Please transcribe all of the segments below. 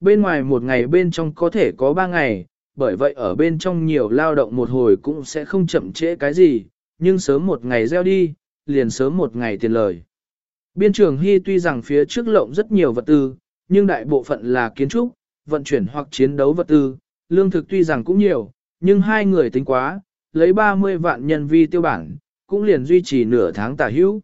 bên ngoài một ngày bên trong có thể có ba ngày, bởi vậy ở bên trong nhiều lao động một hồi cũng sẽ không chậm trễ cái gì, nhưng sớm một ngày gieo đi, liền sớm một ngày tiền lời. Biên trường Hy tuy rằng phía trước lộng rất nhiều vật tư, nhưng đại bộ phận là kiến trúc, vận chuyển hoặc chiến đấu vật tư, lương thực tuy rằng cũng nhiều, nhưng hai người tính quá, lấy 30 vạn nhân vi tiêu bản, cũng liền duy trì nửa tháng tả hữu.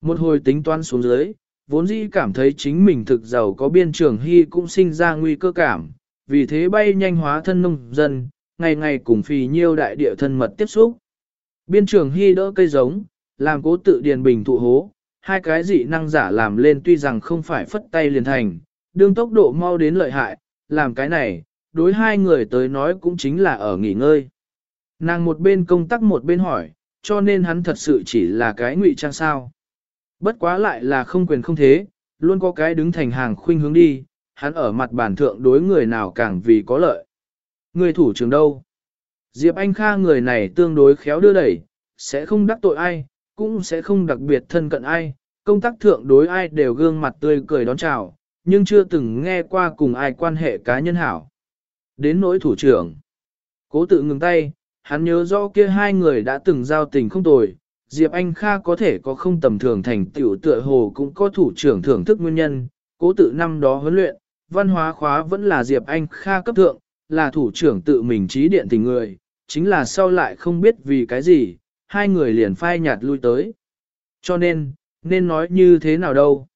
Một hồi tính toán xuống dưới, vốn dĩ cảm thấy chính mình thực giàu có biên trường hy cũng sinh ra nguy cơ cảm, vì thế bay nhanh hóa thân nông dân, ngày ngày cùng phì nhiêu đại địa thân mật tiếp xúc. Biên trường hy đỡ cây giống, làm cố tự điền bình thụ hố, hai cái dị năng giả làm lên tuy rằng không phải phất tay liền thành, đương tốc độ mau đến lợi hại, làm cái này, đối hai người tới nói cũng chính là ở nghỉ ngơi. Nàng một bên công tác một bên hỏi, cho nên hắn thật sự chỉ là cái ngụy trang sao. Bất quá lại là không quyền không thế, luôn có cái đứng thành hàng khuynh hướng đi, hắn ở mặt bản thượng đối người nào càng vì có lợi. Người thủ trưởng đâu? Diệp Anh Kha người này tương đối khéo đưa đẩy, sẽ không đắc tội ai, cũng sẽ không đặc biệt thân cận ai, công tác thượng đối ai đều gương mặt tươi cười đón chào, nhưng chưa từng nghe qua cùng ai quan hệ cá nhân hảo. Đến nỗi thủ trưởng, cố tự ngừng tay, hắn nhớ rõ kia hai người đã từng giao tình không tồi, Diệp Anh Kha có thể có không tầm thường thành tiểu tựa hồ cũng có thủ trưởng thưởng thức nguyên nhân, cố tự năm đó huấn luyện, văn hóa khóa vẫn là Diệp Anh Kha cấp thượng, là thủ trưởng tự mình trí điện tình người, chính là sau lại không biết vì cái gì, hai người liền phai nhạt lui tới. Cho nên, nên nói như thế nào đâu.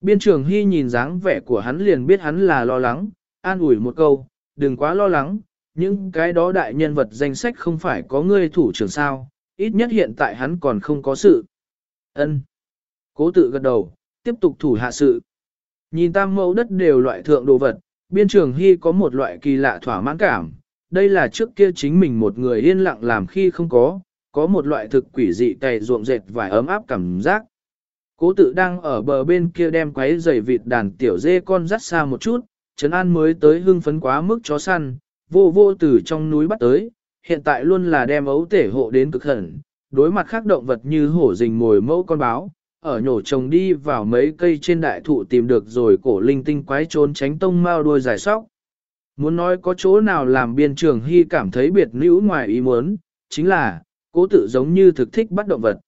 Biên trưởng Hy nhìn dáng vẻ của hắn liền biết hắn là lo lắng, an ủi một câu, đừng quá lo lắng, những cái đó đại nhân vật danh sách không phải có ngươi thủ trưởng sao, ít nhất hiện tại hắn còn không có sự. Ân. Cố tự gật đầu, tiếp tục thủ hạ sự. Nhìn tam mẫu đất đều loại thượng đồ vật, biên trường hy có một loại kỳ lạ thỏa mãn cảm. Đây là trước kia chính mình một người yên lặng làm khi không có, có một loại thực quỷ dị cày ruộng dệt vải ấm áp cảm giác. Cố tự đang ở bờ bên kia đem quấy giày vịt đàn tiểu dê con dắt xa một chút, Trấn An mới tới hưng phấn quá mức chó săn, vô vô từ trong núi bắt tới, hiện tại luôn là đem ấu tể hộ đến cực hẳn, đối mặt khác động vật như hổ rình mồi mẫu con báo, ở nhổ trồng đi vào mấy cây trên đại thụ tìm được rồi cổ linh tinh quái trốn tránh tông mao đuôi dài sóc. Muốn nói có chỗ nào làm biên trường hy cảm thấy biệt nữ ngoài ý muốn, chính là, cố tự giống như thực thích bắt động vật.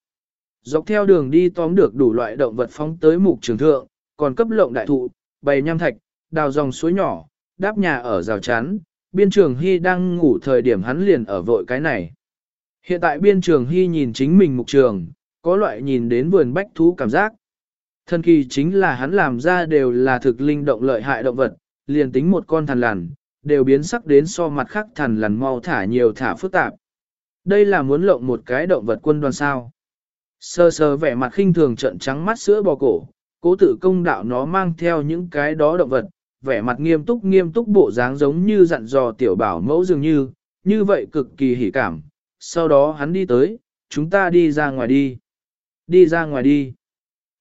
Dọc theo đường đi tóm được đủ loại động vật phóng tới mục trường thượng, còn cấp lộng đại thụ, bày nham thạch, đào dòng suối nhỏ, đáp nhà ở rào chắn, biên trường hy đang ngủ thời điểm hắn liền ở vội cái này. Hiện tại biên trường hy nhìn chính mình mục trường, có loại nhìn đến vườn bách thú cảm giác. Thần kỳ chính là hắn làm ra đều là thực linh động lợi hại động vật, liền tính một con thằn lằn, đều biến sắc đến so mặt khác thằn lằn mau thả nhiều thả phức tạp. Đây là muốn lộng một cái động vật quân đoàn sao. Sơ sơ vẻ mặt khinh thường trận trắng mắt sữa bò cổ, cố tự công đạo nó mang theo những cái đó động vật, vẻ mặt nghiêm túc nghiêm túc bộ dáng giống như dặn dò tiểu bảo mẫu dường như, như vậy cực kỳ hỉ cảm. Sau đó hắn đi tới, chúng ta đi ra ngoài đi. Đi ra ngoài đi.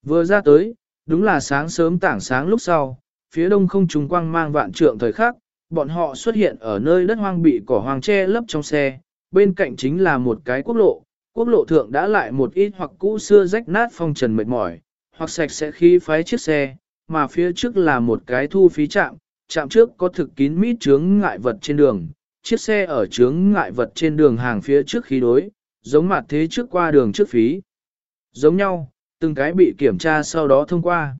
Vừa ra tới, đúng là sáng sớm tảng sáng lúc sau, phía đông không trùng quang mang vạn trượng thời khắc, bọn họ xuất hiện ở nơi đất hoang bị cỏ hoang che lấp trong xe, bên cạnh chính là một cái quốc lộ, quốc lộ thượng đã lại một ít hoặc cũ xưa rách nát phong trần mệt mỏi, hoặc sạch sẽ khí phái chiếc xe, mà phía trước là một cái thu phí trạm, trạm trước có thực kín mít chướng ngại vật trên đường, chiếc xe ở chướng ngại vật trên đường hàng phía trước khí đối, giống mặt thế trước qua đường trước phí. Giống nhau, từng cái bị kiểm tra sau đó thông qua.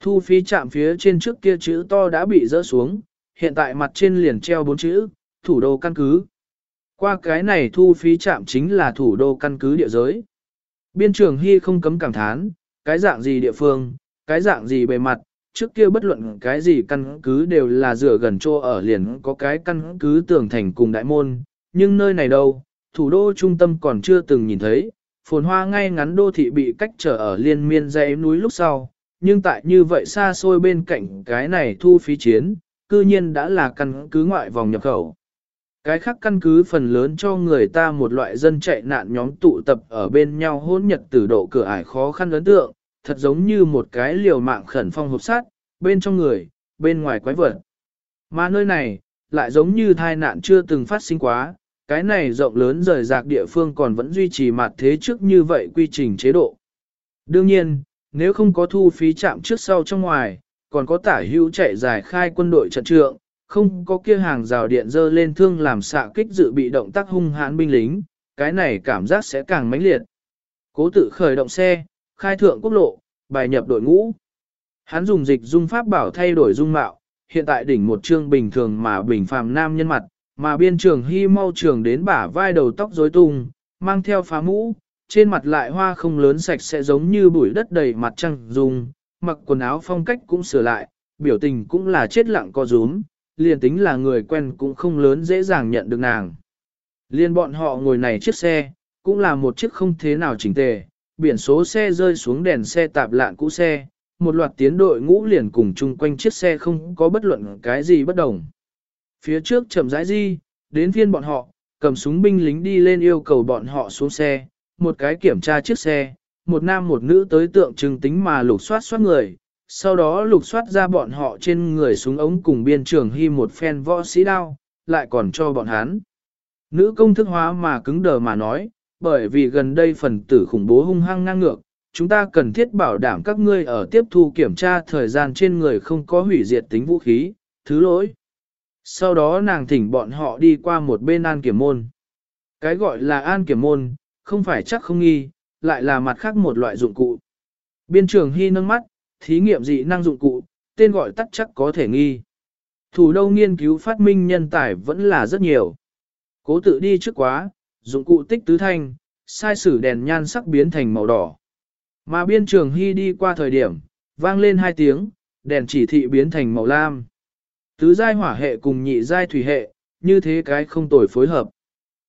Thu phí trạm phía trên trước kia chữ to đã bị rỡ xuống, hiện tại mặt trên liền treo bốn chữ, thủ đô căn cứ. Qua cái này thu phí trạm chính là thủ đô căn cứ địa giới. Biên trường Hy không cấm cảm thán, cái dạng gì địa phương, cái dạng gì bề mặt, trước kia bất luận cái gì căn cứ đều là dựa gần chỗ ở liền có cái căn cứ tường thành cùng đại môn, nhưng nơi này đâu, thủ đô trung tâm còn chưa từng nhìn thấy, phồn hoa ngay ngắn đô thị bị cách trở ở liên miên dãy núi lúc sau, nhưng tại như vậy xa xôi bên cạnh cái này thu phí chiến, cư nhiên đã là căn cứ ngoại vòng nhập khẩu. Cái khác căn cứ phần lớn cho người ta một loại dân chạy nạn nhóm tụ tập ở bên nhau hôn nhật tử độ cửa ải khó khăn ấn tượng, thật giống như một cái liều mạng khẩn phong hộp sát, bên trong người, bên ngoài quái vật. Mà nơi này, lại giống như thai nạn chưa từng phát sinh quá, cái này rộng lớn rời rạc địa phương còn vẫn duy trì mặt thế trước như vậy quy trình chế độ. Đương nhiên, nếu không có thu phí chạm trước sau trong ngoài, còn có tả hữu chạy giải khai quân đội trận trượng, không có kia hàng rào điện dơ lên thương làm xạ kích dự bị động tác hung hãn binh lính, cái này cảm giác sẽ càng mãnh liệt. Cố tự khởi động xe, khai thượng quốc lộ, bài nhập đội ngũ. Hắn dùng dịch dung pháp bảo thay đổi dung mạo, hiện tại đỉnh một trương bình thường mà bình phàm nam nhân mặt, mà biên trường hy mau trường đến bả vai đầu tóc rối tung, mang theo phá mũ, trên mặt lại hoa không lớn sạch sẽ giống như bụi đất đầy mặt trăng dung, mặc quần áo phong cách cũng sửa lại, biểu tình cũng là chết lặng co rúm, liền tính là người quen cũng không lớn dễ dàng nhận được nàng. Liên bọn họ ngồi này chiếc xe, cũng là một chiếc không thế nào chỉnh tề, biển số xe rơi xuống đèn xe tạp lạn cũ xe, một loạt tiến đội ngũ liền cùng chung quanh chiếc xe không có bất luận cái gì bất đồng. Phía trước chậm rãi di, đến phiên bọn họ, cầm súng binh lính đi lên yêu cầu bọn họ xuống xe, một cái kiểm tra chiếc xe, một nam một nữ tới tượng trưng tính mà lục soát soát người, sau đó lục soát ra bọn họ trên người súng ống cùng biên trường hy một phen võ sĩ đao, lại còn cho bọn hắn. Nữ công thức hóa mà cứng đờ mà nói, bởi vì gần đây phần tử khủng bố hung hăng ngang ngược, chúng ta cần thiết bảo đảm các ngươi ở tiếp thu kiểm tra thời gian trên người không có hủy diệt tính vũ khí, thứ lỗi. Sau đó nàng thỉnh bọn họ đi qua một bên an kiểm môn. Cái gọi là an kiểm môn, không phải chắc không nghi, lại là mặt khác một loại dụng cụ. Biên trường hy nâng mắt, thí nghiệm dị năng dụng cụ, tên gọi tắt chắc có thể nghi. Thủ đô nghiên cứu phát minh nhân tài vẫn là rất nhiều. Cố tự đi trước quá, dụng cụ tích tứ thanh, sai sử đèn nhan sắc biến thành màu đỏ. Mà biên trường hy đi qua thời điểm, vang lên hai tiếng, đèn chỉ thị biến thành màu lam. Tứ giai hỏa hệ cùng nhị giai thủy hệ, như thế cái không tồi phối hợp.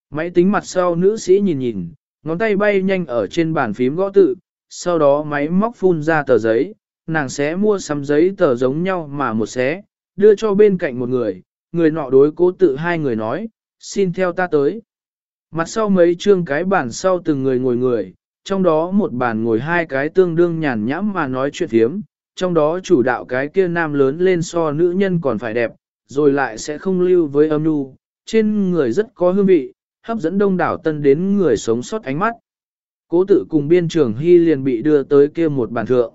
Máy tính mặt sau nữ sĩ nhìn nhìn, ngón tay bay nhanh ở trên bàn phím gõ tự, sau đó máy móc phun ra tờ giấy, nàng sẽ mua sắm giấy tờ giống nhau mà một xé, đưa cho bên cạnh một người, người nọ đối cố tự hai người nói, xin theo ta tới. Mặt sau mấy chương cái bàn sau từng người ngồi người, trong đó một bàn ngồi hai cái tương đương nhàn nhãm mà nói chuyện thiếm, trong đó chủ đạo cái kia nam lớn lên so nữ nhân còn phải đẹp, rồi lại sẽ không lưu với âm nu, trên người rất có hương vị, hấp dẫn đông đảo tân đến người sống sót ánh mắt. Cố tự cùng biên trường hy liền bị đưa tới kia một bàn thượng.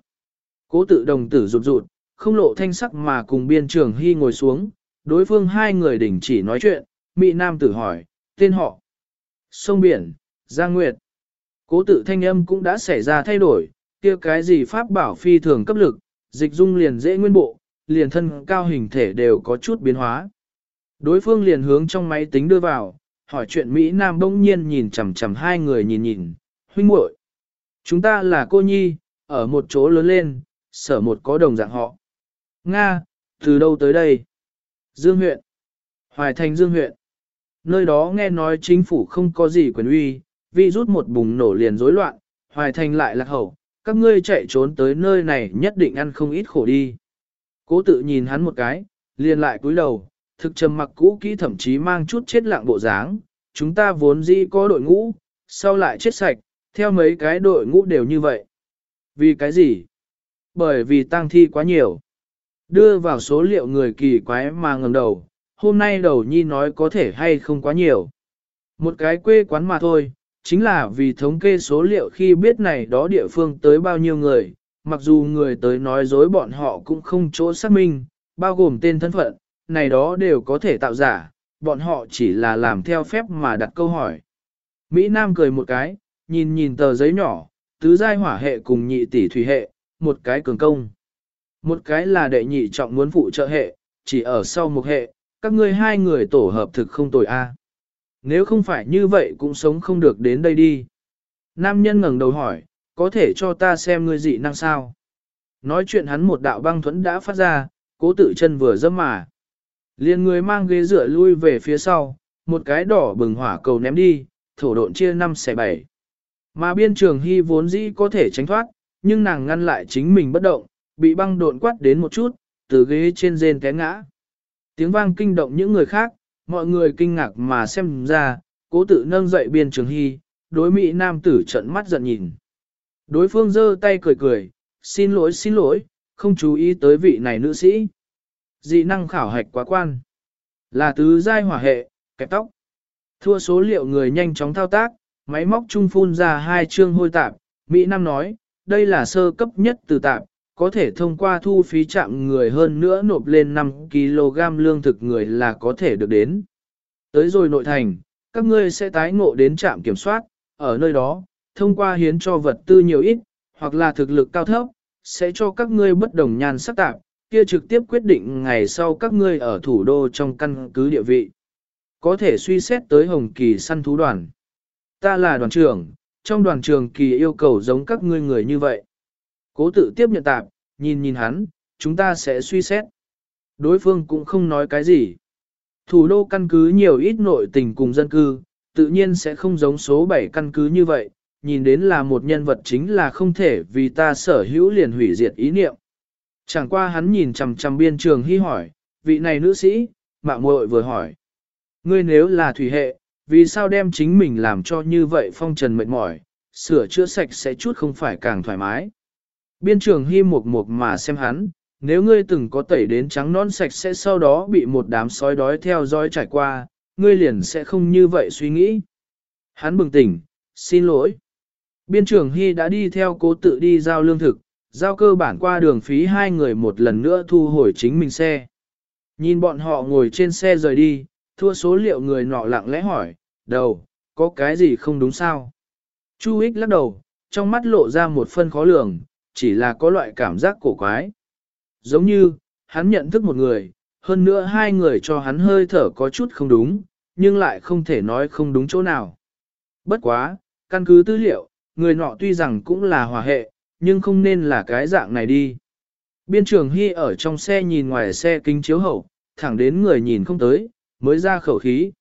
Cố tự đồng tử rụt rụt, không lộ thanh sắc mà cùng biên trường hy ngồi xuống, đối phương hai người đỉnh chỉ nói chuyện, Mỹ Nam tử hỏi, tên họ. Sông Biển, Giang Nguyệt. Cố tự thanh âm cũng đã xảy ra thay đổi, kia cái gì pháp bảo phi thường cấp lực, dịch dung liền dễ nguyên bộ, liền thân cao hình thể đều có chút biến hóa. Đối phương liền hướng trong máy tính đưa vào, hỏi chuyện Mỹ Nam bỗng nhiên nhìn chằm chằm hai người nhìn nhìn, huynh muội, Chúng ta là cô nhi, ở một chỗ lớn lên, sở một có đồng dạng họ. Nga, từ đâu tới đây? Dương huyện. Hoài Thành Dương huyện. Nơi đó nghe nói chính phủ không có gì quyền uy, vì rút một bùng nổ liền rối loạn, Hoài Thành lại lạc hậu, các ngươi chạy trốn tới nơi này nhất định ăn không ít khổ đi. Cố tự nhìn hắn một cái, liền lại cúi đầu, thực trầm mặc cũ kỹ thậm chí mang chút chết lạng bộ dáng, chúng ta vốn dĩ có đội ngũ, sau lại chết sạch, theo mấy cái đội ngũ đều như vậy. Vì cái gì? Bởi vì tang thi quá nhiều. Đưa vào số liệu người kỳ quái mà ngầm đầu, hôm nay đầu nhi nói có thể hay không quá nhiều. Một cái quê quán mà thôi, chính là vì thống kê số liệu khi biết này đó địa phương tới bao nhiêu người, mặc dù người tới nói dối bọn họ cũng không chỗ xác minh, bao gồm tên thân phận, này đó đều có thể tạo giả, bọn họ chỉ là làm theo phép mà đặt câu hỏi. Mỹ Nam cười một cái, nhìn nhìn tờ giấy nhỏ, tứ giai hỏa hệ cùng nhị tỷ thủy hệ, một cái cường công. Một cái là đệ nhị trọng muốn phụ trợ hệ, chỉ ở sau một hệ, các ngươi hai người tổ hợp thực không tồi a. Nếu không phải như vậy cũng sống không được đến đây đi. Nam nhân ngẩng đầu hỏi, có thể cho ta xem ngươi dị năng sao? Nói chuyện hắn một đạo băng thuẫn đã phát ra, cố tự chân vừa dâm mà. Liền người mang ghế dựa lui về phía sau, một cái đỏ bừng hỏa cầu ném đi, thổ độn chia năm xẻ bảy Mà biên trường hy vốn dĩ có thể tránh thoát, nhưng nàng ngăn lại chính mình bất động, bị băng độn quát đến một chút, từ ghế trên rên té ngã. Tiếng vang kinh động những người khác, mọi người kinh ngạc mà xem ra, cố tự nâng dậy biên trường hy, đối mỹ nam tử trận mắt giận nhìn. Đối phương giơ tay cười cười, xin lỗi xin lỗi, không chú ý tới vị này nữ sĩ. Dị năng khảo hạch quá quan. Là tứ giai hỏa hệ, kẹp tóc. Thua số liệu người nhanh chóng thao tác, máy móc trung phun ra hai chương hôi tạp. Mỹ Nam nói, đây là sơ cấp nhất từ tạp, có thể thông qua thu phí chạm người hơn nữa nộp lên 5 kg lương thực người là có thể được đến. Tới rồi nội thành, các ngươi sẽ tái ngộ đến trạm kiểm soát, ở nơi đó, thông qua hiến cho vật tư nhiều ít, hoặc là thực lực cao thấp, sẽ cho các ngươi bất đồng nhan sắc tạp, kia trực tiếp quyết định ngày sau các ngươi ở thủ đô trong căn cứ địa vị. Có thể suy xét tới Hồng Kỳ săn thú đoàn. Ta là đoàn trưởng, trong đoàn trường kỳ yêu cầu giống các ngươi người như vậy. Cố tự tiếp nhận tạp, nhìn nhìn hắn, chúng ta sẽ suy xét. Đối phương cũng không nói cái gì. Thủ đô căn cứ nhiều ít nội tình cùng dân cư, tự nhiên sẽ không giống số 7 căn cứ như vậy, nhìn đến là một nhân vật chính là không thể vì ta sở hữu liền hủy diệt ý niệm. Chẳng qua hắn nhìn chằm chằm biên trường hy hỏi, vị này nữ sĩ, mạng muội vừa hỏi. Ngươi nếu là thủy hệ, vì sao đem chính mình làm cho như vậy phong trần mệt mỏi, sửa chữa sạch sẽ chút không phải càng thoải mái. Biên trường hy một một mà xem hắn, nếu ngươi từng có tẩy đến trắng non sạch sẽ sau đó bị một đám sói đói theo dõi trải qua, ngươi liền sẽ không như vậy suy nghĩ. Hắn bừng tỉnh, xin lỗi. Biên trưởng Hy đã đi theo cố tự đi giao lương thực, giao cơ bản qua đường phí hai người một lần nữa thu hồi chính mình xe. Nhìn bọn họ ngồi trên xe rời đi, thua số liệu người nọ lặng lẽ hỏi, đầu, có cái gì không đúng sao? Chu ích lắc đầu, trong mắt lộ ra một phân khó lường, chỉ là có loại cảm giác cổ quái. Giống như, hắn nhận thức một người, hơn nữa hai người cho hắn hơi thở có chút không đúng, nhưng lại không thể nói không đúng chỗ nào. Bất quá, căn cứ tư liệu, người nọ tuy rằng cũng là hòa hệ, nhưng không nên là cái dạng này đi. Biên trường Hy ở trong xe nhìn ngoài xe kính chiếu hậu, thẳng đến người nhìn không tới, mới ra khẩu khí.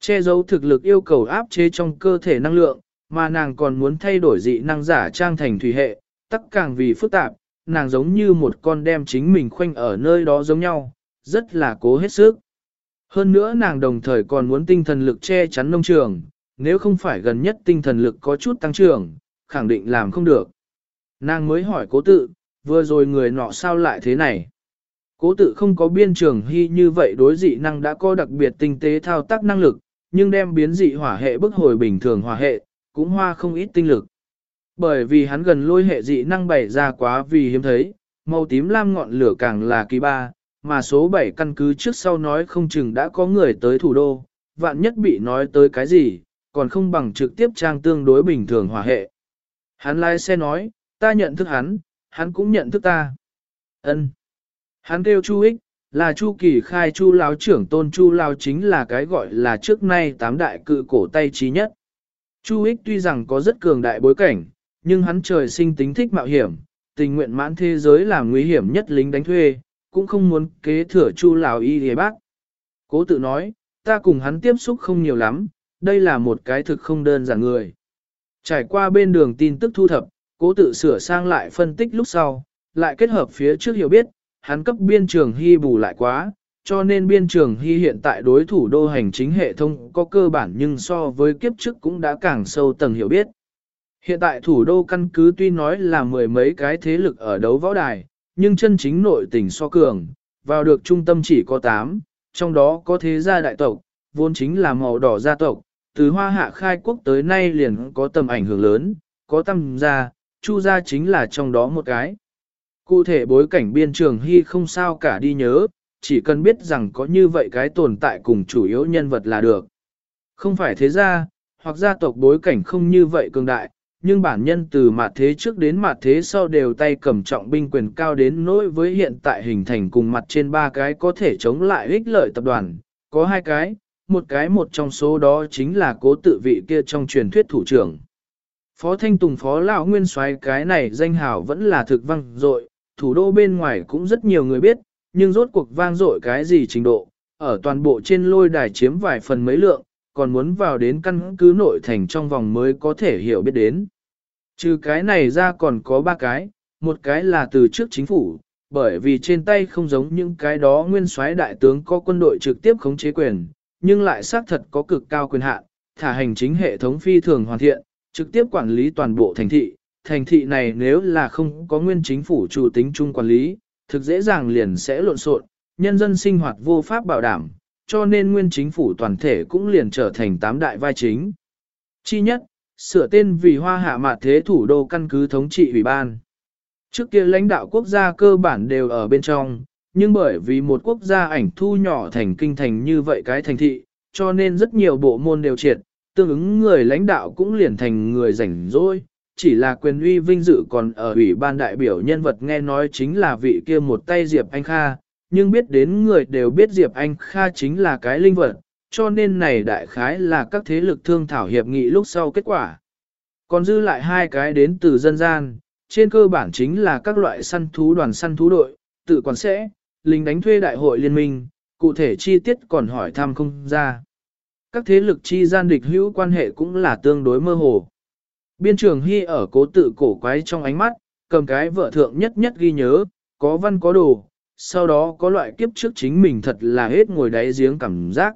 Che giấu thực lực yêu cầu áp chế trong cơ thể năng lượng, mà nàng còn muốn thay đổi dị năng giả trang thành thủy hệ, tắc càng vì phức tạp, nàng giống như một con đem chính mình khoanh ở nơi đó giống nhau, rất là cố hết sức. Hơn nữa nàng đồng thời còn muốn tinh thần lực che chắn nông trường, nếu không phải gần nhất tinh thần lực có chút tăng trưởng, khẳng định làm không được. Nàng mới hỏi cố tự, vừa rồi người nọ sao lại thế này. Cố tự không có biên trường hy như vậy đối dị năng đã có đặc biệt tinh tế thao tác năng lực, nhưng đem biến dị hỏa hệ bức hồi bình thường hỏa hệ, cũng hoa không ít tinh lực. Bởi vì hắn gần lôi hệ dị năng bảy ra quá vì hiếm thấy, màu tím lam ngọn lửa càng là kỳ ba, mà số 7 căn cứ trước sau nói không chừng đã có người tới thủ đô, vạn nhất bị nói tới cái gì, còn không bằng trực tiếp trang tương đối bình thường hòa hệ. Hắn lái xe nói, ta nhận thức hắn, hắn cũng nhận thức ta. Ân. Hắn kêu Chu Ích, là Chu Kỳ khai Chu lão trưởng tôn Chu lão chính là cái gọi là trước nay tám đại cự cổ tay trí nhất. Chu Ích tuy rằng có rất cường đại bối cảnh, nhưng hắn trời sinh tính thích mạo hiểm, tình nguyện mãn thế giới làm nguy hiểm nhất lính đánh thuê, cũng không muốn kế thừa Chu lão y hề bác. Cố tự nói, ta cùng hắn tiếp xúc không nhiều lắm, đây là một cái thực không đơn giản người. Trải qua bên đường tin tức thu thập, cố tự sửa sang lại phân tích lúc sau, lại kết hợp phía trước hiểu biết, hắn cấp biên trường hy bù lại quá, cho nên biên trường hy hiện tại đối thủ đô hành chính hệ thống có cơ bản nhưng so với kiếp trước cũng đã càng sâu tầng hiểu biết. Hiện tại thủ đô căn cứ tuy nói là mười mấy cái thế lực ở đấu võ đài, nhưng chân chính nội tình so cường, vào được trung tâm chỉ có 8, trong đó có thế gia đại tộc, vốn chính là màu đỏ gia tộc, từ hoa hạ khai quốc tới nay liền có tầm ảnh hưởng lớn, có tâm gia, chu gia chính là trong đó một cái. Cụ thể bối cảnh biên trường hy không sao cả đi nhớ, chỉ cần biết rằng có như vậy cái tồn tại cùng chủ yếu nhân vật là được. Không phải thế gia, hoặc gia tộc bối cảnh không như vậy cường đại, nhưng bản nhân từ mặt thế trước đến mặt thế sau đều tay cầm trọng binh quyền cao đến nỗi với hiện tại hình thành cùng mặt trên ba cái có thể chống lại ích lợi tập đoàn, có hai cái, một cái một trong số đó chính là cố tự vị kia trong truyền thuyết thủ trưởng. Phó Thanh Tùng Phó Lão Nguyên soái cái này danh hào vẫn là thực vang dội, thủ đô bên ngoài cũng rất nhiều người biết, nhưng rốt cuộc vang dội cái gì trình độ, ở toàn bộ trên lôi đài chiếm vài phần mấy lượng, còn muốn vào đến căn cứ nội thành trong vòng mới có thể hiểu biết đến. Trừ cái này ra còn có ba cái, một cái là từ trước chính phủ, bởi vì trên tay không giống những cái đó nguyên soái đại tướng có quân đội trực tiếp khống chế quyền, nhưng lại xác thật có cực cao quyền hạn, thả hành chính hệ thống phi thường hoàn thiện, trực tiếp quản lý toàn bộ thành thị. Thành thị này nếu là không có nguyên chính phủ chủ tính chung quản lý, thực dễ dàng liền sẽ lộn xộn, nhân dân sinh hoạt vô pháp bảo đảm, cho nên nguyên chính phủ toàn thể cũng liền trở thành tám đại vai chính. Chi nhất, sửa tên vì hoa hạ mạt thế thủ đô căn cứ thống trị ủy ban. Trước kia lãnh đạo quốc gia cơ bản đều ở bên trong, nhưng bởi vì một quốc gia ảnh thu nhỏ thành kinh thành như vậy cái thành thị, cho nên rất nhiều bộ môn đều triệt, tương ứng người lãnh đạo cũng liền thành người rảnh rỗi, chỉ là quyền uy vinh dự còn ở ủy ban đại biểu nhân vật nghe nói chính là vị kia một tay Diệp Anh Kha, nhưng biết đến người đều biết Diệp Anh Kha chính là cái linh vật, cho nên này đại khái là các thế lực thương thảo hiệp nghị lúc sau kết quả. Còn dư lại hai cái đến từ dân gian, trên cơ bản chính là các loại săn thú đoàn săn thú đội, tự quản sẽ, lính đánh thuê đại hội liên minh, cụ thể chi tiết còn hỏi thăm không ra. Các thế lực chi gian địch hữu quan hệ cũng là tương đối mơ hồ. Biên trường Hy ở cố tự cổ quái trong ánh mắt, cầm cái vợ thượng nhất nhất ghi nhớ, có văn có đồ, sau đó có loại kiếp trước chính mình thật là hết ngồi đáy giếng cảm giác.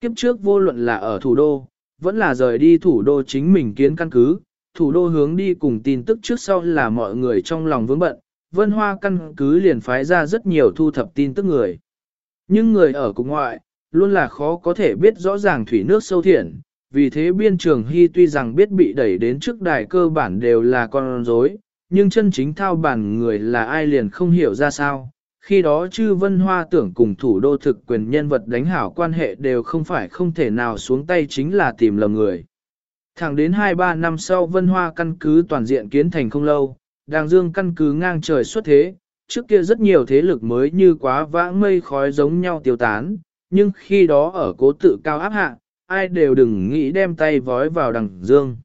Kiếp trước vô luận là ở thủ đô, vẫn là rời đi thủ đô chính mình kiến căn cứ, thủ đô hướng đi cùng tin tức trước sau là mọi người trong lòng vướng bận, vân hoa căn cứ liền phái ra rất nhiều thu thập tin tức người. Nhưng người ở cùng ngoại, luôn là khó có thể biết rõ ràng thủy nước sâu thiện, vì thế biên trường hy tuy rằng biết bị đẩy đến trước đài cơ bản đều là con rối, nhưng chân chính thao bản người là ai liền không hiểu ra sao. Khi đó chư vân hoa tưởng cùng thủ đô thực quyền nhân vật đánh hảo quan hệ đều không phải không thể nào xuống tay chính là tìm lầm người. Thẳng đến 2-3 năm sau vân hoa căn cứ toàn diện kiến thành không lâu, đàng dương căn cứ ngang trời xuất thế, trước kia rất nhiều thế lực mới như quá vãng mây khói giống nhau tiêu tán, nhưng khi đó ở cố tự cao áp hạ, ai đều đừng nghĩ đem tay vói vào đằng dương.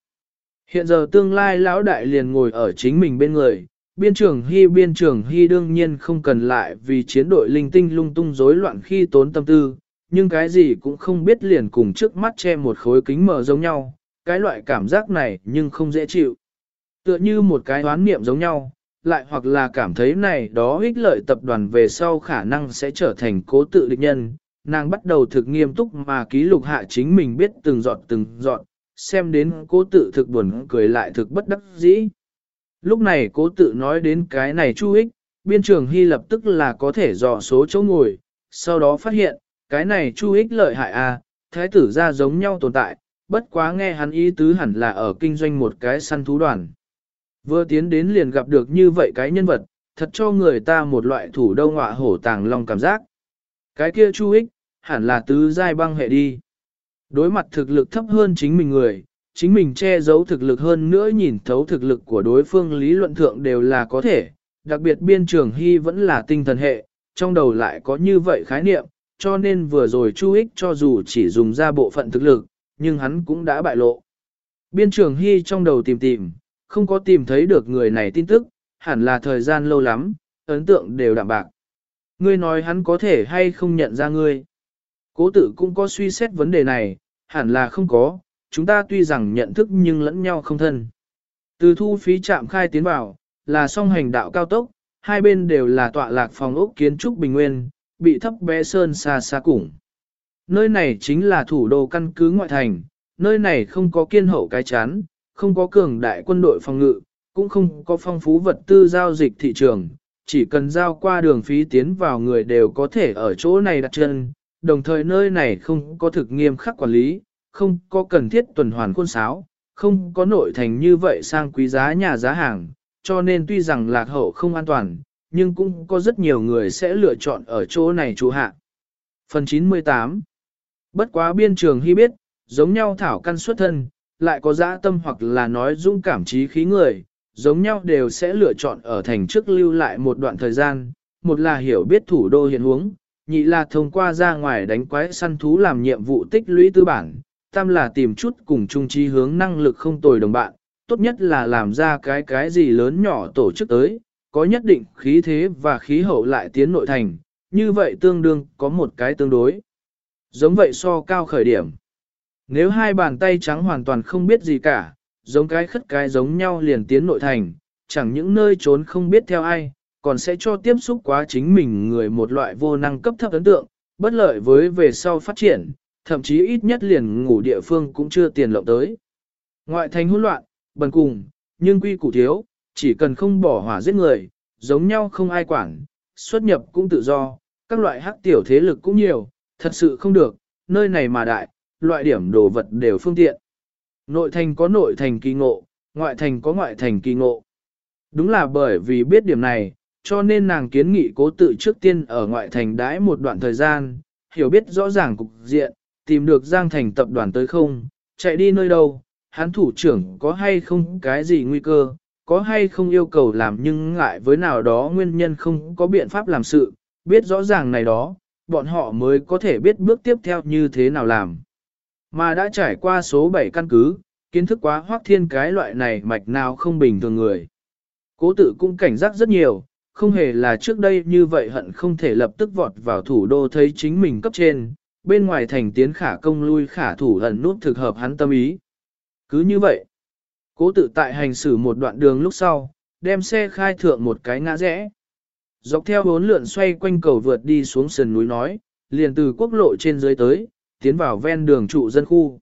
Hiện giờ tương lai lão đại liền ngồi ở chính mình bên người, biên trưởng hy biên trưởng hy đương nhiên không cần lại vì chiến đội linh tinh lung tung rối loạn khi tốn tâm tư, nhưng cái gì cũng không biết liền cùng trước mắt che một khối kính mở giống nhau, cái loại cảm giác này nhưng không dễ chịu. Tựa như một cái đoán niệm giống nhau, lại hoặc là cảm thấy này đó ích lợi tập đoàn về sau khả năng sẽ trở thành cố tự địch nhân, nàng bắt đầu thực nghiêm túc mà ký lục hạ chính mình biết từng giọt từng giọt, xem đến cố tự thực buồn cười lại thực bất đắc dĩ. Lúc này cố tự nói đến cái này chu ích, biên trường hy lập tức là có thể dò số chỗ ngồi, sau đó phát hiện, cái này chu ích lợi hại à, thái tử ra giống nhau tồn tại, bất quá nghe hắn ý tứ hẳn là ở kinh doanh một cái săn thú đoàn. Vừa tiến đến liền gặp được như vậy cái nhân vật, thật cho người ta một loại thủ đâu ngọa hổ tàng long cảm giác. Cái kia chu ích, hẳn là tứ giai băng hệ đi. Đối mặt thực lực thấp hơn chính mình người, chính mình che giấu thực lực hơn nữa nhìn thấu thực lực của đối phương lý luận thượng đều là có thể, đặc biệt biên trường hy vẫn là tinh thần hệ, trong đầu lại có như vậy khái niệm, cho nên vừa rồi chu ích cho dù chỉ dùng ra bộ phận thực lực, nhưng hắn cũng đã bại lộ. Biên trường hy trong đầu tìm tìm, không có tìm thấy được người này tin tức, hẳn là thời gian lâu lắm, ấn tượng đều đạm bạc. Ngươi nói hắn có thể hay không nhận ra ngươi. Cố tử cũng có suy xét vấn đề này, hẳn là không có, chúng ta tuy rằng nhận thức nhưng lẫn nhau không thân. Từ thu phí trạm khai tiến vào, là song hành đạo cao tốc, hai bên đều là tọa lạc phòng ốc kiến trúc bình nguyên, bị thấp bé sơn xa xa củng. Nơi này chính là thủ đô căn cứ ngoại thành, nơi này không có kiên hậu cái chán, không có cường đại quân đội phòng ngự, cũng không có phong phú vật tư giao dịch thị trường, chỉ cần giao qua đường phí tiến vào người đều có thể ở chỗ này đặt chân, đồng thời nơi này không có thực nghiêm khắc quản lý, không có cần thiết tuần hoàn khuôn sáo, không có nội thành như vậy sang quý giá nhà giá hàng, cho nên tuy rằng lạc hậu không an toàn, nhưng cũng có rất nhiều người sẽ lựa chọn ở chỗ này trụ hạ. Phần 98 Bất quá biên trường hy biết, giống nhau thảo căn xuất thân, lại có dã tâm hoặc là nói dung cảm trí khí người, giống nhau đều sẽ lựa chọn ở thành trước lưu lại một đoạn thời gian, một là hiểu biết thủ đô hiện huống, nhị là thông qua ra ngoài đánh quái săn thú làm nhiệm vụ tích lũy tư bản, tam là tìm chút cùng chung trí hướng năng lực không tồi đồng bạn, tốt nhất là làm ra cái cái gì lớn nhỏ tổ chức tới, có nhất định khí thế và khí hậu lại tiến nội thành, như vậy tương đương có một cái tương đối. Giống vậy so cao khởi điểm. Nếu hai bàn tay trắng hoàn toàn không biết gì cả, giống cái khất cái giống nhau liền tiến nội thành, chẳng những nơi trốn không biết theo ai, còn sẽ cho tiếp xúc quá chính mình người một loại vô năng cấp thấp ấn tượng, bất lợi với về sau phát triển, thậm chí ít nhất liền ngủ địa phương cũng chưa tiền lộng tới. Ngoại thành hỗn loạn, bần cùng, nhưng quy củ thiếu, chỉ cần không bỏ hỏa giết người, giống nhau không ai quản, xuất nhập cũng tự do, các loại hắc tiểu thế lực cũng nhiều, thật sự không được, nơi này mà đại, loại điểm đồ vật đều phương tiện. Nội thành có nội thành kỳ ngộ, ngoại thành có ngoại thành kỳ ngộ. Đúng là bởi vì biết điểm này, cho nên nàng kiến nghị cố tự trước tiên ở ngoại thành đãi một đoạn thời gian, hiểu biết rõ ràng cục diện, tìm được Giang Thành tập đoàn tới không, chạy đi nơi đâu, hắn thủ trưởng có hay không cái gì nguy cơ, có hay không yêu cầu làm nhưng ngại với nào đó nguyên nhân không có biện pháp làm sự, biết rõ ràng này đó, bọn họ mới có thể biết bước tiếp theo như thế nào làm. Mà đã trải qua số 7 căn cứ, kiến thức quá hoác thiên cái loại này mạch nào không bình thường người. Cố tự cũng cảnh giác rất nhiều, không hề là trước đây như vậy hận không thể lập tức vọt vào thủ đô thấy chính mình cấp trên, bên ngoài thành tiến khả công lui khả thủ ẩn nút thực hợp hắn tâm ý. Cứ như vậy, cố tự tại hành xử một đoạn đường lúc sau, đem xe khai thượng một cái ngã rẽ. Dọc theo bốn lượn xoay quanh cầu vượt đi xuống sườn núi nói, liền từ quốc lộ trên dưới tới, tiến vào ven đường trụ dân khu.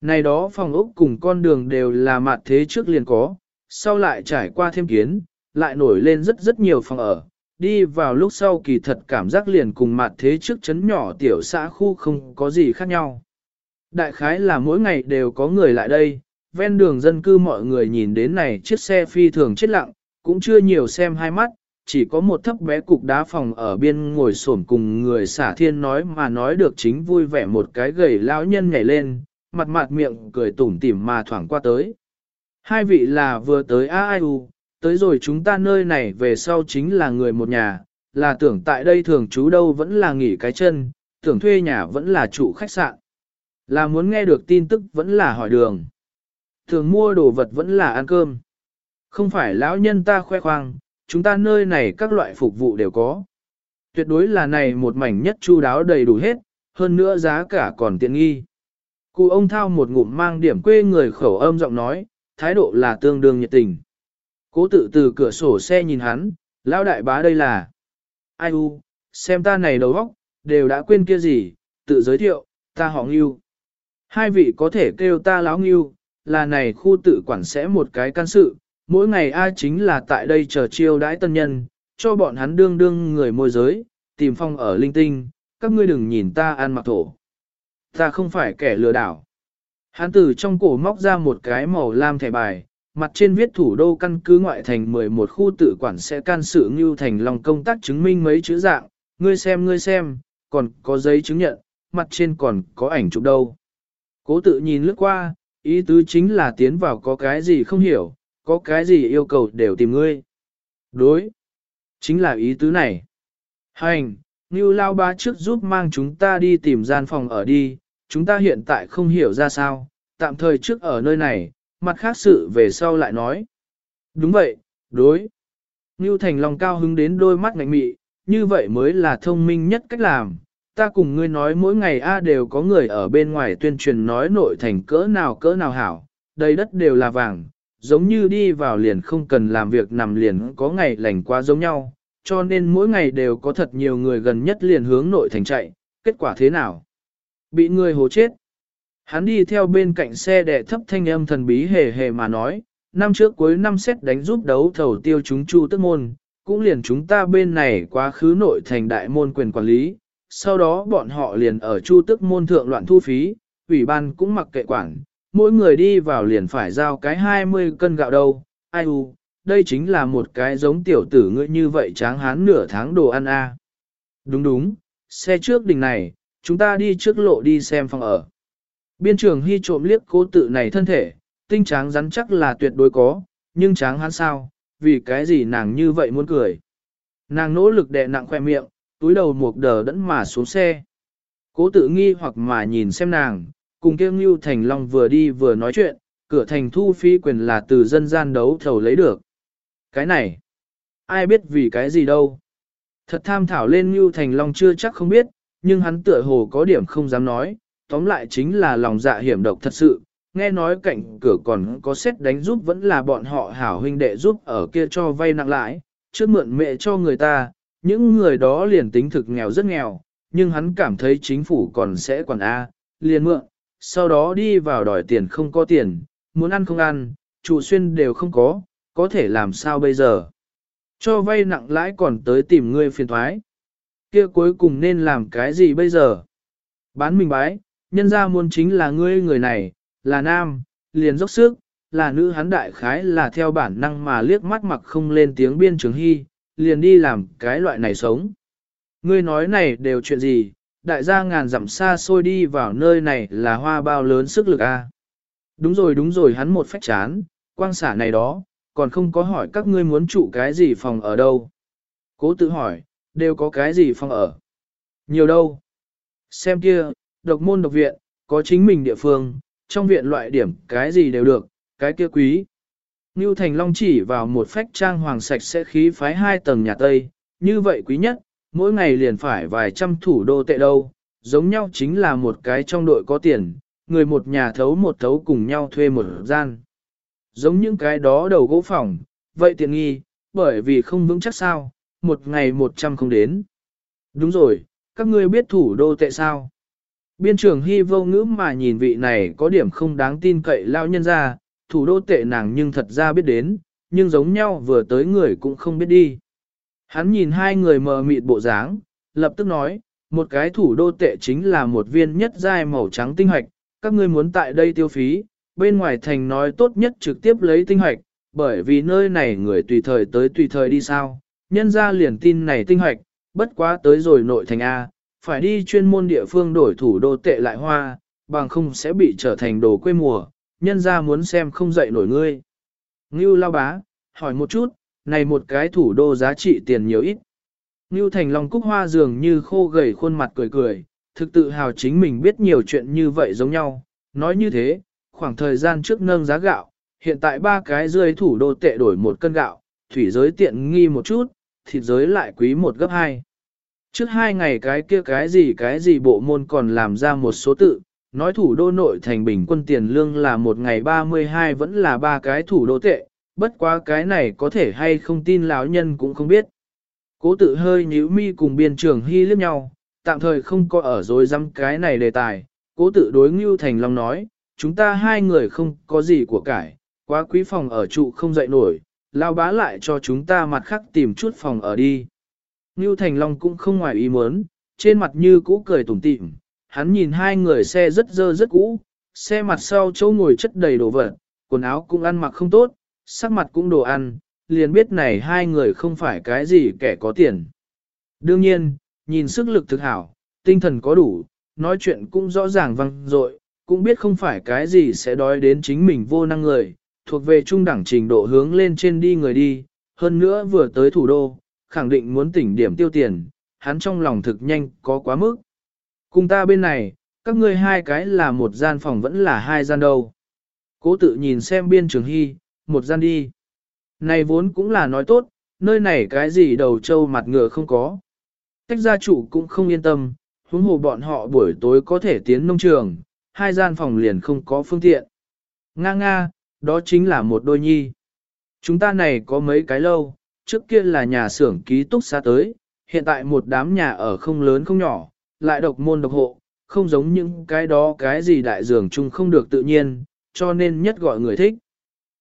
Này đó phòng ốc cùng con đường đều là mặt thế trước liền có, sau lại trải qua thêm kiến, lại nổi lên rất rất nhiều phòng ở. Đi vào lúc sau kỳ thật cảm giác liền cùng mặt thế trước chấn nhỏ tiểu xã khu không có gì khác nhau. Đại khái là mỗi ngày đều có người lại đây, ven đường dân cư mọi người nhìn đến này chiếc xe phi thường chết lặng, cũng chưa nhiều xem hai mắt, chỉ có một thấp bé cục đá phòng ở biên ngồi xổm cùng người xả thiên nói mà nói được chính vui vẻ một cái gầy lão nhân nhảy lên, mặt mặt miệng cười tủm tỉm mà thoảng qua tới. Hai vị là vừa tới AIU, tới rồi chúng ta nơi này về sau chính là người một nhà, là tưởng tại đây thường trú đâu vẫn là nghỉ cái chân, tưởng thuê nhà vẫn là chủ khách sạn. Là muốn nghe được tin tức vẫn là hỏi đường. Thường mua đồ vật vẫn là ăn cơm. Không phải lão nhân ta khoe khoang, chúng ta nơi này các loại phục vụ đều có. Tuyệt đối là này một mảnh nhất chu đáo đầy đủ hết, hơn nữa giá cả còn tiện nghi. Cụ ông thao một ngụm mang điểm quê người khẩu âm giọng nói, thái độ là tương đương nhiệt tình. Cố tự từ cửa sổ xe nhìn hắn, lão đại bá đây là. Ai u, xem ta này đầu óc, đều đã quên kia gì, tự giới thiệu, ta họ Ngưu. Hai vị có thể kêu ta lão Ngưu, là này khu tự quản sẽ một cái can sự, mỗi ngày ai chính là tại đây chờ chiêu đãi tân nhân, cho bọn hắn đương đương người môi giới, tìm phong ở linh tinh, các ngươi đừng nhìn ta ăn mặc thổ. Ta không phải kẻ lừa đảo. Hắn từ trong cổ móc ra một cái màu lam thẻ bài, mặt trên viết thủ đô căn cứ ngoại thành 11 khu tự quản sẽ can sự Ngưu thành lòng công tác chứng minh mấy chữ dạng, ngươi xem ngươi xem, còn có giấy chứng nhận, mặt trên còn có ảnh chụp đâu. Cố tự nhìn lướt qua, ý tứ chính là tiến vào có cái gì không hiểu, có cái gì yêu cầu đều tìm ngươi. Đối, chính là ý tứ này. Hành, Ngưu Lao Ba trước giúp mang chúng ta đi tìm gian phòng ở đi, chúng ta hiện tại không hiểu ra sao, tạm thời trước ở nơi này, mặt khác sự về sau lại nói. Đúng vậy, đối. Ngưu Thành Long cao hứng đến đôi mắt ngạnh mị, như vậy mới là thông minh nhất cách làm. Ta cùng ngươi nói mỗi ngày A đều có người ở bên ngoài tuyên truyền nói nội thành cỡ nào cỡ nào hảo, đầy đất đều là vàng, giống như đi vào liền không cần làm việc nằm liền có ngày lành quá giống nhau, cho nên mỗi ngày đều có thật nhiều người gần nhất liền hướng nội thành chạy, kết quả thế nào? Bị người hố chết. Hắn đi theo bên cạnh xe đệ thấp thanh âm thần bí hề hề mà nói, năm trước cuối năm xét đánh giúp đấu thầu tiêu chúng chu tức môn, cũng liền chúng ta bên này quá khứ nội thành đại môn quyền quản lý, sau đó bọn họ liền ở chu tức môn thượng loạn thu phí, ủy ban cũng mặc kệ quản, mỗi người đi vào liền phải giao cái 20 cân gạo đâu, ai u, đây chính là một cái giống tiểu tử ngươi như vậy tráng hán nửa tháng đồ ăn a. Đúng đúng, xe trước đỉnh này, chúng ta đi trước lộ đi xem phòng ở. Biên trường hy trộm liếc cố tự này thân thể, tinh tráng rắn chắc là tuyệt đối có, nhưng tráng hắn sao, vì cái gì nàng như vậy muốn cười. Nàng nỗ lực đè nặng khoe miệng, túi đầu một đờ đẫn mà xuống xe. Cố tự nghi hoặc mà nhìn xem nàng, cùng kêu Ngưu Thành Long vừa đi vừa nói chuyện, cửa thành thu phí quyền là từ dân gian đấu thầu lấy được. Cái này, ai biết vì cái gì đâu. Thật tham thảo lên Ngưu Thành Long chưa chắc không biết, nhưng hắn tựa hồ có điểm không dám nói, tóm lại chính là lòng dạ hiểm độc thật sự, nghe nói cạnh cửa còn có xét đánh giúp vẫn là bọn họ hảo huynh đệ giúp ở kia cho vay nặng lãi, trước mượn mẹ cho người ta, những người đó liền tính thực nghèo rất nghèo, nhưng hắn cảm thấy chính phủ còn sẽ quản A, liền mượn, sau đó đi vào đòi tiền không có tiền, muốn ăn không ăn, chủ xuyên đều không có, có thể làm sao bây giờ. Cho vay nặng lãi còn tới tìm ngươi phiền thoái. Kia cuối cùng nên làm cái gì bây giờ? Bán mình bái, nhân ra muốn chính là ngươi người này, là nam, liền dốc sức, là nữ hắn đại khái là theo bản năng mà liếc mắt mặc không lên tiếng biên trường hy, liền đi làm cái loại này sống. Ngươi nói này đều chuyện gì, đại gia ngàn dặm xa xôi đi vào nơi này là hoa bao lớn sức lực a. Đúng rồi đúng rồi hắn một phách chán, quang xả này đó, còn không có hỏi các ngươi muốn trụ cái gì phòng ở đâu. Cố tự hỏi, đều có cái gì phòng ở. Nhiều đâu. Xem kia, độc môn độc viện, có chính mình địa phương, trong viện loại điểm cái gì đều được, cái kia quý. Ngưu Thành Long chỉ vào một phách trang hoàng sạch sẽ khí phái hai tầng nhà Tây, như vậy quý nhất, mỗi ngày liền phải vài trăm thủ đô tệ đâu, giống nhau chính là một cái trong đội có tiền, người một nhà thấu một thấu cùng nhau thuê một gian. Giống những cái đó đầu gỗ phòng, vậy tiện nghi, bởi vì không vững chắc sao, một ngày một trăm không đến. Đúng rồi, các ngươi biết thủ đô tệ sao? Biên trưởng hy vô ngữ mà nhìn vị này có điểm không đáng tin cậy lao nhân ra, thủ đô tệ nàng nhưng thật ra biết đến, nhưng giống nhau vừa tới người cũng không biết đi. Hắn nhìn hai người mờ mịt bộ dáng, lập tức nói, một cái thủ đô tệ chính là một viên nhất giai màu trắng tinh hoạch, các ngươi muốn tại đây tiêu phí, bên ngoài thành nói tốt nhất trực tiếp lấy tinh hoạch, bởi vì nơi này người tùy thời tới tùy thời đi sao, nhân ra liền tin này tinh hoạch, bất quá tới rồi nội thành A, phải đi chuyên môn địa phương đổi thủ đô tệ lại hoa, bằng không sẽ bị trở thành đồ quê mùa, nhân ra muốn xem không dậy nổi ngươi. Ngưu lao bá, hỏi một chút, này một cái thủ đô giá trị tiền nhiều ít. Ngưu Thành lòng Cúc Hoa dường như khô gầy khuôn mặt cười cười, thực tự hào chính mình biết nhiều chuyện như vậy giống nhau. Nói như thế, khoảng thời gian trước nâng giá gạo, hiện tại ba cái rơi thủ đô tệ đổi một cân gạo, thủy giới tiện nghi một chút, thịt giới lại quý một gấp hai. Trước hai ngày cái kia cái gì cái gì bộ môn còn làm ra một số tự, nói thủ đô nội thành bình quân tiền lương là một ngày 32 vẫn là ba cái thủ đô tệ, bất quá cái này có thể hay không tin lão nhân cũng không biết. Cố tự hơi nhíu mi cùng biên trường hy liếc nhau, tạm thời không có ở dối dăm cái này đề tài, cố tự đối Ngưu Thành Long nói, chúng ta hai người không có gì của cải, quá quý phòng ở trụ không dậy nổi, lao bá lại cho chúng ta mặt khác tìm chút phòng ở đi. Ngưu Thành Long cũng không ngoài ý muốn, trên mặt như cũ cười tủm tỉm, hắn nhìn hai người xe rất dơ rất cũ, xe mặt sau chỗ ngồi chất đầy đồ vật, quần áo cũng ăn mặc không tốt, sắc mặt cũng đồ ăn, liền biết này hai người không phải cái gì kẻ có tiền. Đương nhiên, nhìn sức lực thực hảo, tinh thần có đủ, nói chuyện cũng rõ ràng văng dội, cũng biết không phải cái gì sẽ đói đến chính mình vô năng người, thuộc về trung đẳng trình độ hướng lên trên đi người đi, hơn nữa vừa tới thủ đô, khẳng định muốn tỉnh điểm tiêu tiền, hắn trong lòng thực nhanh có quá mức. Cùng ta bên này, các ngươi hai cái là một gian phòng vẫn là hai gian đâu. Cố tự nhìn xem biên trường hy, một gian đi. Này vốn cũng là nói tốt, nơi này cái gì đầu trâu mặt ngựa không có. Cách gia chủ cũng không yên tâm, huống hồ bọn họ buổi tối có thể tiến nông trường, hai gian phòng liền không có phương tiện. Nga nga, đó chính là một đôi nhi. Chúng ta này có mấy cái lâu, trước kia là nhà xưởng ký túc xa tới, hiện tại một đám nhà ở không lớn không nhỏ, lại độc môn độc hộ, không giống những cái đó cái gì đại dường chung không được tự nhiên, cho nên nhất gọi người thích.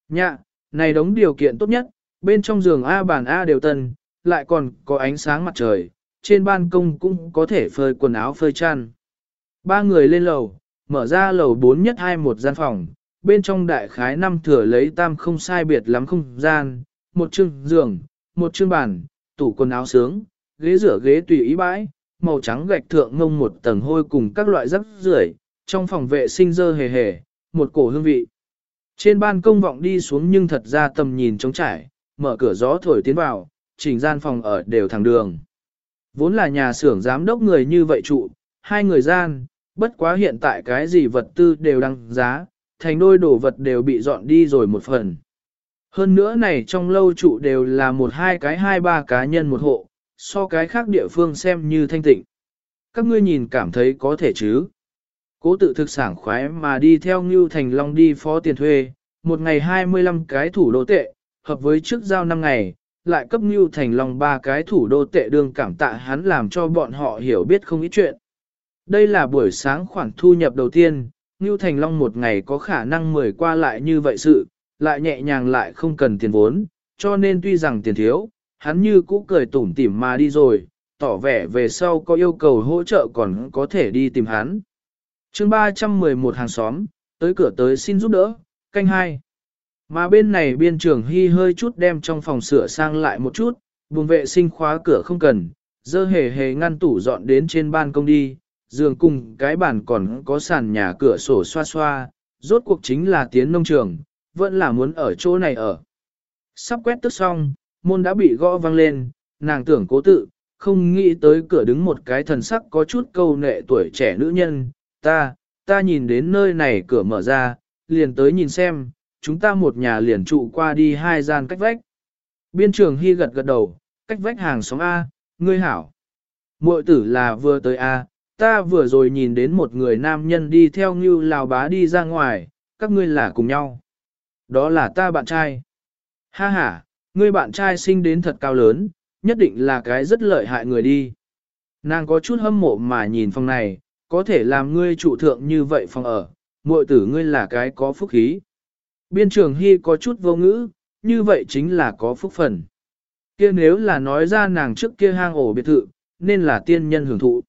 Nhạ, này đóng điều kiện tốt nhất, bên trong giường A bàn A đều tân, lại còn có ánh sáng mặt trời, trên ban công cũng có thể phơi quần áo phơi chăn. Ba người lên lầu, mở ra lầu bốn nhất hai một gian phòng, bên trong đại khái năm thừa lấy tam không sai biệt lắm không gian, một chương giường, một chương bàn, tủ quần áo sướng, ghế rửa ghế tùy ý bãi, màu trắng gạch thượng ngông một tầng hôi cùng các loại rắc rưởi trong phòng vệ sinh dơ hề hề, một cổ hương vị. Trên ban công vọng đi xuống nhưng thật ra tầm nhìn trống trải, mở cửa gió thổi tiến vào, chỉnh gian phòng ở đều thẳng đường. Vốn là nhà xưởng giám đốc người như vậy trụ, hai người gian, bất quá hiện tại cái gì vật tư đều đăng giá, thành đôi đồ vật đều bị dọn đi rồi một phần. Hơn nữa này trong lâu trụ đều là một hai cái hai ba cá nhân một hộ, so cái khác địa phương xem như thanh tịnh. Các ngươi nhìn cảm thấy có thể chứ. Cố tự thực sảng khoái mà đi theo Ngưu Thành Long đi phó tiền thuê, một ngày 25 cái thủ đô tệ, hợp với trước giao 5 ngày, lại cấp Ngưu Thành Long ba cái thủ đô tệ đương cảm tạ hắn làm cho bọn họ hiểu biết không ít chuyện. Đây là buổi sáng khoản thu nhập đầu tiên, Ngưu Thành Long một ngày có khả năng mười qua lại như vậy sự, lại nhẹ nhàng lại không cần tiền vốn, cho nên tuy rằng tiền thiếu, hắn như cũ cười tủm tỉm mà đi rồi, tỏ vẻ về sau có yêu cầu hỗ trợ còn có thể đi tìm hắn. chương 311 hàng xóm, tới cửa tới xin giúp đỡ, canh hai. Mà bên này biên trưởng hy hơi chút đem trong phòng sửa sang lại một chút, buồng vệ sinh khóa cửa không cần, dơ hề hề ngăn tủ dọn đến trên ban công đi, giường cùng cái bàn còn có sàn nhà cửa sổ xoa xoa, rốt cuộc chính là tiến nông trường, vẫn là muốn ở chỗ này ở. Sắp quét tức xong, môn đã bị gõ vang lên, nàng tưởng cố tự, không nghĩ tới cửa đứng một cái thần sắc có chút câu nệ tuổi trẻ nữ nhân, ta, ta nhìn đến nơi này cửa mở ra, liền tới nhìn xem, chúng ta một nhà liền trụ qua đi hai gian cách vách. Biên trường hy gật gật đầu, cách vách hàng xóm A, ngươi hảo. Muội tử là vừa tới A, ta vừa rồi nhìn đến một người nam nhân đi theo như lào bá đi ra ngoài, các ngươi là cùng nhau. Đó là ta bạn trai. Ha ha, ngươi bạn trai sinh đến thật cao lớn, nhất định là cái rất lợi hại người đi. Nàng có chút hâm mộ mà nhìn phòng này, có thể làm ngươi trụ thượng như vậy phòng ở, muội tử ngươi là cái có phúc khí. Biên trường hy có chút vô ngữ, như vậy chính là có phúc phần. kia nếu là nói ra nàng trước kia hang ổ biệt thự, nên là tiên nhân hưởng thụ.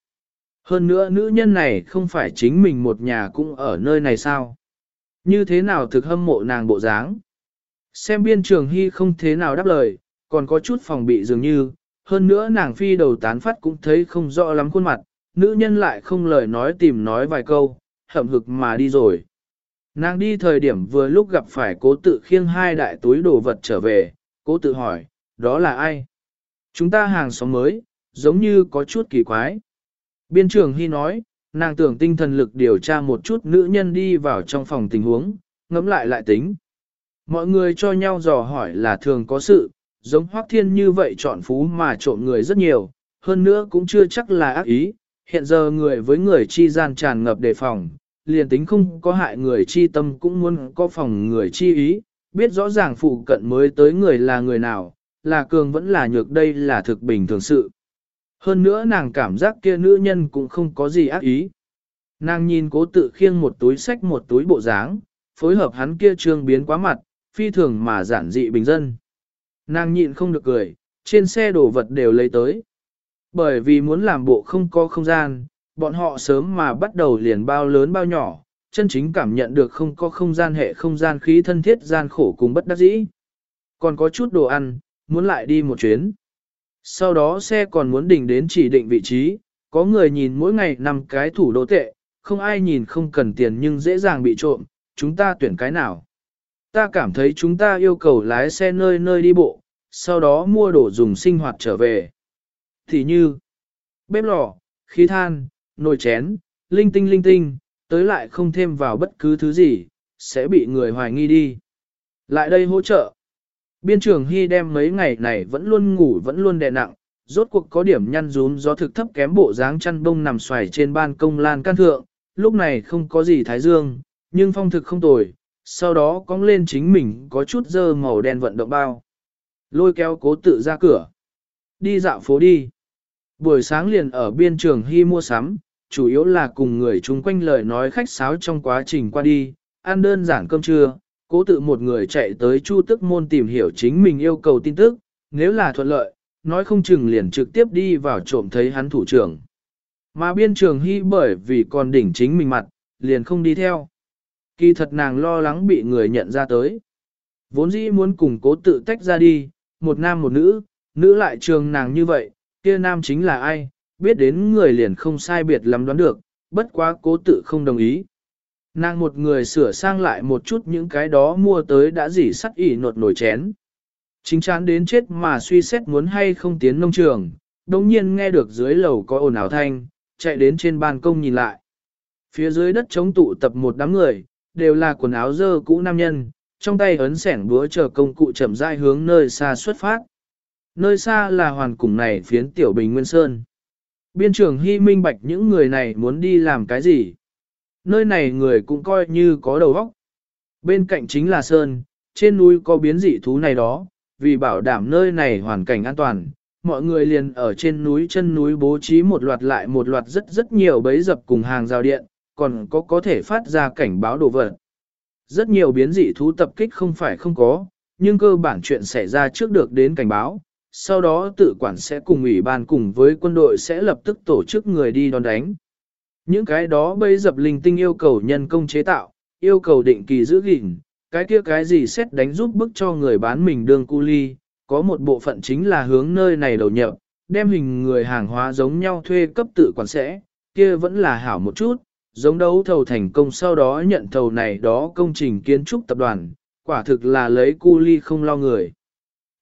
Hơn nữa nữ nhân này không phải chính mình một nhà cũng ở nơi này sao? Như thế nào thực hâm mộ nàng bộ dáng? Xem biên trường hy không thế nào đáp lời, còn có chút phòng bị dường như, hơn nữa nàng phi đầu tán phát cũng thấy không rõ lắm khuôn mặt, nữ nhân lại không lời nói tìm nói vài câu, hậm hực mà đi rồi. Nàng đi thời điểm vừa lúc gặp phải cố tự khiêng hai đại túi đồ vật trở về, cố tự hỏi, đó là ai? Chúng ta hàng xóm mới, giống như có chút kỳ quái. Biên trường Hy nói, nàng tưởng tinh thần lực điều tra một chút nữ nhân đi vào trong phòng tình huống, ngẫm lại lại tính. Mọi người cho nhau dò hỏi là thường có sự, giống Hoác Thiên như vậy chọn phú mà trộm người rất nhiều, hơn nữa cũng chưa chắc là ác ý, hiện giờ người với người chi gian tràn ngập đề phòng, liền tính không có hại người chi tâm cũng muốn có phòng người chi ý, biết rõ ràng phụ cận mới tới người là người nào, là cường vẫn là nhược đây là thực bình thường sự. Hơn nữa nàng cảm giác kia nữ nhân cũng không có gì ác ý. Nàng nhìn cố tự khiêng một túi sách một túi bộ dáng, phối hợp hắn kia trương biến quá mặt, phi thường mà giản dị bình dân. Nàng nhịn không được cười, trên xe đồ vật đều lấy tới. Bởi vì muốn làm bộ không có không gian, bọn họ sớm mà bắt đầu liền bao lớn bao nhỏ, chân chính cảm nhận được không có không gian hệ không gian khí thân thiết gian khổ cùng bất đắc dĩ. Còn có chút đồ ăn, muốn lại đi một chuyến. Sau đó xe còn muốn đỉnh đến chỉ định vị trí, có người nhìn mỗi ngày năm cái thủ đô tệ, không ai nhìn không cần tiền nhưng dễ dàng bị trộm, chúng ta tuyển cái nào. Ta cảm thấy chúng ta yêu cầu lái xe nơi nơi đi bộ, sau đó mua đồ dùng sinh hoạt trở về. Thì như, bếp lò, khí than, nồi chén, linh tinh linh tinh, tới lại không thêm vào bất cứ thứ gì, sẽ bị người hoài nghi đi. Lại đây hỗ trợ. Biên trưởng Hy đem mấy ngày này vẫn luôn ngủ vẫn luôn đè nặng, rốt cuộc có điểm nhăn rún do thực thấp kém bộ dáng chăn bông nằm xoài trên ban công lan can thượng, lúc này không có gì thái dương, nhưng phong thực không tồi, sau đó cong lên chính mình có chút dơ màu đen vận động bao. Lôi kéo cố tự ra cửa. Đi dạo phố đi. Buổi sáng liền ở biên trường Hy mua sắm, chủ yếu là cùng người chung quanh lời nói khách sáo trong quá trình qua đi, ăn đơn giản cơm trưa, cố tự một người chạy tới Chu Tức Môn tìm hiểu chính mình yêu cầu tin tức, nếu là thuận lợi, nói không chừng liền trực tiếp đi vào trộm thấy hắn thủ trưởng. Mà biên trường hy bởi vì còn đỉnh chính mình mặt, liền không đi theo. Kỳ thật nàng lo lắng bị người nhận ra tới. Vốn dĩ muốn cùng cố tự tách ra đi, một nam một nữ, nữ lại trường nàng như vậy, kia nam chính là ai, biết đến người liền không sai biệt lắm đoán được, bất quá cố tự không đồng ý. Nàng một người sửa sang lại một chút những cái đó mua tới đã dỉ sắt ỉ nột nổi chén. Chính chán đến chết mà suy xét muốn hay không tiến nông trường, đồng nhiên nghe được dưới lầu có ồn ào thanh, chạy đến trên ban công nhìn lại. Phía dưới đất chống tụ tập một đám người, đều là quần áo dơ cũ nam nhân, trong tay ấn sẻng búa chờ công cụ chậm rãi hướng nơi xa xuất phát. Nơi xa là hoàn cùng này phiến tiểu bình nguyên sơn. Biên trưởng hy minh bạch những người này muốn đi làm cái gì. Nơi này người cũng coi như có đầu óc. Bên cạnh chính là sơn, trên núi có biến dị thú này đó, vì bảo đảm nơi này hoàn cảnh an toàn, mọi người liền ở trên núi chân núi bố trí một loạt lại một loạt rất rất nhiều bấy dập cùng hàng rào điện, còn có có thể phát ra cảnh báo đồ vật. Rất nhiều biến dị thú tập kích không phải không có, nhưng cơ bản chuyện xảy ra trước được đến cảnh báo, sau đó tự quản sẽ cùng ủy ban cùng với quân đội sẽ lập tức tổ chức người đi đón đánh. Những cái đó bây dập linh tinh yêu cầu nhân công chế tạo, yêu cầu định kỳ giữ gìn, cái kia cái gì xét đánh giúp bức cho người bán mình đương cu ly, có một bộ phận chính là hướng nơi này đầu nhập, đem hình người hàng hóa giống nhau thuê cấp tự quản sẽ, kia vẫn là hảo một chút, giống đấu thầu thành công sau đó nhận thầu này đó công trình kiến trúc tập đoàn, quả thực là lấy cu ly không lo người.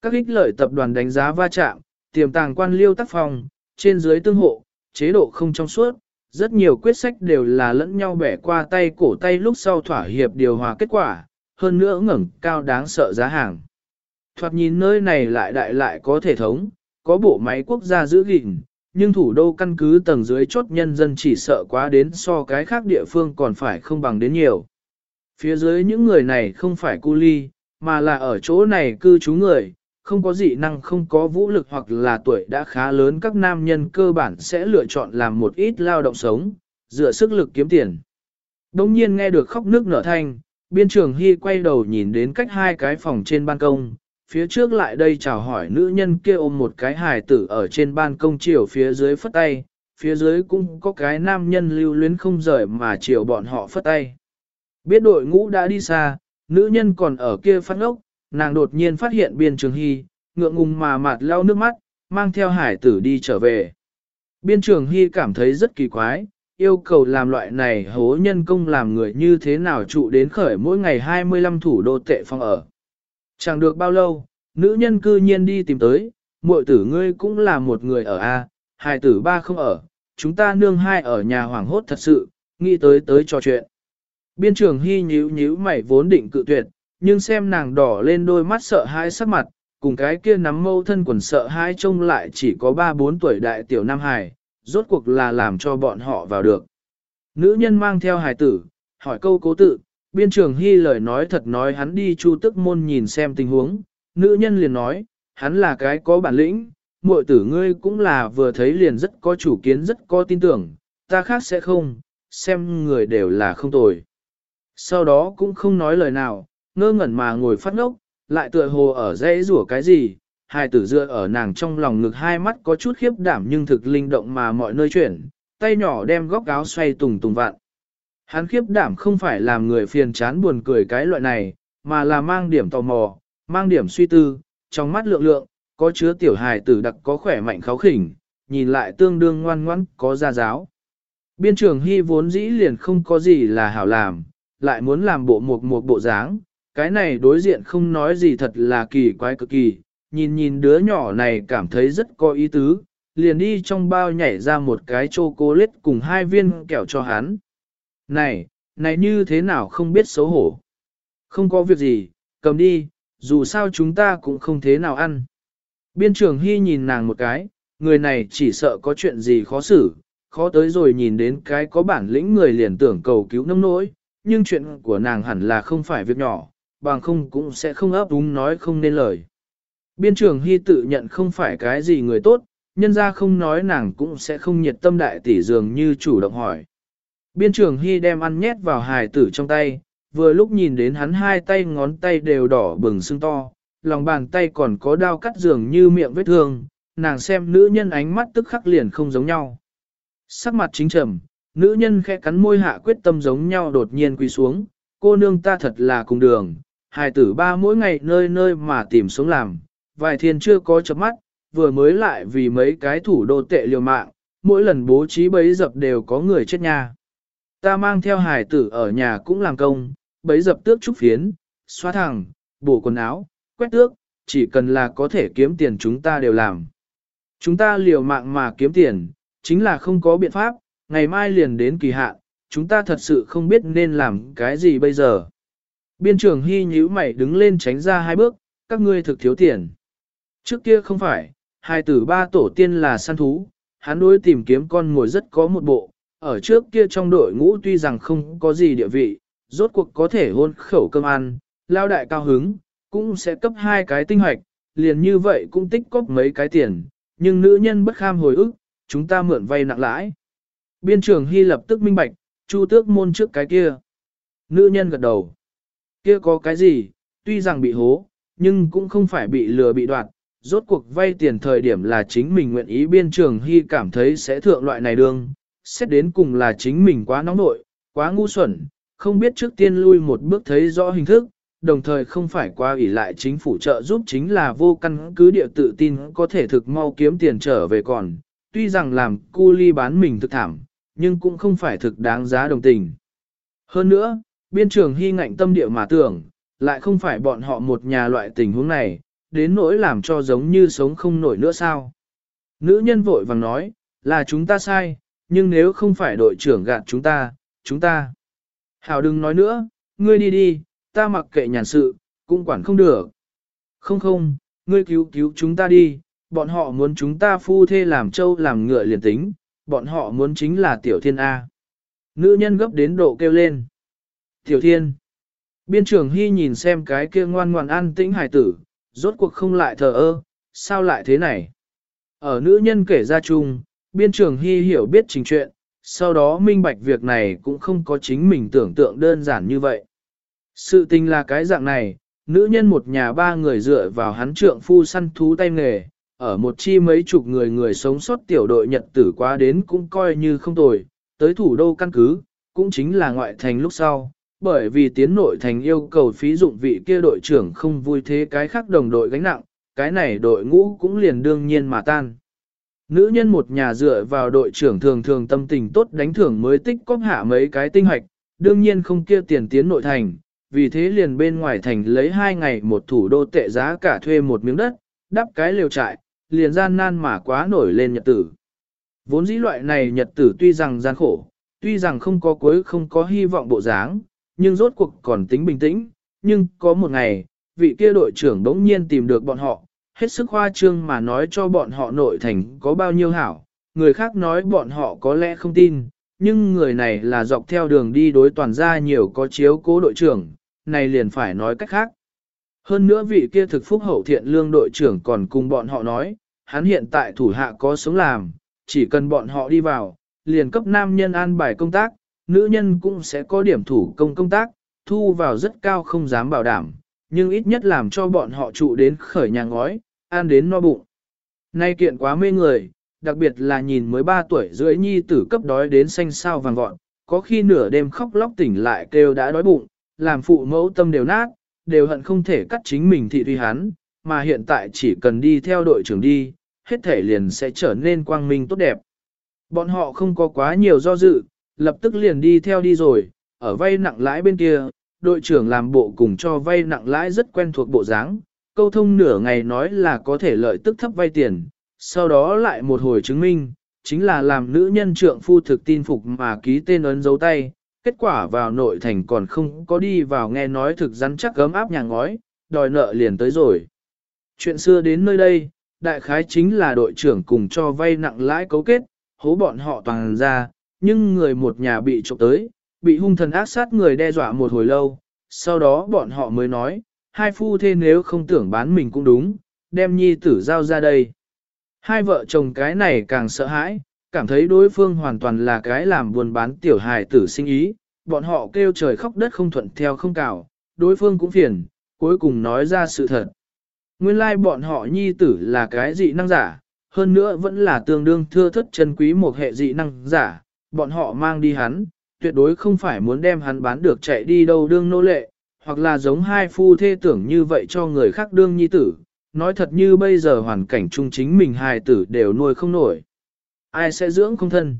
Các ích lợi tập đoàn đánh giá va chạm, tiềm tàng quan liêu tác phòng, trên dưới tương hộ, chế độ không trong suốt, rất nhiều quyết sách đều là lẫn nhau bẻ qua tay cổ tay lúc sau thỏa hiệp điều hòa kết quả, hơn nữa ngẩng cao đáng sợ giá hàng. Thoạt nhìn nơi này lại đại lại có thể thống, có bộ máy quốc gia giữ gìn, nhưng thủ đô căn cứ tầng dưới chốt nhân dân chỉ sợ quá đến so cái khác địa phương còn phải không bằng đến nhiều. Phía dưới những người này không phải cu ly, mà là ở chỗ này cư trú người, không có dị năng không có vũ lực hoặc là tuổi đã khá lớn các nam nhân cơ bản sẽ lựa chọn làm một ít lao động sống, dựa sức lực kiếm tiền. Đông nhiên nghe được khóc nước nở thanh, biên trường Hy quay đầu nhìn đến cách hai cái phòng trên ban công, phía trước lại đây chào hỏi nữ nhân kia ôm một cái hài tử ở trên ban công chiều phía dưới phất tay, phía dưới cũng có cái nam nhân lưu luyến không rời mà chiều bọn họ phất tay. Biết đội ngũ đã đi xa, nữ nhân còn ở kia phát ngốc, nàng đột nhiên phát hiện biên trường hy, ngượng ngùng mà mạt lau nước mắt, mang theo hải tử đi trở về. Biên trường hy cảm thấy rất kỳ quái, yêu cầu làm loại này hố nhân công làm người như thế nào trụ đến khởi mỗi ngày 25 thủ đô tệ phong ở. Chẳng được bao lâu, nữ nhân cư nhiên đi tìm tới, muội tử ngươi cũng là một người ở à, A, hai tử ba không ở, chúng ta nương hai ở nhà hoảng hốt thật sự, nghĩ tới tới trò chuyện. Biên trường hy nhíu nhíu mày vốn định cự tuyệt, nhưng xem nàng đỏ lên đôi mắt sợ hãi sắc mặt, cùng cái kia nắm mâu thân quần sợ hãi trông lại chỉ có 3-4 tuổi đại tiểu Nam Hải, rốt cuộc là làm cho bọn họ vào được. Nữ nhân mang theo hài tử, hỏi câu cố tự, biên trường hy lời nói thật nói hắn đi chu tức môn nhìn xem tình huống, nữ nhân liền nói, hắn là cái có bản lĩnh, muội tử ngươi cũng là vừa thấy liền rất có chủ kiến rất có tin tưởng, ta khác sẽ không, xem người đều là không tồi. Sau đó cũng không nói lời nào, ngơ ngẩn mà ngồi phát ngốc, lại tựa hồ ở dãy rủa cái gì, hai tử dựa ở nàng trong lòng ngực hai mắt có chút khiếp đảm nhưng thực linh động mà mọi nơi chuyển, tay nhỏ đem góc áo xoay tùng tùng vạn. Hắn khiếp đảm không phải làm người phiền chán buồn cười cái loại này, mà là mang điểm tò mò, mang điểm suy tư, trong mắt lượng lượng, có chứa tiểu hài tử đặc có khỏe mạnh kháo khỉnh, nhìn lại tương đương ngoan ngoãn, có gia giáo. Biên trường hy vốn dĩ liền không có gì là hảo làm, lại muốn làm bộ một một bộ dáng, cái này đối diện không nói gì thật là kỳ quái cực kỳ, nhìn nhìn đứa nhỏ này cảm thấy rất có ý tứ, liền đi trong bao nhảy ra một cái chocolate cùng hai viên kẹo cho hắn. Này, này như thế nào không biết xấu hổ. Không có việc gì, cầm đi, dù sao chúng ta cũng không thế nào ăn. Biên trưởng Hy nhìn nàng một cái, người này chỉ sợ có chuyện gì khó xử, khó tới rồi nhìn đến cái có bản lĩnh người liền tưởng cầu cứu nông nỗi, nhưng chuyện của nàng hẳn là không phải việc nhỏ, bằng không cũng sẽ không ấp úng nói không nên lời. Biên trường Hy tự nhận không phải cái gì người tốt, nhân ra không nói nàng cũng sẽ không nhiệt tâm đại tỷ dường như chủ động hỏi. Biên trường Hy đem ăn nhét vào hài tử trong tay, vừa lúc nhìn đến hắn hai tay ngón tay đều đỏ bừng sưng to, lòng bàn tay còn có đao cắt dường như miệng vết thương, nàng xem nữ nhân ánh mắt tức khắc liền không giống nhau. Sắc mặt chính trầm, nữ nhân khẽ cắn môi hạ quyết tâm giống nhau đột nhiên quỳ xuống, cô nương ta thật là cùng đường, hài tử ba mỗi ngày nơi nơi mà tìm sống làm, vài thiên chưa có chấm mắt, vừa mới lại vì mấy cái thủ đô tệ liều mạng, mỗi lần bố trí bấy dập đều có người chết nha. Ta mang theo hài tử ở nhà cũng làm công, bấy dập tước trúc phiến, xoa thẳng, bổ quần áo, quét tước, chỉ cần là có thể kiếm tiền chúng ta đều làm. Chúng ta liều mạng mà kiếm tiền, chính là không có biện pháp, ngày mai liền đến kỳ hạn, chúng ta thật sự không biết nên làm cái gì bây giờ. Biên trưởng hy nhíu mày đứng lên tránh ra hai bước, các ngươi thực thiếu tiền. Trước kia không phải, hai tử ba tổ tiên là săn thú, hắn đối tìm kiếm con ngồi rất có một bộ, ở trước kia trong đội ngũ tuy rằng không có gì địa vị, rốt cuộc có thể hôn khẩu cơm ăn, lao đại cao hứng, cũng sẽ cấp hai cái tinh hoạch, liền như vậy cũng tích cóp mấy cái tiền, nhưng nữ nhân bất kham hồi ức, chúng ta mượn vay nặng lãi. Biên trưởng Hy lập tức minh bạch, chu tước môn trước cái kia. Nữ nhân gật đầu. Kia có cái gì, tuy rằng bị hố, nhưng cũng không phải bị lừa bị đoạt. Rốt cuộc vay tiền thời điểm là chính mình nguyện ý biên trường hy cảm thấy sẽ thượng loại này đương, xét đến cùng là chính mình quá nóng nội, quá ngu xuẩn, không biết trước tiên lui một bước thấy rõ hình thức, đồng thời không phải qua ủy lại chính phủ trợ giúp chính là vô căn cứ địa tự tin có thể thực mau kiếm tiền trở về còn, tuy rằng làm cu ly bán mình thực thảm, nhưng cũng không phải thực đáng giá đồng tình. Hơn nữa, biên trường hy ngạnh tâm địa mà tưởng, lại không phải bọn họ một nhà loại tình huống này, đến nỗi làm cho giống như sống không nổi nữa sao. Nữ nhân vội vàng nói, là chúng ta sai, nhưng nếu không phải đội trưởng gạt chúng ta, chúng ta. Hảo đừng nói nữa, ngươi đi đi, ta mặc kệ nhàn sự, cũng quản không được. Không không, ngươi cứu cứu chúng ta đi, bọn họ muốn chúng ta phu thê làm trâu làm ngựa liền tính, bọn họ muốn chính là tiểu thiên A. Nữ nhân gấp đến độ kêu lên. Tiểu thiên. Biên trưởng Hy nhìn xem cái kia ngoan ngoan an tĩnh hải tử, rốt cuộc không lại thờ ơ, sao lại thế này? Ở nữ nhân kể ra chung, biên trưởng Hy hiểu biết trình chuyện, sau đó minh bạch việc này cũng không có chính mình tưởng tượng đơn giản như vậy. Sự tình là cái dạng này, nữ nhân một nhà ba người dựa vào hắn trượng phu săn thú tay nghề, ở một chi mấy chục người người sống sót tiểu đội nhật tử quá đến cũng coi như không tồi, tới thủ đô căn cứ, cũng chính là ngoại thành lúc sau, bởi vì tiến nội thành yêu cầu phí dụng vị kia đội trưởng không vui thế cái khác đồng đội gánh nặng, cái này đội ngũ cũng liền đương nhiên mà tan. Nữ nhân một nhà dựa vào đội trưởng thường thường tâm tình tốt đánh thưởng mới tích cóp hạ mấy cái tinh hoạch, đương nhiên không kia tiền tiến nội thành, vì thế liền bên ngoài thành lấy hai ngày một thủ đô tệ giá cả thuê một miếng đất, đắp cái lều trại, liền gian nan mà quá nổi lên nhật tử. Vốn dĩ loại này nhật tử tuy rằng gian khổ, tuy rằng không có cuối không có hy vọng bộ dáng, nhưng rốt cuộc còn tính bình tĩnh, nhưng có một ngày, vị kia đội trưởng đống nhiên tìm được bọn họ, hết sức hoa trương mà nói cho bọn họ nội thành có bao nhiêu hảo, người khác nói bọn họ có lẽ không tin, nhưng người này là dọc theo đường đi đối toàn gia nhiều có chiếu cố đội trưởng, này liền phải nói cách khác. Hơn nữa vị kia thực phúc hậu thiện lương đội trưởng còn cùng bọn họ nói, hắn hiện tại thủ hạ có sống làm, chỉ cần bọn họ đi vào, liền cấp nam nhân an bài công tác, nữ nhân cũng sẽ có điểm thủ công công tác, thu vào rất cao không dám bảo đảm, nhưng ít nhất làm cho bọn họ trụ đến khởi nhà ngói, ăn đến no bụng. Nay kiện quá mê người, đặc biệt là nhìn mới 3 tuổi rưỡi nhi tử cấp đói đến xanh sao vàng vọt, có khi nửa đêm khóc lóc tỉnh lại kêu đã đói bụng, làm phụ mẫu tâm đều nát, đều hận không thể cắt chính mình thị tuy hắn, mà hiện tại chỉ cần đi theo đội trưởng đi, hết thể liền sẽ trở nên quang minh tốt đẹp. Bọn họ không có quá nhiều do dự, lập tức liền đi theo đi rồi, ở vay nặng lãi bên kia, đội trưởng làm bộ cùng cho vay nặng lãi rất quen thuộc bộ dáng, câu thông nửa ngày nói là có thể lợi tức thấp vay tiền, sau đó lại một hồi chứng minh, chính là làm nữ nhân trượng phu thực tin phục mà ký tên ấn dấu tay, kết quả vào nội thành còn không có đi vào nghe nói thực rắn chắc gấm áp nhà ngói, đòi nợ liền tới rồi. Chuyện xưa đến nơi đây, đại khái chính là đội trưởng cùng cho vay nặng lãi cấu kết, hố bọn họ toàn ra, nhưng người một nhà bị trộm tới, bị hung thần ác sát người đe dọa một hồi lâu, sau đó bọn họ mới nói, hai phu thê nếu không tưởng bán mình cũng đúng, đem nhi tử giao ra đây. Hai vợ chồng cái này càng sợ hãi, cảm thấy đối phương hoàn toàn là cái làm buồn bán tiểu hài tử sinh ý, bọn họ kêu trời khóc đất không thuận theo không cào, đối phương cũng phiền, cuối cùng nói ra sự thật. Nguyên lai like bọn họ nhi tử là cái dị năng giả, hơn nữa vẫn là tương đương thưa thất chân quý một hệ dị năng giả, bọn họ mang đi hắn, tuyệt đối không phải muốn đem hắn bán được chạy đi đâu đương nô lệ, hoặc là giống hai phu thê tưởng như vậy cho người khác đương nhi tử, nói thật như bây giờ hoàn cảnh chung chính mình hài tử đều nuôi không nổi. Ai sẽ dưỡng không thân?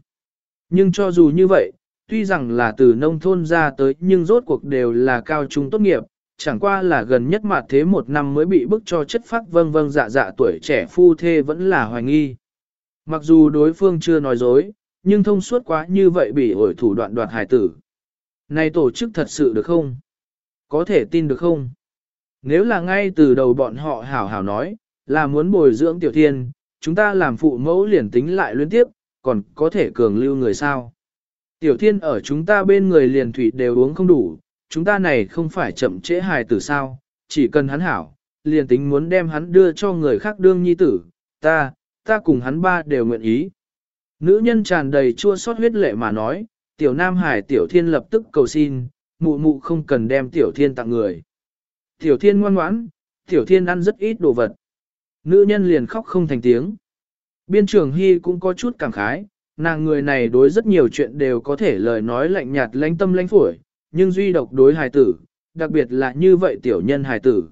Nhưng cho dù như vậy, tuy rằng là từ nông thôn ra tới nhưng rốt cuộc đều là cao trung tốt nghiệp, chẳng qua là gần nhất mà thế một năm mới bị bức cho chất phát vâng vâng dạ dạ tuổi trẻ phu thê vẫn là hoài nghi. Mặc dù đối phương chưa nói dối, nhưng thông suốt quá như vậy bị ổi thủ đoạn đoạt hải tử. Này tổ chức thật sự được không? Có thể tin được không? Nếu là ngay từ đầu bọn họ hảo hảo nói, là muốn bồi dưỡng tiểu thiên, chúng ta làm phụ mẫu liền tính lại liên tiếp, còn có thể cường lưu người sao? Tiểu thiên ở chúng ta bên người liền thủy đều uống không đủ, chúng ta này không phải chậm trễ hài tử sao, chỉ cần hắn hảo, liền tính muốn đem hắn đưa cho người khác đương nhi tử, ta, ta cùng hắn ba đều nguyện ý. Nữ nhân tràn đầy chua xót huyết lệ mà nói, tiểu nam hải tiểu thiên lập tức cầu xin, mụ mụ không cần đem tiểu thiên tặng người. Tiểu thiên ngoan ngoãn, tiểu thiên ăn rất ít đồ vật. Nữ nhân liền khóc không thành tiếng. Biên trưởng Hy cũng có chút cảm khái, nàng người này đối rất nhiều chuyện đều có thể lời nói lạnh nhạt lãnh tâm lãnh phổi, nhưng duy độc đối hài tử, đặc biệt là như vậy tiểu nhân hài tử.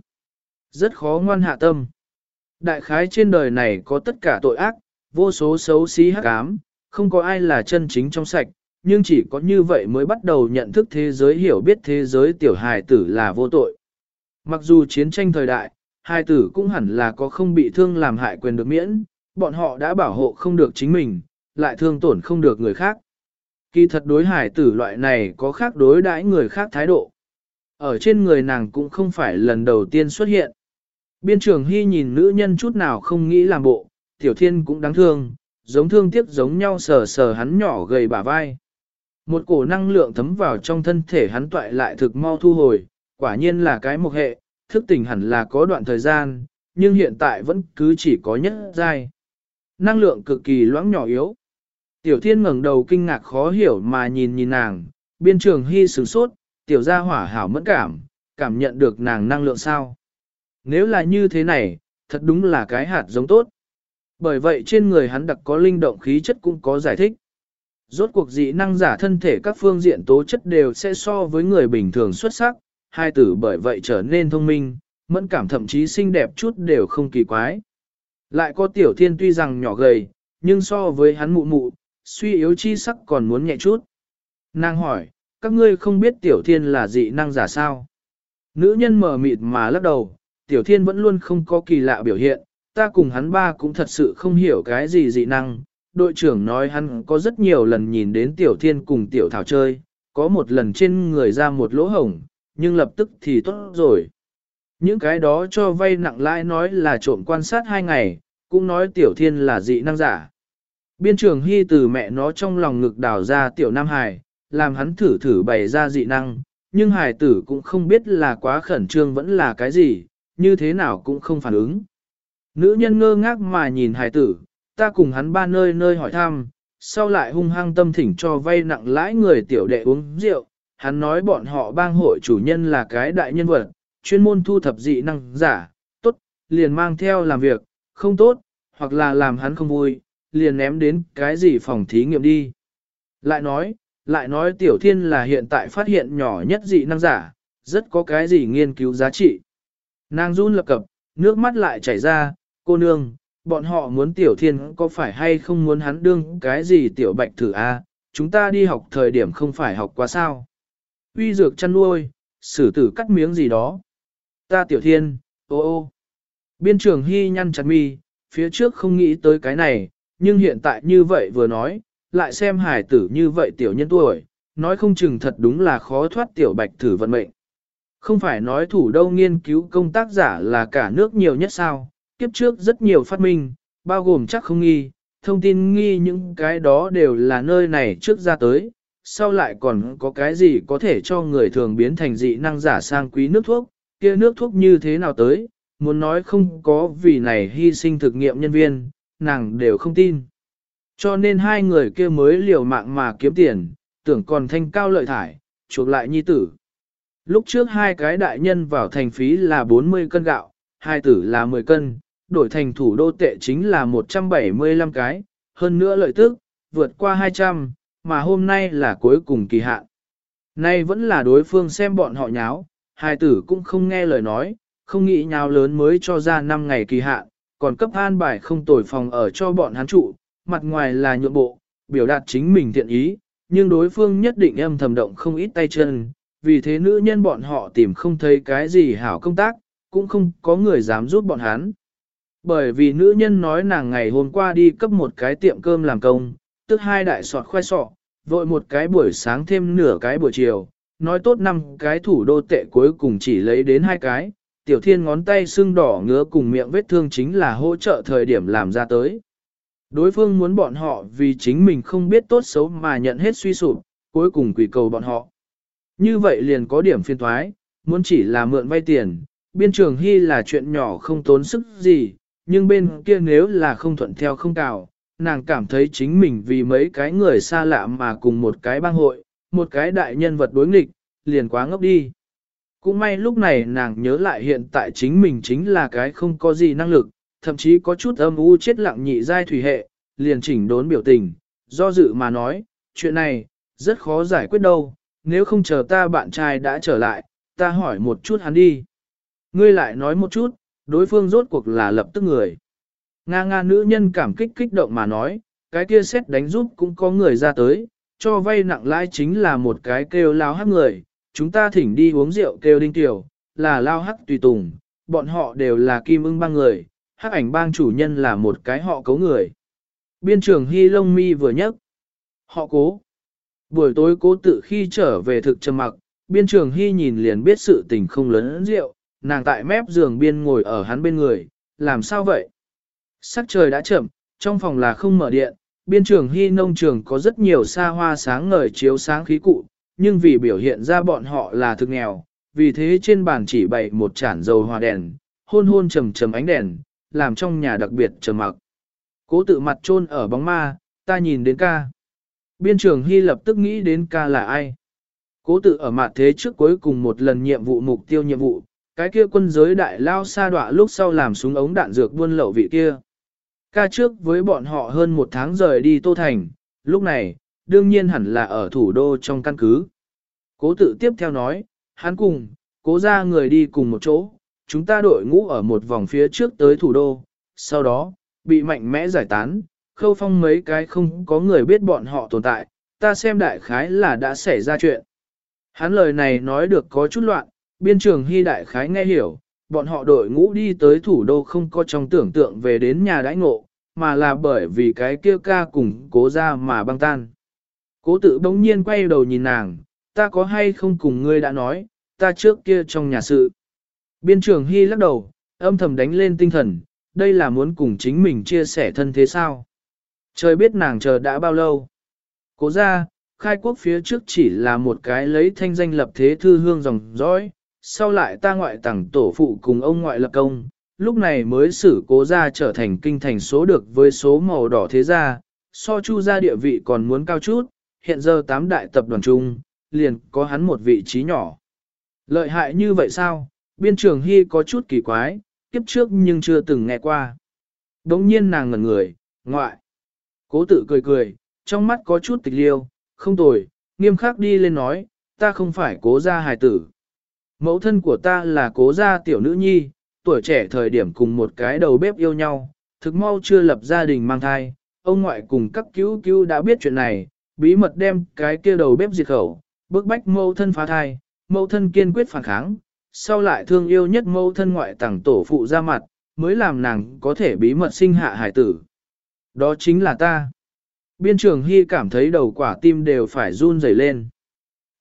Rất khó ngoan hạ tâm. Đại khái trên đời này có tất cả tội ác, vô số xấu xí hắc ám, không có ai là chân chính trong sạch, nhưng chỉ có như vậy mới bắt đầu nhận thức thế giới hiểu biết thế giới tiểu hài tử là vô tội. Mặc dù chiến tranh thời đại, hài tử cũng hẳn là có không bị thương làm hại quyền được miễn, bọn họ đã bảo hộ không được chính mình, lại thương tổn không được người khác. Kỳ thật đối hải tử loại này có khác đối đãi người khác thái độ. Ở trên người nàng cũng không phải lần đầu tiên xuất hiện. Biên trường Hy nhìn nữ nhân chút nào không nghĩ làm bộ, tiểu thiên cũng đáng thương, giống thương tiếc giống nhau sờ sờ hắn nhỏ gầy bả vai. Một cổ năng lượng thấm vào trong thân thể hắn toại lại thực mau thu hồi, quả nhiên là cái mục hệ, thức tỉnh hẳn là có đoạn thời gian, nhưng hiện tại vẫn cứ chỉ có nhất giai. Năng lượng cực kỳ loãng nhỏ yếu. Tiểu thiên ngẩng đầu kinh ngạc khó hiểu mà nhìn nhìn nàng, biên trường hy sửng sốt, tiểu gia hỏa hảo mẫn cảm, cảm nhận được nàng năng lượng sao. Nếu là như thế này, thật đúng là cái hạt giống tốt. Bởi vậy trên người hắn đặc có linh động khí chất cũng có giải thích. Rốt cuộc dị năng giả thân thể các phương diện tố chất đều sẽ so với người bình thường xuất sắc, hai tử bởi vậy trở nên thông minh, mẫn cảm thậm chí xinh đẹp chút đều không kỳ quái. Lại có tiểu thiên tuy rằng nhỏ gầy, nhưng so với hắn mụ mụ, suy yếu chi sắc còn muốn nhẹ chút. Nàng hỏi, các ngươi không biết tiểu thiên là dị năng giả sao? Nữ nhân mở mịt mà lắc đầu, tiểu thiên vẫn luôn không có kỳ lạ biểu hiện, ta cùng hắn ba cũng thật sự không hiểu cái gì dị năng. Đội trưởng nói hắn có rất nhiều lần nhìn đến tiểu thiên cùng tiểu thảo chơi, có một lần trên người ra một lỗ hổng, nhưng lập tức thì tốt rồi. Những cái đó cho vay nặng lãi nói là trộm quan sát hai ngày, cũng nói tiểu thiên là dị năng giả. Biên trường hy từ mẹ nó trong lòng ngực đào ra tiểu nam hải, làm hắn thử thử bày ra dị năng, nhưng hải tử cũng không biết là quá khẩn trương vẫn là cái gì, như thế nào cũng không phản ứng. Nữ nhân ngơ ngác mà nhìn hải tử, ta cùng hắn ba nơi nơi hỏi thăm, sau lại hung hăng tâm thỉnh cho vay nặng lãi người tiểu đệ uống rượu, hắn nói bọn họ bang hội chủ nhân là cái đại nhân vật, chuyên môn thu thập dị năng giả, tốt, liền mang theo làm việc, không tốt, hoặc là làm hắn không vui, liền ném đến cái gì phòng thí nghiệm đi. Lại nói, lại nói tiểu thiên là hiện tại phát hiện nhỏ nhất dị năng giả, rất có cái gì nghiên cứu giá trị. Nàng run lập cập, nước mắt lại chảy ra, cô nương, bọn họ muốn tiểu thiên có phải hay không muốn hắn đương cái gì tiểu bạch thử a chúng ta đi học thời điểm không phải học quá sao. Uy dược chăn nuôi, xử tử cắt miếng gì đó. Ta tiểu thiên, ô ô. Biên trường hy nhăn chặt mi, phía trước không nghĩ tới cái này, nhưng hiện tại như vậy vừa nói, lại xem hải tử như vậy tiểu nhân tuổi, nói không chừng thật đúng là khó thoát tiểu bạch thử vận mệnh. Không phải nói thủ đô nghiên cứu công tác giả là cả nước nhiều nhất sao, kiếp trước rất nhiều phát minh, bao gồm chắc không nghi, thông tin nghi những cái đó đều là nơi này trước ra tới, sau lại còn có cái gì có thể cho người thường biến thành dị năng giả sang quý nước thuốc, kia nước thuốc như thế nào tới, muốn nói không có vì này hy sinh thực nghiệm nhân viên, nàng đều không tin. Cho nên hai người kia mới liều mạng mà kiếm tiền, tưởng còn thanh cao lợi thải, chuộc lại nhi tử. Lúc trước hai cái đại nhân vào thành phí là 40 cân gạo, hai tử là 10 cân, đổi thành thủ đô tệ chính là 175 cái, hơn nữa lợi tức, vượt qua 200, mà hôm nay là cuối cùng kỳ hạn. Nay vẫn là đối phương xem bọn họ nháo, hai tử cũng không nghe lời nói, không nghĩ nháo lớn mới cho ra 5 ngày kỳ hạn, còn cấp an bài không tồi phòng ở cho bọn hắn trụ, mặt ngoài là nhượng bộ, biểu đạt chính mình thiện ý, nhưng đối phương nhất định âm thầm động không ít tay chân, vì thế nữ nhân bọn họ tìm không thấy cái gì hảo công tác, cũng không có người dám giúp bọn hắn. Bởi vì nữ nhân nói nàng ngày hôm qua đi cấp một cái tiệm cơm làm công, tức hai đại sọt khoai sọ, vội một cái buổi sáng thêm nửa cái buổi chiều, nói tốt năm cái thủ đô tệ cuối cùng chỉ lấy đến hai cái, tiểu thiên ngón tay sưng đỏ ngứa cùng miệng vết thương chính là hỗ trợ thời điểm làm ra tới. Đối phương muốn bọn họ vì chính mình không biết tốt xấu mà nhận hết suy sụp, cuối cùng quỷ cầu bọn họ. Như vậy liền có điểm phiên thoái, muốn chỉ là mượn vay tiền, biên trường hy là chuyện nhỏ không tốn sức gì, nhưng bên kia nếu là không thuận theo không cào, nàng cảm thấy chính mình vì mấy cái người xa lạ mà cùng một cái bang hội, một cái đại nhân vật đối nghịch, liền quá ngốc đi. Cũng may lúc này nàng nhớ lại hiện tại chính mình chính là cái không có gì năng lực, thậm chí có chút âm u chết lặng nhị giai thủy hệ, liền chỉnh đốn biểu tình, do dự mà nói, chuyện này, rất khó giải quyết đâu, nếu không chờ ta bạn trai đã trở lại, ta hỏi một chút hắn đi. Ngươi lại nói một chút, đối phương rốt cuộc là lập tức người. Nga nga nữ nhân cảm kích kích động mà nói, cái kia xét đánh giúp cũng có người ra tới, cho vay nặng lãi chính là một cái kêu lao hắc người, chúng ta thỉnh đi uống rượu kêu đinh tiểu, là lao hắc tùy tùng, bọn họ đều là kim ưng bang người, hắc ảnh bang chủ nhân là một cái họ cấu người. Biên trưởng Hy Long Mi vừa nhắc, họ cố. Buổi tối cố tự khi trở về thực trầm mặc, biên trưởng Hy nhìn liền biết sự tình không lớn rượu, nàng tại mép giường biên ngồi ở hắn bên người, làm sao vậy? Sắc trời đã chậm, trong phòng là không mở điện, biên trường Hy nông trường có rất nhiều xa hoa sáng ngời chiếu sáng khí cụ, nhưng vì biểu hiện ra bọn họ là thực nghèo, vì thế trên bàn chỉ bày một chản dầu hòa đèn, hôn hôn trầm trầm ánh đèn, làm trong nhà đặc biệt trầm mặc. Cố tự mặt chôn ở bóng ma, ta nhìn đến ca. Biên trường Hy lập tức nghĩ đến ca là ai. Cố tự ở mặt thế trước cuối cùng một lần nhiệm vụ mục tiêu nhiệm vụ, cái kia quân giới đại lao xa đọa lúc sau làm súng ống đạn dược buôn lậu vị kia. Ca trước với bọn họ hơn một tháng rời đi Tô Thành, lúc này, đương nhiên hẳn là ở thủ đô trong căn cứ. Cố tự tiếp theo nói, hắn cùng, cố ra người đi cùng một chỗ, chúng ta đội ngũ ở một vòng phía trước tới thủ đô, sau đó, bị mạnh mẽ giải tán, khâu phong mấy cái không có người biết bọn họ tồn tại, ta xem đại khái là đã xảy ra chuyện. Hắn lời này nói được có chút loạn, biên trường hy đại khái nghe hiểu, bọn họ đội ngũ đi tới thủ đô không có trong tưởng tượng về đến nhà đãi ngộ, mà là bởi vì cái kia ca cùng cố ra mà băng tan. Cố tự bỗng nhiên quay đầu nhìn nàng, ta có hay không cùng ngươi đã nói, ta trước kia trong nhà sự. Biên trường Hy lắc đầu, âm thầm đánh lên tinh thần, đây là muốn cùng chính mình chia sẻ thân thế sao. Trời biết nàng chờ đã bao lâu. Cố ra, khai quốc phía trước chỉ là một cái lấy thanh danh lập thế thư hương dòng dõi, sau lại ta ngoại tặng tổ phụ cùng ông ngoại lập công, lúc này mới xử cố gia trở thành kinh thành số được với số màu đỏ thế gia, so chu gia địa vị còn muốn cao chút, hiện giờ tám đại tập đoàn chung, liền có hắn một vị trí nhỏ. Lợi hại như vậy sao? Biên trường Hy có chút kỳ quái, kiếp trước nhưng chưa từng nghe qua. Đống nhiên nàng ngẩn người, ngoại. Cố tự cười cười, trong mắt có chút tịch liêu, không tồi, nghiêm khắc đi lên nói, ta không phải cố gia hài tử. Mẫu thân của ta là cố gia tiểu nữ nhi, tuổi trẻ thời điểm cùng một cái đầu bếp yêu nhau, thực mau chưa lập gia đình mang thai, ông ngoại cùng các cứu cứu đã biết chuyện này, bí mật đem cái kia đầu bếp diệt khẩu, bức bách mẫu thân phá thai, mẫu thân kiên quyết phản kháng, sau lại thương yêu nhất mẫu thân ngoại tàng tổ phụ ra mặt, mới làm nàng có thể bí mật sinh hạ hải tử. Đó chính là ta. Biên trường Hy cảm thấy đầu quả tim đều phải run rẩy lên.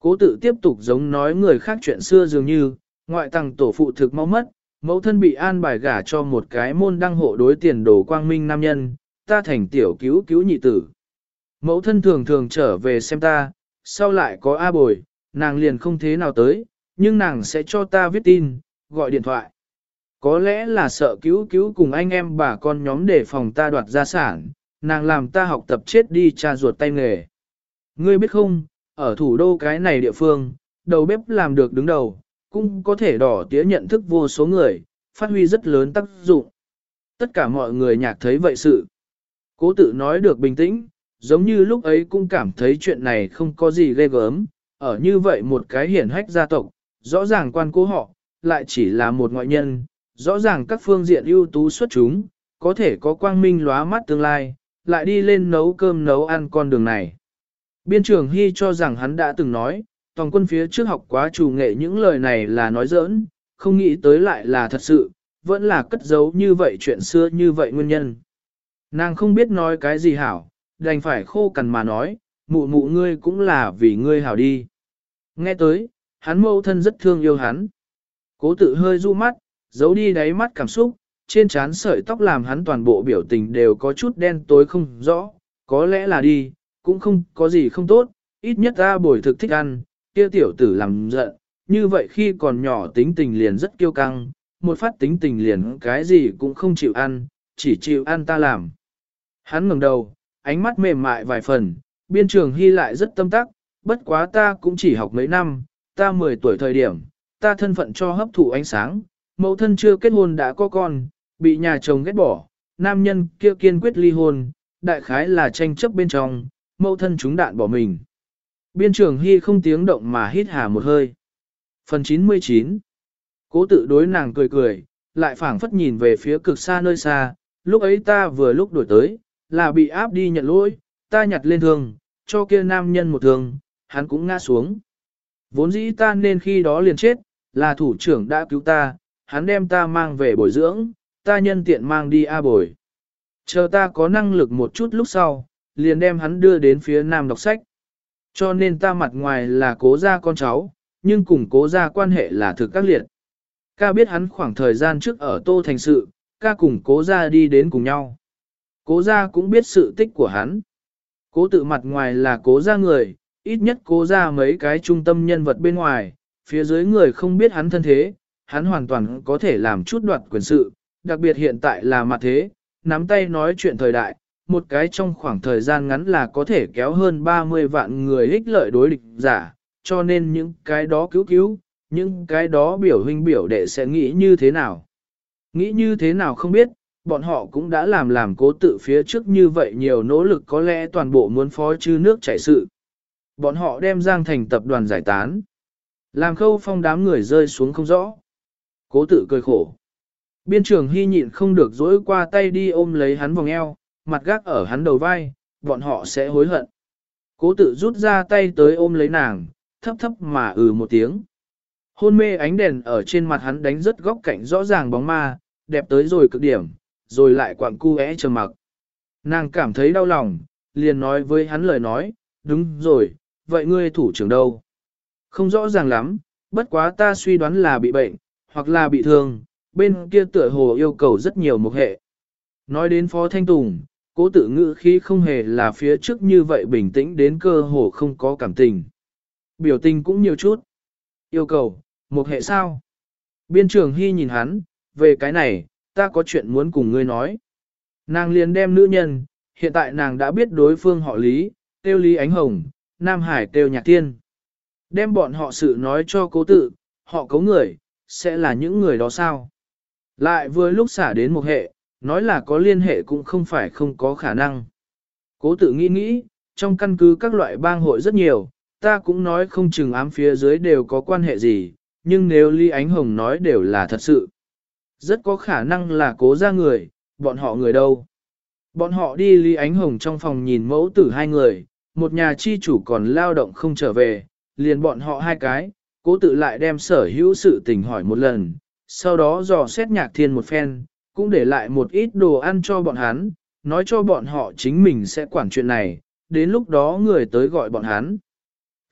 Cố tự tiếp tục giống nói người khác chuyện xưa dường như, ngoại tàng tổ phụ thực mau mất, mẫu thân bị an bài gả cho một cái môn đăng hộ đối tiền đồ quang minh nam nhân, ta thành tiểu cứu cứu nhị tử. Mẫu thân thường thường trở về xem ta, sau lại có A bồi, nàng liền không thế nào tới, nhưng nàng sẽ cho ta viết tin, gọi điện thoại. Có lẽ là sợ cứu cứu cùng anh em bà con nhóm để phòng ta đoạt gia sản, nàng làm ta học tập chết đi cha ruột tay nghề. Ngươi biết không, ở thủ đô cái này địa phương, đầu bếp làm được đứng đầu, cũng có thể đỏ tía nhận thức vô số người, phát huy rất lớn tác dụng. Tất cả mọi người nhạc thấy vậy sự. Cố tự nói được bình tĩnh, giống như lúc ấy cũng cảm thấy chuyện này không có gì ghê gớm, ở như vậy một cái hiển hách gia tộc, rõ ràng quan cố họ, lại chỉ là một ngoại nhân, rõ ràng các phương diện ưu tú xuất chúng, có thể có quang minh lóa mắt tương lai, lại đi lên nấu cơm nấu ăn con đường này. Biên trưởng Hy cho rằng hắn đã từng nói, toàn quân phía trước học quá chủ nghệ những lời này là nói giỡn, không nghĩ tới lại là thật sự, vẫn là cất giấu như vậy chuyện xưa như vậy nguyên nhân. Nàng không biết nói cái gì hảo, đành phải khô cằn mà nói, mụ mụ ngươi cũng là vì ngươi hảo đi. Nghe tới, hắn mâu thân rất thương yêu hắn. Cố tự hơi du mắt, giấu đi đáy mắt cảm xúc, trên trán sợi tóc làm hắn toàn bộ biểu tình đều có chút đen tối không rõ, có lẽ là đi, cũng không có gì không tốt, ít nhất ta bồi thực thích ăn, kia tiểu tử làm giận, như vậy khi còn nhỏ tính tình liền rất kiêu căng, một phát tính tình liền cái gì cũng không chịu ăn, chỉ chịu ăn ta làm. Hắn ngẩng đầu, ánh mắt mềm mại vài phần, biên trường hy lại rất tâm tắc, bất quá ta cũng chỉ học mấy năm, ta 10 tuổi thời điểm, ta thân phận cho hấp thụ ánh sáng, mẫu thân chưa kết hôn đã có con, bị nhà chồng ghét bỏ, nam nhân kia kiên quyết ly hôn, đại khái là tranh chấp bên trong, mẫu thân chúng đạn bỏ mình. Biên trường hy không tiếng động mà hít hà một hơi. Phần 99 Cố tự đối nàng cười cười, lại phảng phất nhìn về phía cực xa nơi xa, lúc ấy ta vừa lúc đổi tới, là bị áp đi nhận lỗi, ta nhặt lên thương, cho kia nam nhân một thương, hắn cũng ngã xuống. Vốn dĩ ta nên khi đó liền chết, là thủ trưởng đã cứu ta, hắn đem ta mang về bồi dưỡng, ta nhân tiện mang đi A bồi. Chờ ta có năng lực một chút lúc sau, liền đem hắn đưa đến phía nam đọc sách. Cho nên ta mặt ngoài là cố gia con cháu, nhưng cùng cố gia quan hệ là thực các liệt. Ca biết hắn khoảng thời gian trước ở Tô Thành sự, ca cùng cố gia đi đến cùng nhau. Cố gia cũng biết sự tích của hắn. Cố tự mặt ngoài là cố gia người, ít nhất cố gia mấy cái trung tâm nhân vật bên ngoài, phía dưới người không biết hắn thân thế, hắn hoàn toàn có thể làm chút đoạt quyền sự, đặc biệt hiện tại là mặt thế, nắm tay nói chuyện thời đại, một cái trong khoảng thời gian ngắn là có thể kéo hơn 30 vạn người ích lợi đối địch giả, cho nên những cái đó cứu cứu, những cái đó biểu huynh biểu đệ sẽ nghĩ như thế nào. Nghĩ như thế nào không biết, bọn họ cũng đã làm làm cố tự phía trước như vậy nhiều nỗ lực có lẽ toàn bộ muốn phó chư nước chảy sự. Bọn họ đem Giang thành tập đoàn giải tán. Làm khâu phong đám người rơi xuống không rõ. Cố tự cười khổ. Biên trưởng hy nhịn không được dỗi qua tay đi ôm lấy hắn vòng eo, mặt gác ở hắn đầu vai, bọn họ sẽ hối hận. Cố tự rút ra tay tới ôm lấy nàng, thấp thấp mà ừ một tiếng. Hôn mê ánh đèn ở trên mặt hắn đánh rất góc cạnh rõ ràng bóng ma, đẹp tới rồi cực điểm, rồi lại quặng cu é trầm mặc. Nàng cảm thấy đau lòng, liền nói với hắn lời nói, đúng rồi, vậy ngươi thủ trưởng đâu? Không rõ ràng lắm, bất quá ta suy đoán là bị bệnh, hoặc là bị thương, bên kia tựa hồ yêu cầu rất nhiều mục hệ. Nói đến Phó Thanh Tùng, cố tự ngữ khi không hề là phía trước như vậy bình tĩnh đến cơ hồ không có cảm tình. Biểu tình cũng nhiều chút. Yêu cầu, một hệ sao? Biên trường Hy nhìn hắn, về cái này, ta có chuyện muốn cùng ngươi nói. Nàng liền đem nữ nhân, hiện tại nàng đã biết đối phương họ Lý, tiêu Lý Ánh Hồng, Nam Hải tiêu Nhạc Tiên. Đem bọn họ sự nói cho cố tự, họ cấu người, sẽ là những người đó sao? Lại vừa lúc xả đến một hệ, nói là có liên hệ cũng không phải không có khả năng. Cố tự nghĩ nghĩ, trong căn cứ các loại bang hội rất nhiều, ta cũng nói không chừng ám phía dưới đều có quan hệ gì, nhưng nếu Lý Ánh Hồng nói đều là thật sự. Rất có khả năng là cố ra người, bọn họ người đâu. Bọn họ đi Lý Ánh Hồng trong phòng nhìn mẫu tử hai người, một nhà chi chủ còn lao động không trở về, liền bọn họ hai cái, cố tự lại đem sở hữu sự tình hỏi một lần, sau đó dò xét nhạc thiên một phen, cũng để lại một ít đồ ăn cho bọn hắn, nói cho bọn họ chính mình sẽ quản chuyện này, đến lúc đó người tới gọi bọn hắn.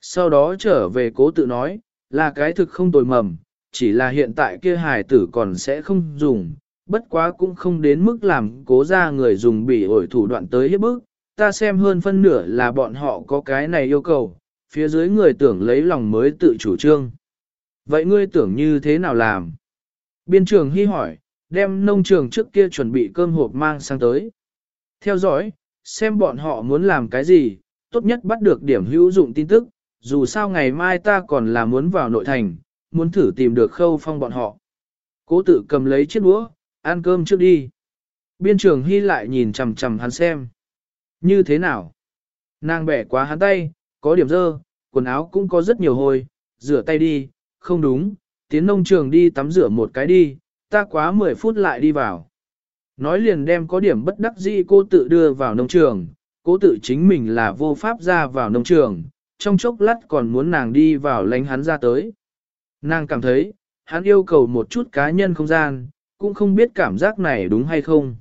Sau đó trở về cố tự nói, là cái thực không tồi mầm, chỉ là hiện tại kia hài tử còn sẽ không dùng, bất quá cũng không đến mức làm cố ra người dùng bị ổi thủ đoạn tới hiếp bức, ta xem hơn phân nửa là bọn họ có cái này yêu cầu, phía dưới người tưởng lấy lòng mới tự chủ trương. Vậy ngươi tưởng như thế nào làm? Biên trường hy hỏi, đem nông trường trước kia chuẩn bị cơm hộp mang sang tới. Theo dõi, xem bọn họ muốn làm cái gì, tốt nhất bắt được điểm hữu dụng tin tức, dù sao ngày mai ta còn là muốn vào nội thành, muốn thử tìm được khâu phong bọn họ. Cố tự cầm lấy chiếc đũa, ăn cơm trước đi. Biên trường hy lại nhìn chằm chằm hắn xem. Như thế nào? Nàng bẻ quá hắn tay, có điểm dơ, quần áo cũng có rất nhiều hôi, rửa tay đi, không đúng, tiến nông trường đi tắm rửa một cái đi, ta quá 10 phút lại đi vào. Nói liền đem có điểm bất đắc dĩ cô tự đưa vào nông trường, cố tự chính mình là vô pháp ra vào nông trường, trong chốc lát còn muốn nàng đi vào lánh hắn ra tới. Nàng cảm thấy, hắn yêu cầu một chút cá nhân không gian, cũng không biết cảm giác này đúng hay không.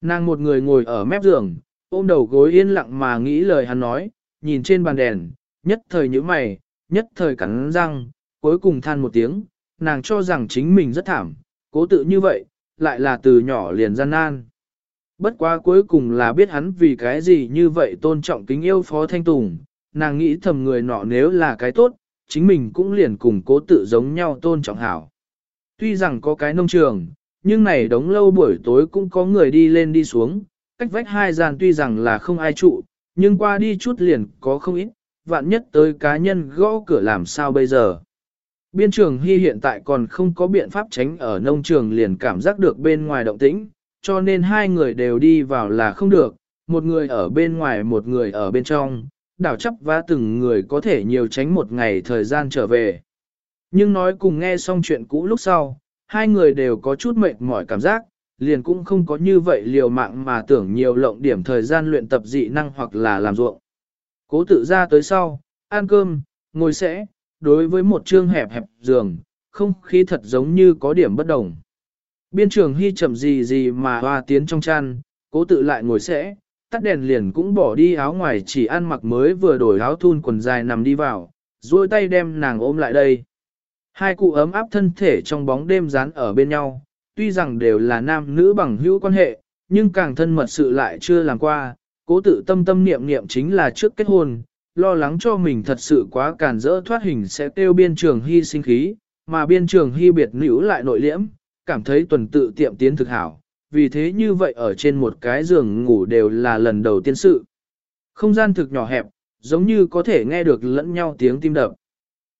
Nàng một người ngồi ở mép giường, ôm đầu gối yên lặng mà nghĩ lời hắn nói, nhìn trên bàn đèn, nhất thời nhíu mày, nhất thời cắn răng, cuối cùng than một tiếng, nàng cho rằng chính mình rất thảm, cố tự như vậy, lại là từ nhỏ liền gian nan. Bất quá cuối cùng là biết hắn vì cái gì như vậy tôn trọng kính yêu Phó Thanh Tùng, nàng nghĩ thầm người nọ nếu là cái tốt, chính mình cũng liền cùng cố tự giống nhau tôn trọng hảo. Tuy rằng có cái nông trường, nhưng này đống lâu buổi tối cũng có người đi lên đi xuống, cách vách hai gian tuy rằng là không ai trụ, nhưng qua đi chút liền có không ít, vạn nhất tới cá nhân gõ cửa làm sao bây giờ. Biên trường Hy hiện tại còn không có biện pháp tránh ở nông trường liền cảm giác được bên ngoài động tĩnh, cho nên hai người đều đi vào là không được, một người ở bên ngoài một người ở bên trong, đảo chấp và từng người có thể nhiều tránh một ngày thời gian trở về. Nhưng nói cùng nghe xong chuyện cũ lúc sau, hai người đều có chút mệt mỏi cảm giác, liền cũng không có như vậy liều mạng mà tưởng nhiều lộng điểm thời gian luyện tập dị năng hoặc là làm ruộng. Cố tự ra tới sau, ăn cơm, ngồi sẽ, đối với một chương hẹp hẹp giường, không khí thật giống như có điểm bất đồng. Biên trường hy chậm gì gì mà hoa tiến trong chăn, cố tự lại ngồi sẽ, tắt đèn liền cũng bỏ đi áo ngoài chỉ ăn mặc mới vừa đổi áo thun quần dài nằm đi vào, duỗi tay đem nàng ôm lại đây. Hai cụ ấm áp thân thể trong bóng đêm dán ở bên nhau, tuy rằng đều là nam nữ bằng hữu quan hệ, nhưng càng thân mật sự lại chưa làm qua, cố tự tâm tâm niệm niệm chính là trước kết hôn, lo lắng cho mình thật sự quá càn rỡ thoát hình sẽ tiêu biên trường hy sinh khí, mà biên trường hy biệt nữ lại nội liễm, cảm thấy tuần tự tiệm tiến thực hảo, vì thế như vậy ở trên một cái giường ngủ đều là lần đầu tiên sự. Không gian thực nhỏ hẹp, giống như có thể nghe được lẫn nhau tiếng tim đập.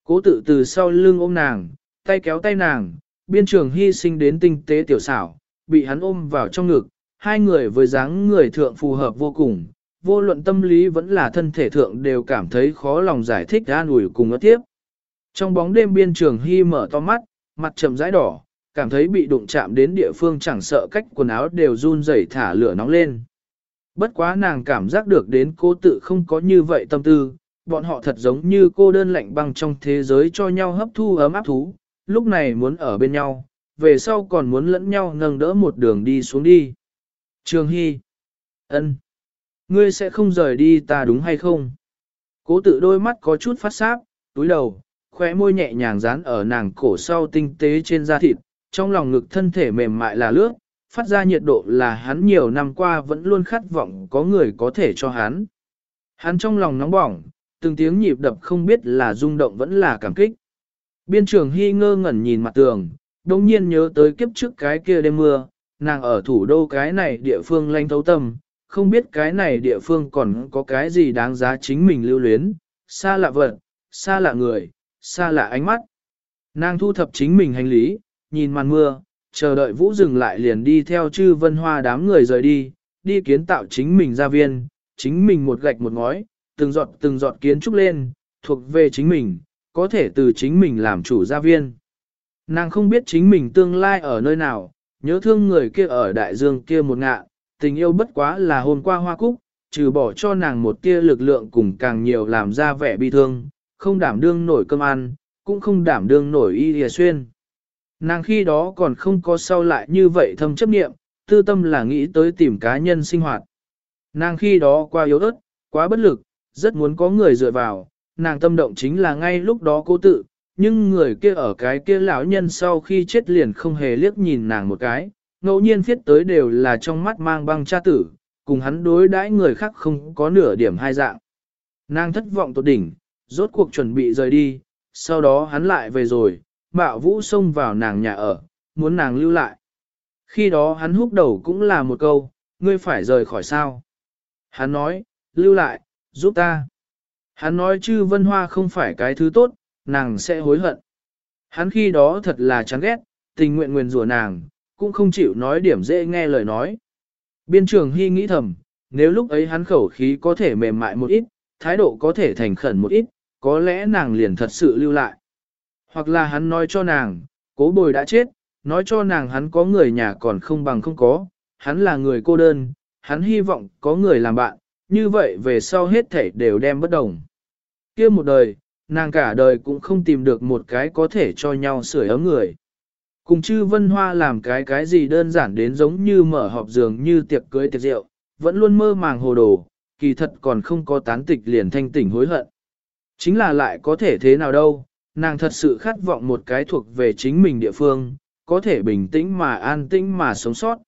Cố tự từ sau lưng ôm nàng, tay kéo tay nàng, biên trường hy sinh đến tinh tế tiểu xảo, bị hắn ôm vào trong ngực, hai người với dáng người thượng phù hợp vô cùng, vô luận tâm lý vẫn là thân thể thượng đều cảm thấy khó lòng giải thích an ủi cùng ở tiếp. Trong bóng đêm biên trường hy mở to mắt, mặt trầm rãi đỏ, cảm thấy bị đụng chạm đến địa phương chẳng sợ cách quần áo đều run rẩy thả lửa nóng lên. Bất quá nàng cảm giác được đến cô tự không có như vậy tâm tư, bọn họ thật giống như cô đơn lạnh băng trong thế giới cho nhau hấp thu ấm áp thú, lúc này muốn ở bên nhau, về sau còn muốn lẫn nhau nâng đỡ một đường đi xuống đi. Trường Hy ân, Ngươi sẽ không rời đi ta đúng hay không? Cố tự đôi mắt có chút phát sáp, túi đầu, khóe môi nhẹ nhàng dán ở nàng cổ sau tinh tế trên da thịt, trong lòng ngực thân thể mềm mại là lướt, phát ra nhiệt độ là hắn nhiều năm qua vẫn luôn khát vọng có người có thể cho hắn. Hắn trong lòng nóng bỏng, từng tiếng nhịp đập không biết là rung động vẫn là cảm kích. Biên trường hy ngơ ngẩn nhìn mặt tường, đồng nhiên nhớ tới kiếp trước cái kia đêm mưa, nàng ở thủ đô cái này địa phương lanh thấu tâm, không biết cái này địa phương còn có cái gì đáng giá chính mình lưu luyến, xa lạ vật, xa lạ người, xa lạ ánh mắt. Nàng thu thập chính mình hành lý, nhìn màn mưa, chờ đợi vũ dừng lại liền đi theo chư vân hoa đám người rời đi, đi kiến tạo chính mình gia viên, chính mình một gạch một ngói, từng giọt từng giọt kiến trúc lên, thuộc về chính mình, có thể từ chính mình làm chủ gia viên. Nàng không biết chính mình tương lai ở nơi nào, nhớ thương người kia ở đại dương kia một ngạ, tình yêu bất quá là hôm qua hoa cúc, trừ bỏ cho nàng một tia lực lượng cùng càng nhiều làm ra vẻ bi thương, không đảm đương nổi cơm ăn, cũng không đảm đương nổi y lìa xuyên. Nàng khi đó còn không có sau lại như vậy thâm chấp nghiệm, tư tâm là nghĩ tới tìm cá nhân sinh hoạt. Nàng khi đó qua yếu ớt, quá bất lực, rất muốn có người dựa vào, nàng tâm động chính là ngay lúc đó cố tự, nhưng người kia ở cái kia lão nhân sau khi chết liền không hề liếc nhìn nàng một cái, ngẫu nhiên viết tới đều là trong mắt mang băng cha tử, cùng hắn đối đãi người khác không có nửa điểm hai dạng. Nàng thất vọng tột đỉnh, rốt cuộc chuẩn bị rời đi, sau đó hắn lại về rồi, bạo vũ xông vào nàng nhà ở, muốn nàng lưu lại. Khi đó hắn húc đầu cũng là một câu, ngươi phải rời khỏi sao. Hắn nói, lưu lại, giúp ta. Hắn nói chư vân hoa không phải cái thứ tốt, nàng sẽ hối hận. Hắn khi đó thật là chán ghét, tình nguyện nguyền rủa nàng, cũng không chịu nói điểm dễ nghe lời nói. Biên trường hy nghĩ thầm, nếu lúc ấy hắn khẩu khí có thể mềm mại một ít, thái độ có thể thành khẩn một ít, có lẽ nàng liền thật sự lưu lại. Hoặc là hắn nói cho nàng, cố bồi đã chết, nói cho nàng hắn có người nhà còn không bằng không có, hắn là người cô đơn, hắn hy vọng có người làm bạn, như vậy về sau hết thể đều đem bất đồng. kia một đời, nàng cả đời cũng không tìm được một cái có thể cho nhau sửa ấm người. Cùng chư vân hoa làm cái cái gì đơn giản đến giống như mở họp giường như tiệc cưới tiệc rượu, vẫn luôn mơ màng hồ đồ, kỳ thật còn không có tán tịch liền thanh tỉnh hối hận. Chính là lại có thể thế nào đâu, nàng thật sự khát vọng một cái thuộc về chính mình địa phương, có thể bình tĩnh mà an tĩnh mà sống sót.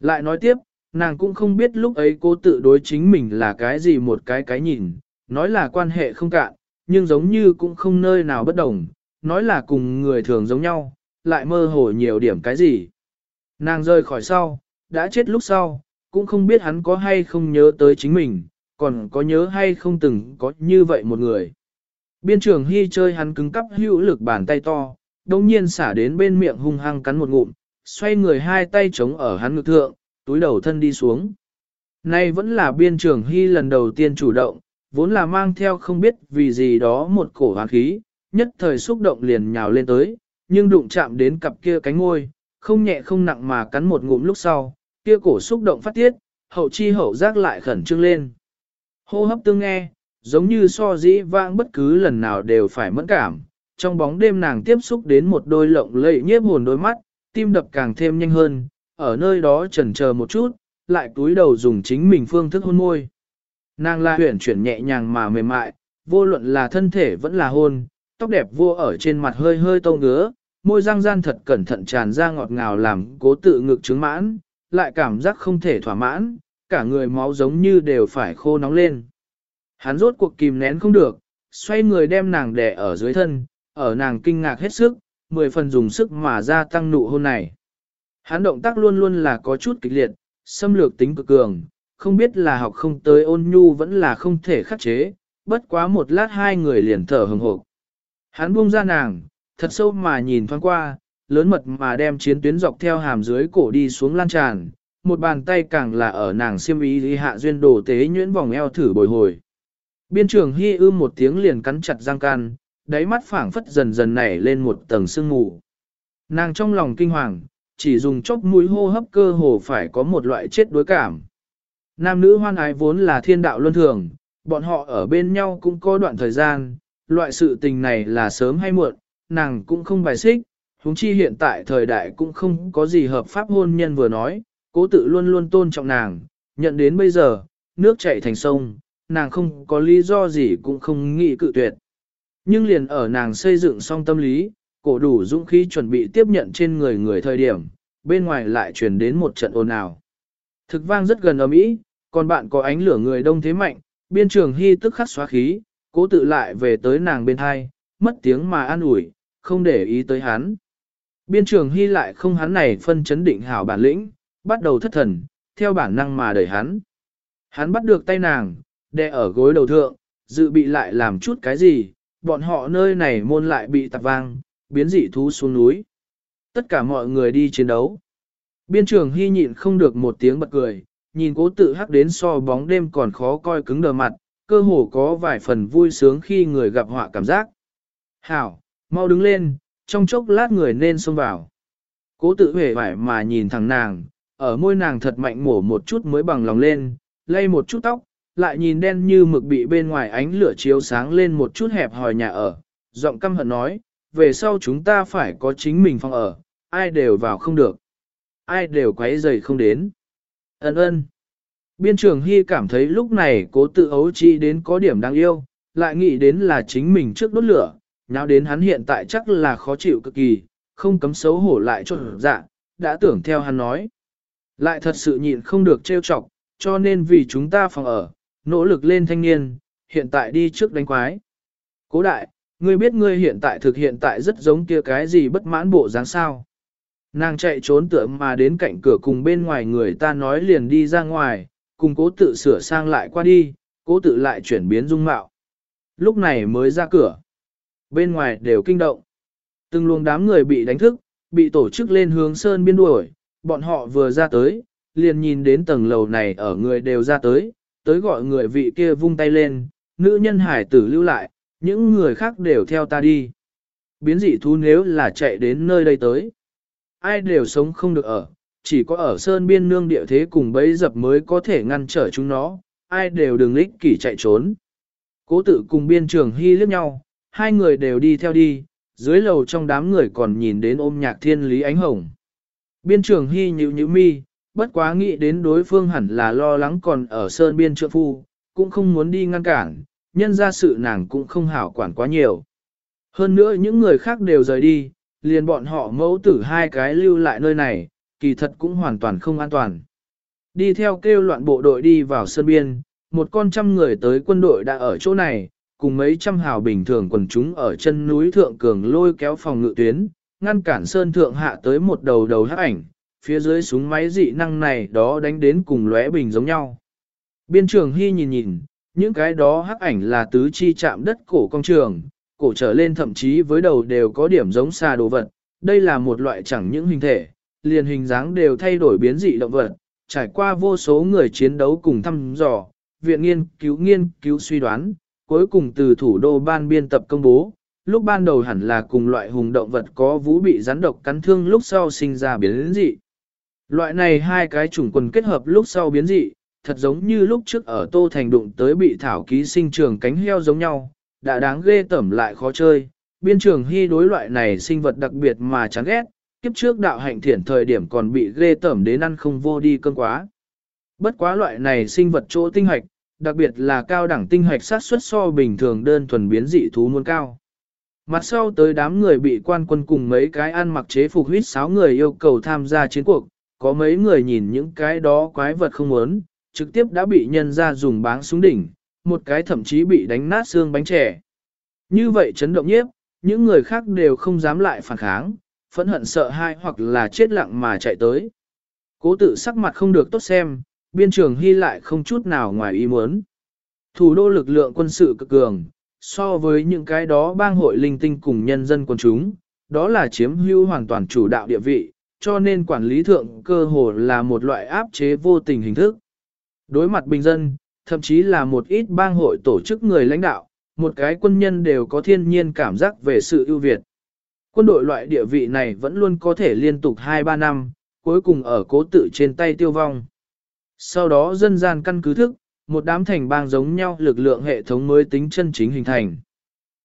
Lại nói tiếp, nàng cũng không biết lúc ấy cô tự đối chính mình là cái gì một cái cái nhìn, nói là quan hệ không cạn, nhưng giống như cũng không nơi nào bất đồng, nói là cùng người thường giống nhau, lại mơ hồ nhiều điểm cái gì. Nàng rơi khỏi sau, đã chết lúc sau, cũng không biết hắn có hay không nhớ tới chính mình, còn có nhớ hay không từng có như vậy một người. Biên trưởng hy chơi hắn cứng cắp hữu lực bàn tay to, đồng nhiên xả đến bên miệng hung hăng cắn một ngụm, xoay người hai tay chống ở hắn ngực thượng, túi đầu thân đi xuống. Nay vẫn là biên trưởng hy lần đầu tiên chủ động, vốn là mang theo không biết vì gì đó một cổ hoán khí, nhất thời xúc động liền nhào lên tới, nhưng đụng chạm đến cặp kia cánh ngôi, không nhẹ không nặng mà cắn một ngụm lúc sau, kia cổ xúc động phát tiết, hậu chi hậu giác lại khẩn trương lên. Hô hấp tương nghe, giống như so dĩ vãng bất cứ lần nào đều phải mẫn cảm, trong bóng đêm nàng tiếp xúc đến một đôi lộng lẫy nhiếp hồn đôi mắt, tim đập càng thêm nhanh hơn, ở nơi đó chần chờ một chút, lại túi đầu dùng chính mình phương thức hôn môi. Nàng la huyển chuyển nhẹ nhàng mà mềm mại, vô luận là thân thể vẫn là hôn, tóc đẹp vua ở trên mặt hơi hơi tông ngứa, môi răng gian thật cẩn thận tràn ra ngọt ngào làm cố tự ngực trứng mãn, lại cảm giác không thể thỏa mãn, cả người máu giống như đều phải khô nóng lên. Hắn rốt cuộc kìm nén không được, xoay người đem nàng đè ở dưới thân, ở nàng kinh ngạc hết sức, mười phần dùng sức mà gia tăng nụ hôn này. Hắn động tác luôn luôn là có chút kịch liệt, xâm lược tính cực cường, không biết là học không tới ôn nhu vẫn là không thể khắc chế, bất quá một lát hai người liền thở hừng hộp. Hắn buông ra nàng, thật sâu mà nhìn thoáng qua, lớn mật mà đem chiến tuyến dọc theo hàm dưới cổ đi xuống lan tràn, một bàn tay càng là ở nàng xiêm ý đi hạ duyên đồ tế nhuyễn vòng eo thử bồi hồi. Biên trường hy ư một tiếng liền cắn chặt răng can, đáy mắt phảng phất dần dần nảy lên một tầng sương mù. Nàng trong lòng kinh hoàng, chỉ dùng chốc mũi hô hấp cơ hồ phải có một loại chết đối cảm. Nam nữ hoan ái vốn là thiên đạo luân thường, bọn họ ở bên nhau cũng có đoạn thời gian, loại sự tình này là sớm hay muộn, nàng cũng không bài xích, huống chi hiện tại thời đại cũng không có gì hợp pháp hôn nhân vừa nói, cố tự luôn luôn tôn trọng nàng, nhận đến bây giờ, nước chảy thành sông, nàng không có lý do gì cũng không nghĩ cự tuyệt. Nhưng liền ở nàng xây dựng xong tâm lý, cổ đủ dũng khí chuẩn bị tiếp nhận trên người người thời điểm, bên ngoài lại truyền đến một trận ồn ào. Thực vang rất gần ở Mỹ, còn bạn có ánh lửa người đông thế mạnh, biên trường hy tức khắc xóa khí, cố tự lại về tới nàng bên hai, mất tiếng mà an ủi, không để ý tới hắn. Biên trường hy lại không hắn này phân chấn định hảo bản lĩnh, bắt đầu thất thần, theo bản năng mà đẩy hắn. Hắn bắt được tay nàng, đè ở gối đầu thượng, dự bị lại làm chút cái gì, bọn họ nơi này môn lại bị tạp vang, biến dị thú xuống núi. Tất cả mọi người đi chiến đấu. Biên trường hy nhịn không được một tiếng bật cười, nhìn cố tự hắc đến so bóng đêm còn khó coi cứng đờ mặt, cơ hồ có vài phần vui sướng khi người gặp họa cảm giác. Hảo, mau đứng lên, trong chốc lát người nên xông vào. Cố tự hề vải mà nhìn thằng nàng, ở môi nàng thật mạnh mổ một chút mới bằng lòng lên, lay một chút tóc, lại nhìn đen như mực bị bên ngoài ánh lửa chiếu sáng lên một chút hẹp hòi nhà ở, giọng căm hận nói, về sau chúng ta phải có chính mình phòng ở, ai đều vào không được, ai đều quấy rầy không đến. Ấn ơn. Biên trường Hy cảm thấy lúc này cố tự ấu chi đến có điểm đáng yêu, lại nghĩ đến là chính mình trước đốt lửa, nào đến hắn hiện tại chắc là khó chịu cực kỳ, không cấm xấu hổ lại cho dạ, đã tưởng theo hắn nói. Lại thật sự nhịn không được trêu chọc, cho nên vì chúng ta phòng ở, nỗ lực lên thanh niên, hiện tại đi trước đánh quái. Cố đại, ngươi biết ngươi hiện tại thực hiện tại rất giống kia cái gì bất mãn bộ dáng sao. Nàng chạy trốn tựa mà đến cạnh cửa cùng bên ngoài người ta nói liền đi ra ngoài, cùng cố tự sửa sang lại qua đi, cố tự lại chuyển biến dung mạo. Lúc này mới ra cửa. Bên ngoài đều kinh động. Từng luồng đám người bị đánh thức, bị tổ chức lên hướng sơn biên đuổi, bọn họ vừa ra tới, liền nhìn đến tầng lầu này ở người đều ra tới, tới gọi người vị kia vung tay lên, nữ nhân hải tử lưu lại, những người khác đều theo ta đi. Biến dị thú nếu là chạy đến nơi đây tới. Ai đều sống không được ở, chỉ có ở sơn biên nương địa thế cùng bấy dập mới có thể ngăn trở chúng nó, ai đều đừng lích kỷ chạy trốn. Cố tự cùng biên trường hy liếc nhau, hai người đều đi theo đi, dưới lầu trong đám người còn nhìn đến ôm nhạc thiên lý ánh hồng. Biên trường hy nhịu nhịu mi, bất quá nghĩ đến đối phương hẳn là lo lắng còn ở sơn biên trượng phu, cũng không muốn đi ngăn cản, nhân ra sự nàng cũng không hảo quản quá nhiều. Hơn nữa những người khác đều rời đi, liền bọn họ mẫu tử hai cái lưu lại nơi này, kỳ thật cũng hoàn toàn không an toàn. Đi theo kêu loạn bộ đội đi vào sơn biên, một con trăm người tới quân đội đã ở chỗ này, cùng mấy trăm hào bình thường quần chúng ở chân núi thượng cường lôi kéo phòng ngự tuyến, ngăn cản sơn thượng hạ tới một đầu đầu hắc ảnh, phía dưới súng máy dị năng này đó đánh đến cùng lóe bình giống nhau. Biên trường hy nhìn nhìn, những cái đó hắc ảnh là tứ chi chạm đất cổ công trường, cổ trở lên thậm chí với đầu đều có điểm giống xa đồ vật, đây là một loại chẳng những hình thể, liền hình dáng đều thay đổi biến dị động vật, trải qua vô số người chiến đấu cùng thăm dò, viện nghiên cứu nghiên cứu suy đoán, cuối cùng từ thủ đô ban biên tập công bố, lúc ban đầu hẳn là cùng loại hùng động vật có vũ bị rắn độc cắn thương lúc sau sinh ra biến dị. Loại này hai cái chủng quần kết hợp lúc sau biến dị, thật giống như lúc trước ở Tô Thành đụng tới bị thảo ký sinh trường cánh heo giống nhau, đã đáng ghê tẩm lại khó chơi. Biên trường hy đối loại này sinh vật đặc biệt mà chán ghét, kiếp trước đạo hạnh thiển thời điểm còn bị ghê tẩm đến ăn không vô đi cơn quá. Bất quá loại này sinh vật chỗ tinh hạch, đặc biệt là cao đẳng tinh hạch sát xuất so bình thường đơn thuần biến dị thú muôn cao. Mặt sau tới đám người bị quan quân cùng mấy cái ăn mặc chế phục huyết sáu người yêu cầu tham gia chiến cuộc, có mấy người nhìn những cái đó quái vật không muốn, trực tiếp đã bị nhân ra dùng báng súng đỉnh, một cái thậm chí bị đánh nát xương bánh trẻ. Như vậy chấn động nhiếp, những người khác đều không dám lại phản kháng, phẫn hận sợ hai hoặc là chết lặng mà chạy tới. Cố tự sắc mặt không được tốt xem, biên trường hy lại không chút nào ngoài ý muốn. Thủ đô lực lượng quân sự cực cường, so với những cái đó bang hội linh tinh cùng nhân dân quân chúng, đó là chiếm hữu hoàn toàn chủ đạo địa vị, cho nên quản lý thượng cơ hồ là một loại áp chế vô tình hình thức. Đối mặt bình dân, thậm chí là một ít bang hội tổ chức người lãnh đạo, một cái quân nhân đều có thiên nhiên cảm giác về sự ưu việt. Quân đội loại địa vị này vẫn luôn có thể liên tục 2-3 năm, cuối cùng ở cố tự trên tay tiêu vong. Sau đó dân gian căn cứ thức, một đám thành bang giống nhau lực lượng hệ thống mới tính chân chính hình thành.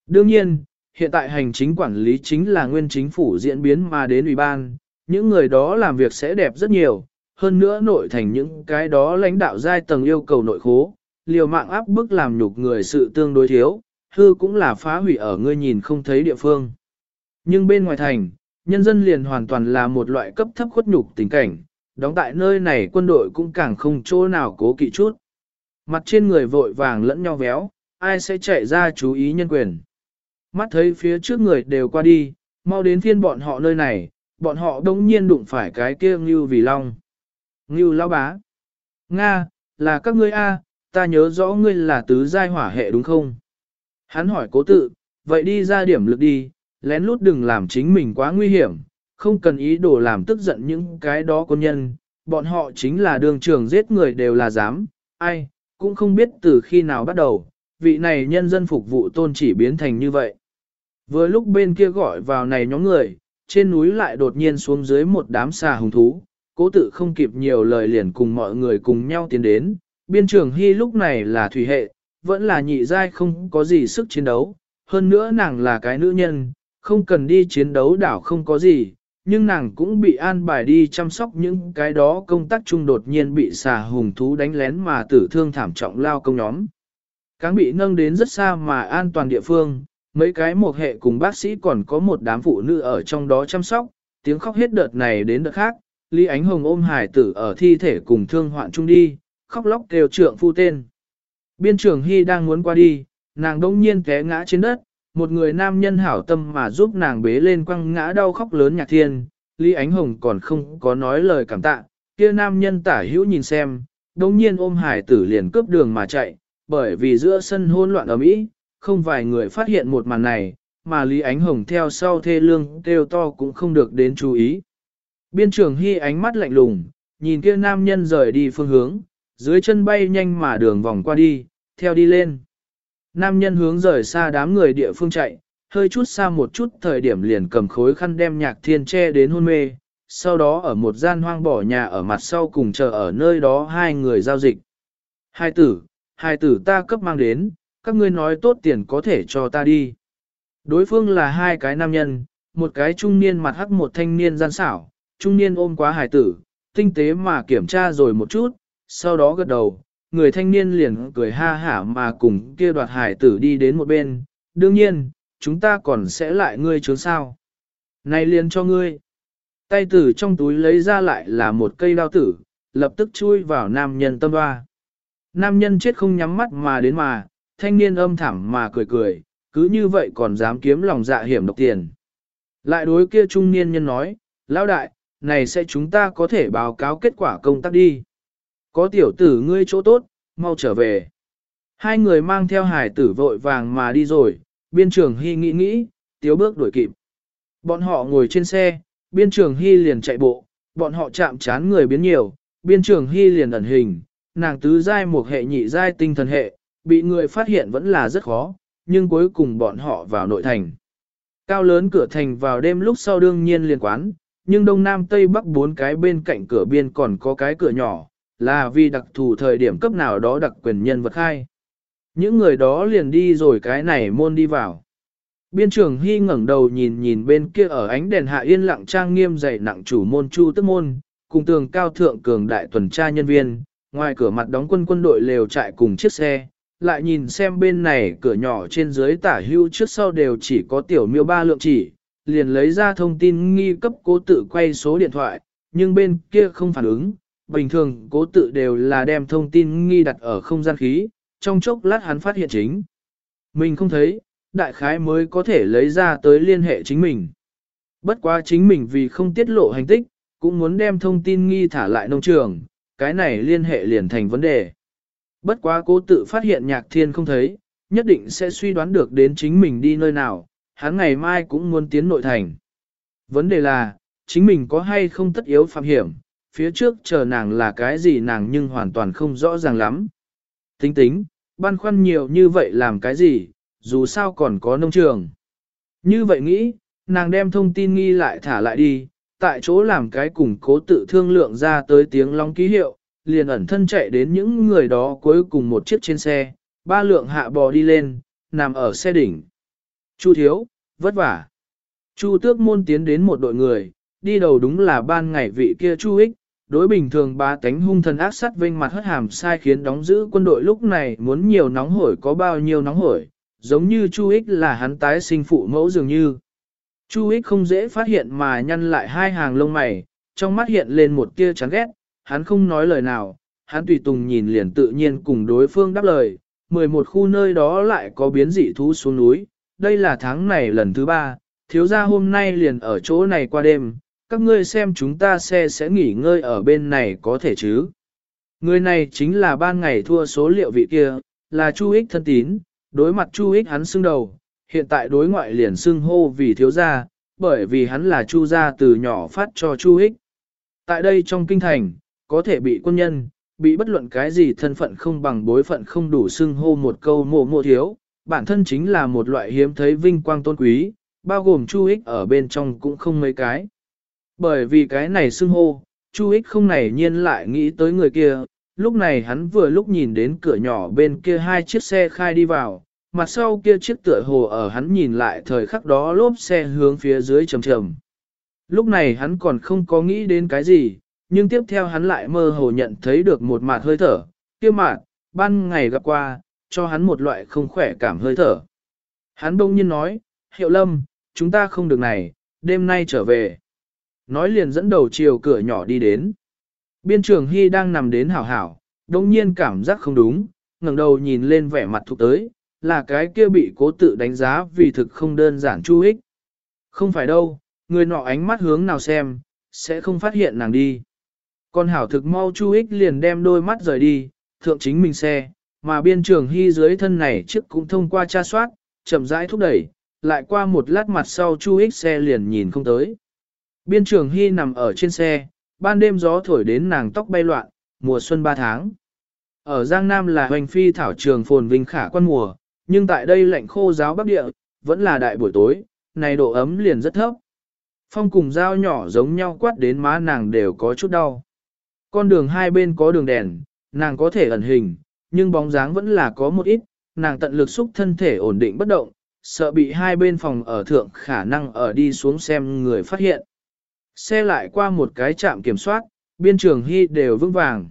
Đương nhiên, hiện tại hành chính quản lý chính là nguyên chính phủ diễn biến mà đến ủy ban, những người đó làm việc sẽ đẹp rất nhiều, hơn nữa nội thành những cái đó lãnh đạo giai tầng yêu cầu nội khố, liều mạng áp bức làm nhục người sự tương đối thiếu, hư cũng là phá hủy ở ngươi nhìn không thấy địa phương. Nhưng bên ngoài thành, nhân dân liền hoàn toàn là một loại cấp thấp khuất nhục tình cảnh, đóng tại nơi này quân đội cũng càng không chỗ nào cố kỵ chút. Mặt trên người vội vàng lẫn nhau véo, ai sẽ chạy ra chú ý nhân quyền. Mắt thấy phía trước người đều qua đi, mau đến phiên bọn họ nơi này, bọn họ đông nhiên đụng phải cái kia Ngưu Vì Long. Ngưu Lão Bá. Nga, là các ngươi A, ta nhớ rõ ngươi là tứ giai hỏa hệ đúng không? Hắn hỏi cố tự, vậy đi ra điểm lực đi, lén lút đừng làm chính mình quá nguy hiểm, không cần ý đồ làm tức giận những cái đó quân nhân, bọn họ chính là đường trưởng giết người đều là dám, ai, cũng không biết từ khi nào bắt đầu, vị này nhân dân phục vụ tôn chỉ biến thành như vậy. Vừa lúc bên kia gọi vào này nhóm người, trên núi lại đột nhiên xuống dưới một đám xà hùng thú, cố tự không kịp nhiều lời liền cùng mọi người cùng nhau tiến đến, biên trường hy lúc này là thủy hệ, vẫn là nhị giai không có gì sức chiến đấu, hơn nữa nàng là cái nữ nhân, không cần đi chiến đấu đảo không có gì, nhưng nàng cũng bị an bài đi chăm sóc những cái đó công tác chung đột nhiên bị xà hùng thú đánh lén mà tử thương thảm trọng lao công nhóm. Cáng bị nâng đến rất xa mà an toàn địa phương, mấy cái một hệ cùng bác sĩ còn có một đám phụ nữ ở trong đó chăm sóc, tiếng khóc hết đợt này đến đợt khác, Lý Ánh Hồng ôm hải tử ở thi thể cùng thương hoạn chung đi, khóc lóc kêu trượng phu tên. Biên trưởng Hy đang muốn qua đi, nàng đông nhiên té ngã trên đất, một người nam nhân hảo tâm mà giúp nàng bế lên quăng ngã đau khóc lớn nhạc thiên, Lý Ánh Hồng còn không có nói lời cảm tạ, kia nam nhân tả hữu nhìn xem, đồng nhiên ôm hải tử liền cướp đường mà chạy, bởi vì giữa sân hôn loạn ở Mỹ, không vài người phát hiện một màn này, mà Lý Ánh Hồng theo sau thê lương kêu to cũng không được đến chú ý. Biên trưởng Hy ánh mắt lạnh lùng, nhìn kia nam nhân rời đi phương hướng, dưới chân bay nhanh mà đường vòng qua đi, theo đi lên. Nam nhân hướng rời xa đám người địa phương chạy, hơi chút xa một chút thời điểm liền cầm khối khăn đem nhạc thiên che đến hôn mê, sau đó ở một gian hoang bỏ nhà ở mặt sau cùng chờ ở nơi đó hai người giao dịch. Hai tử, hai tử ta cấp mang đến, các ngươi nói tốt tiền có thể cho ta đi. Đối phương là hai cái nam nhân, một cái trung niên mặt hắc một thanh niên gian xảo, trung niên ôm quá hài tử, tinh tế mà kiểm tra rồi một chút, sau đó gật đầu, người thanh niên liền cười ha hả mà cùng kia đoạt hải tử đi đến một bên, đương nhiên, chúng ta còn sẽ lại ngươi chướng sao. Này liền cho ngươi. Tay tử trong túi lấy ra lại là một cây đao tử, lập tức chui vào nam nhân tâm hoa. Nam nhân chết không nhắm mắt mà đến mà, thanh niên âm thảm mà cười cười, cứ như vậy còn dám kiếm lòng dạ hiểm độc tiền. Lại đối kia trung niên nhân nói, lão đại, này sẽ chúng ta có thể báo cáo kết quả công tác đi. Có tiểu tử ngươi chỗ tốt, mau trở về. Hai người mang theo hải tử vội vàng mà đi rồi, biên trường hy nghĩ nghĩ, tiếu bước đuổi kịp. Bọn họ ngồi trên xe, biên trường hy liền chạy bộ, bọn họ chạm chán người biến nhiều, biên trường hy liền ẩn hình, nàng tứ giai một hệ nhị giai tinh thần hệ, bị người phát hiện vẫn là rất khó, nhưng cuối cùng bọn họ vào nội thành. Cao lớn cửa thành vào đêm lúc sau đương nhiên liền quán, nhưng đông nam tây bắc bốn cái bên cạnh cửa biên còn có cái cửa nhỏ, là vì đặc thù thời điểm cấp nào đó đặc quyền nhân vật khai. Những người đó liền đi rồi cái này môn đi vào. Biên trưởng Hy ngẩng đầu nhìn nhìn bên kia ở ánh đèn hạ yên lặng trang nghiêm dày nặng chủ môn chu tức môn, cùng tường cao thượng cường đại tuần tra nhân viên, ngoài cửa mặt đóng quân quân đội lều trại cùng chiếc xe, lại nhìn xem bên này cửa nhỏ trên dưới tả hưu trước sau đều chỉ có tiểu miêu ba lượng chỉ, liền lấy ra thông tin nghi cấp cố tự quay số điện thoại, nhưng bên kia không phản ứng, bình thường cố tự đều là đem thông tin nghi đặt ở không gian khí, trong chốc lát hắn phát hiện chính. Mình không thấy, đại khái mới có thể lấy ra tới liên hệ chính mình. Bất quá chính mình vì không tiết lộ hành tích, cũng muốn đem thông tin nghi thả lại nông trường, cái này liên hệ liền thành vấn đề. Bất quá cố tự phát hiện nhạc thiên không thấy, nhất định sẽ suy đoán được đến chính mình đi nơi nào, hắn ngày mai cũng muốn tiến nội thành. Vấn đề là, chính mình có hay không tất yếu phạm hiểm, phía trước chờ nàng là cái gì nàng nhưng hoàn toàn không rõ ràng lắm. Tính tính, băn khoăn nhiều như vậy làm cái gì, dù sao còn có nông trường. Như vậy nghĩ, nàng đem thông tin nghi lại thả lại đi, tại chỗ làm cái cùng cố tự thương lượng ra tới tiếng long ký hiệu, liền ẩn thân chạy đến những người đó cuối cùng một chiếc trên xe, ba lượng hạ bò đi lên, nằm ở xe đỉnh. Chu thiếu, vất vả. Chu tước môn tiến đến một đội người, đi đầu đúng là ban ngày vị kia chu ích, đối bình thường ba tánh hung thần ác sát vinh mặt hất hàm sai khiến đóng giữ quân đội lúc này muốn nhiều nóng hổi có bao nhiêu nóng hổi, giống như chu ích là hắn tái sinh phụ mẫu dường như. Chu ích không dễ phát hiện mà nhăn lại hai hàng lông mày, trong mắt hiện lên một tia chán ghét, hắn không nói lời nào, hắn tùy tùng nhìn liền tự nhiên cùng đối phương đáp lời, 11 khu nơi đó lại có biến dị thú xuống núi, đây là tháng này lần thứ ba, thiếu gia hôm nay liền ở chỗ này qua đêm, các ngươi xem chúng ta xe sẽ nghỉ ngơi ở bên này có thể chứ. Người này chính là ban ngày thua số liệu vị kia, là Chu Ích thân tín, đối mặt Chu Ích hắn xưng đầu, hiện tại đối ngoại liền xưng hô vì thiếu gia, bởi vì hắn là Chu gia từ nhỏ phát cho Chu Ích. Tại đây trong kinh thành, có thể bị quân nhân, bị bất luận cái gì thân phận không bằng bối phận không đủ xưng hô một câu mộ mộ thiếu, bản thân chính là một loại hiếm thấy vinh quang tôn quý, bao gồm Chu Ích ở bên trong cũng không mấy cái. Bởi vì cái này xưng hô, Chu Ích không nảy nhiên lại nghĩ tới người kia, lúc này hắn vừa lúc nhìn đến cửa nhỏ bên kia hai chiếc xe khai đi vào, mặt sau kia chiếc tựa hồ ở hắn nhìn lại thời khắc đó lốp xe hướng phía dưới trầm trầm. Lúc này hắn còn không có nghĩ đến cái gì, nhưng tiếp theo hắn lại mơ hồ nhận thấy được một mạt hơi thở, kia mạt, ban ngày gặp qua, cho hắn một loại không khỏe cảm hơi thở. Hắn đông nhiên nói, hiệu lâm, chúng ta không được này, đêm nay trở về. Nói liền dẫn đầu chiều cửa nhỏ đi đến. Biên trường Hy đang nằm đến hảo hảo, đông nhiên cảm giác không đúng, ngẩng đầu nhìn lên vẻ mặt thuộc tới, là cái kia bị cố tự đánh giá vì thực không đơn giản chu ích. Không phải đâu, người nọ ánh mắt hướng nào xem, sẽ không phát hiện nàng đi. Còn hảo thực mau chu ích liền đem đôi mắt rời đi, thượng chính mình xe, mà biên trường hy dưới thân này trước cũng thông qua tra soát, chậm rãi thúc đẩy, lại qua một lát mặt sau chu ích xe liền nhìn không tới. Biên trường hy nằm ở trên xe, ban đêm gió thổi đến nàng tóc bay loạn, mùa xuân ba tháng. Ở Giang Nam là hoành phi thảo trường phồn vinh khả quan mùa, nhưng tại đây lạnh khô giáo bắc địa, vẫn là đại buổi tối, này độ ấm liền rất thấp. Phong cùng dao nhỏ giống nhau quát đến má nàng đều có chút đau. Con đường hai bên có đường đèn, nàng có thể ẩn hình, nhưng bóng dáng vẫn là có một ít, nàng tận lực xúc thân thể ổn định bất động, sợ bị hai bên phòng ở thượng khả năng ở đi xuống xem người phát hiện. Xe lại qua một cái trạm kiểm soát, biên trường hy đều vững vàng.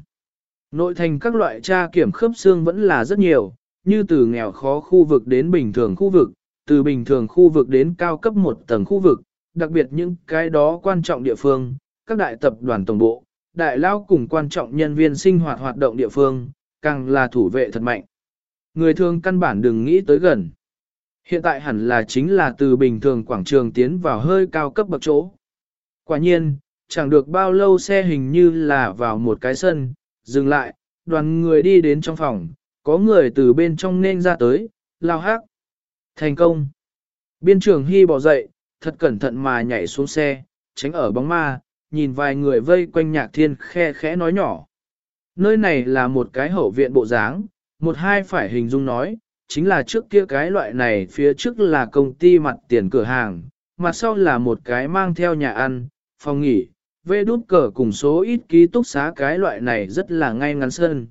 Nội thành các loại tra kiểm khớp xương vẫn là rất nhiều, như từ nghèo khó khu vực đến bình thường khu vực, từ bình thường khu vực đến cao cấp một tầng khu vực, đặc biệt những cái đó quan trọng địa phương, các đại tập đoàn tổng bộ, đại lao cùng quan trọng nhân viên sinh hoạt hoạt động địa phương, càng là thủ vệ thật mạnh. Người thường căn bản đừng nghĩ tới gần. Hiện tại hẳn là chính là từ bình thường quảng trường tiến vào hơi cao cấp bậc chỗ. Quả nhiên, chẳng được bao lâu xe hình như là vào một cái sân, dừng lại, đoàn người đi đến trong phòng, có người từ bên trong nên ra tới, lao hát. Thành công. Biên trưởng Hy bỏ dậy, thật cẩn thận mà nhảy xuống xe, tránh ở bóng ma, nhìn vài người vây quanh nhạc thiên khe khẽ nói nhỏ. Nơi này là một cái hậu viện bộ dáng, một hai phải hình dung nói, chính là trước kia cái loại này phía trước là công ty mặt tiền cửa hàng, mặt sau là một cái mang theo nhà ăn, phòng nghỉ, vê đút cờ cùng số ít ký túc xá cái loại này rất là ngay ngắn sơn.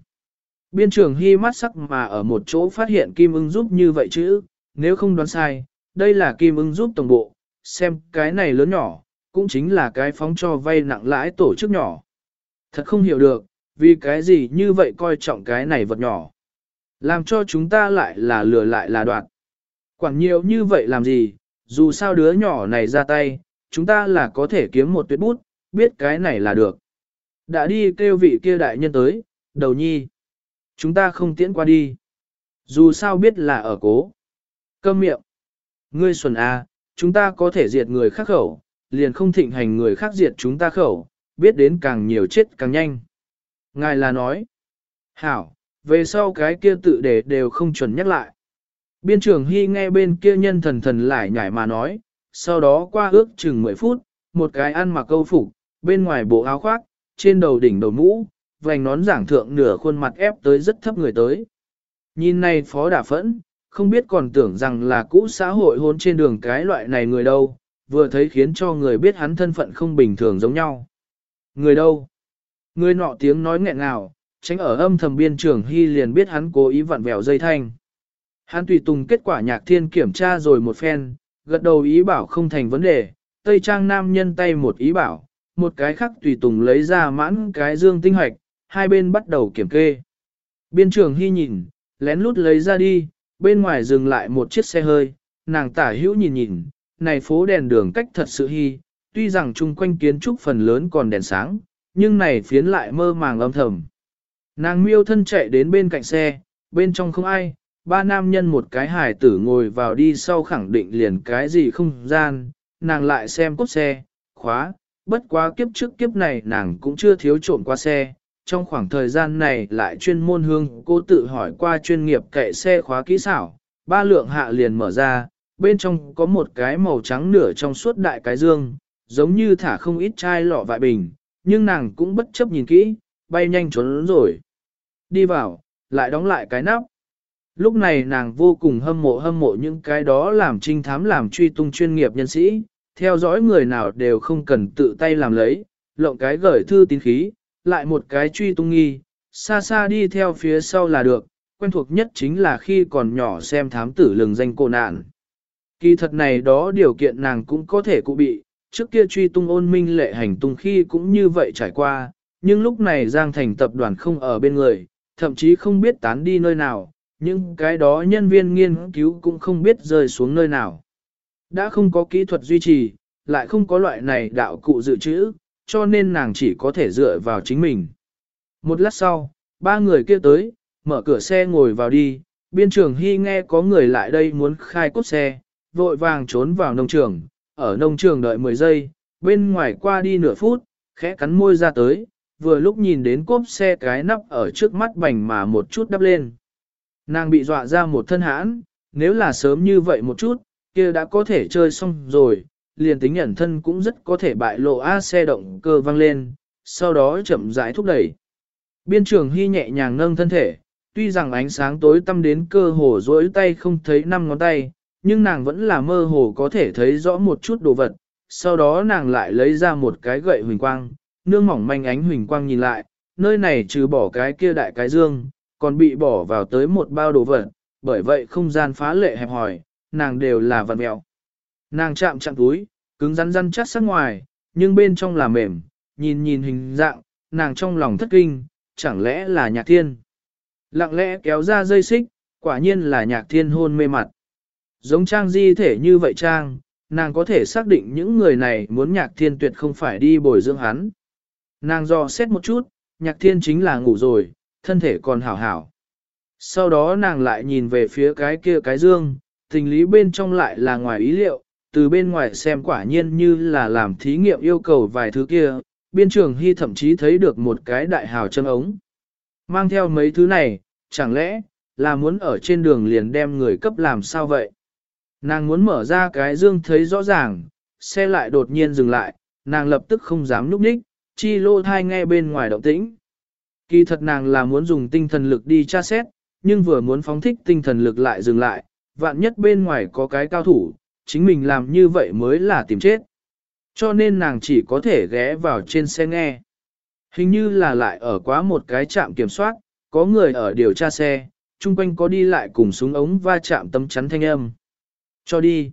Biên trường hy mắt sắc mà ở một chỗ phát hiện kim ưng giúp như vậy chứ, nếu không đoán sai, đây là kim ưng giúp tổng bộ, xem cái này lớn nhỏ, cũng chính là cái phóng cho vay nặng lãi tổ chức nhỏ. Thật không hiểu được, vì cái gì như vậy coi trọng cái này vật nhỏ. Làm cho chúng ta lại là lừa lại là đoạn. Quản nhiều như vậy làm gì, dù sao đứa nhỏ này ra tay, chúng ta là có thể kiếm một tuyệt bút, biết cái này là được. Đã đi kêu vị kia đại nhân tới, đầu nhi. Chúng ta không tiễn qua đi. Dù sao biết là ở cố. Câm miệng. Ngươi xuân A, à, chúng ta có thể diệt người khác khẩu, liền không thịnh hành người khác diệt chúng ta khẩu, biết đến càng nhiều chết càng nhanh. Ngài là nói. Hảo, về sau cái kia tự để đều không chuẩn nhắc lại. Biên trưởng Hy nghe bên kia nhân thần thần lại nhảy mà nói, sau đó qua ước chừng 10 phút, một cái ăn mặc câu phục, bên ngoài bộ áo khoác, trên đầu đỉnh đầu mũ, vành nón giảng thượng nửa khuôn mặt ép tới rất thấp người tới. Nhìn này phó đả phẫn, không biết còn tưởng rằng là cũ xã hội hôn trên đường cái loại này người đâu, vừa thấy khiến cho người biết hắn thân phận không bình thường giống nhau. Người đâu? Người nọ tiếng nói nghẹn ngào, tránh ở âm thầm biên trường hy liền biết hắn cố ý vặn vẹo dây thanh. Hắn tùy tùng kết quả nhạc thiên kiểm tra rồi một phen, gật đầu ý bảo không thành vấn đề, tây trang nam nhân tay một ý bảo, một cái khác tùy tùng lấy ra mãn cái dương tinh hoạch, hai bên bắt đầu kiểm kê. Biên trường hy nhìn, lén lút lấy ra đi, bên ngoài dừng lại một chiếc xe hơi, nàng tả hữu nhìn nhìn, này phố đèn đường cách thật sự hy, tuy rằng chung quanh kiến trúc phần lớn còn đèn sáng, nhưng này phiến lại mơ màng âm thầm. Nàng miêu thân chạy đến bên cạnh xe, bên trong không ai, ba nam nhân một cái hải tử ngồi vào đi sau khẳng định liền cái gì không gian, nàng lại xem cốt xe, khóa, bất quá kiếp trước kiếp này nàng cũng chưa thiếu trộm qua xe, trong khoảng thời gian này lại chuyên môn hương cô tự hỏi qua chuyên nghiệp kệ xe khóa kỹ xảo, ba lượng hạ liền mở ra, bên trong có một cái màu trắng nửa trong suốt đại cái dương, giống như thả không ít chai lọ vại bình, nhưng nàng cũng bất chấp nhìn kỹ, bay nhanh trốn rồi. Đi vào, lại đóng lại cái nắp. Lúc này nàng vô cùng hâm mộ hâm mộ những cái đó làm trinh thám làm truy tung chuyên nghiệp nhân sĩ, theo dõi người nào đều không cần tự tay làm lấy, lộng cái gửi thư tín khí, lại một cái truy tung nghi, xa xa đi theo phía sau là được, quen thuộc nhất chính là khi còn nhỏ xem thám tử lừng danh cô nạn. Kỳ thật này đó điều kiện nàng cũng có thể cụ bị, trước kia truy tung ôn minh lệ hành tung khi cũng như vậy trải qua, nhưng lúc này Giang Thành tập đoàn không ở bên người, thậm chí không biết tán đi nơi nào, nhưng cái đó nhân viên nghiên cứu cũng không biết rơi xuống nơi nào. Đã không có kỹ thuật duy trì, lại không có loại này đạo cụ dự trữ, cho nên nàng chỉ có thể dựa vào chính mình. Một lát sau, ba người kia tới, mở cửa xe ngồi vào đi, biên trường hy nghe có người lại đây muốn khai cốt xe, vội vàng trốn vào nông trường, ở nông trường đợi 10 giây, bên ngoài qua đi nửa phút, khẽ cắn môi ra tới, vừa lúc nhìn đến cốp xe cái nắp ở trước mắt bành mà một chút đắp lên. Nàng bị dọa ra một thân hãn, nếu là sớm như vậy một chút, kia đã có thể chơi xong rồi, liền tính nhận thân cũng rất có thể bại lộ A xe động cơ văng lên, sau đó chậm rãi thúc đẩy. Biên trường hy nhẹ nhàng nâng thân thể, tuy rằng ánh sáng tối tăm đến cơ hồ rối tay không thấy năm ngón tay, nhưng nàng vẫn là mơ hồ có thể thấy rõ một chút đồ vật. Sau đó nàng lại lấy ra một cái gậy huỳnh quang, nương mỏng manh ánh huỳnh quang nhìn lại, nơi này trừ bỏ cái kia đại cái dương, còn bị bỏ vào tới một bao đồ vật, bởi vậy không gian phá lệ hẹp hòi, nàng đều là vật mèo. Nàng chạm chạm túi, cứng rắn rắn chắc sắc ngoài, nhưng bên trong là mềm, nhìn nhìn hình dạng, nàng trong lòng thất kinh, chẳng lẽ là nhạc thiên. Lặng lẽ kéo ra dây xích, quả nhiên là nhạc thiên hôn mê mặt. Giống trang di thể như vậy trang, nàng có thể xác định những người này muốn nhạc thiên tuyệt không phải đi bồi dưỡng hắn. Nàng dò xét một chút, nhạc thiên chính là ngủ rồi, thân thể còn hảo hảo. Sau đó nàng lại nhìn về phía cái kia cái dương, tình lý bên trong lại là ngoài ý liệu, từ bên ngoài xem quả nhiên như là làm thí nghiệm yêu cầu vài thứ kia, biên trường hy thậm chí thấy được một cái đại hào chân ống. Mang theo mấy thứ này, chẳng lẽ, là muốn ở trên đường liền đem người cấp làm sao vậy? Nàng muốn mở ra cái dương thấy rõ ràng, xe lại đột nhiên dừng lại, nàng lập tức không dám núp ních, chi lô thai nghe bên ngoài động tĩnh. Kỳ thật nàng là muốn dùng tinh thần lực đi tra xét, nhưng vừa muốn phóng thích tinh thần lực lại dừng lại, vạn nhất bên ngoài có cái cao thủ, chính mình làm như vậy mới là tìm chết. Cho nên nàng chỉ có thể ghé vào trên xe nghe. Hình như là lại ở quá một cái trạm kiểm soát, có người ở điều tra xe, chung quanh có đi lại cùng súng ống va chạm tấm chắn thanh âm. Cho đi.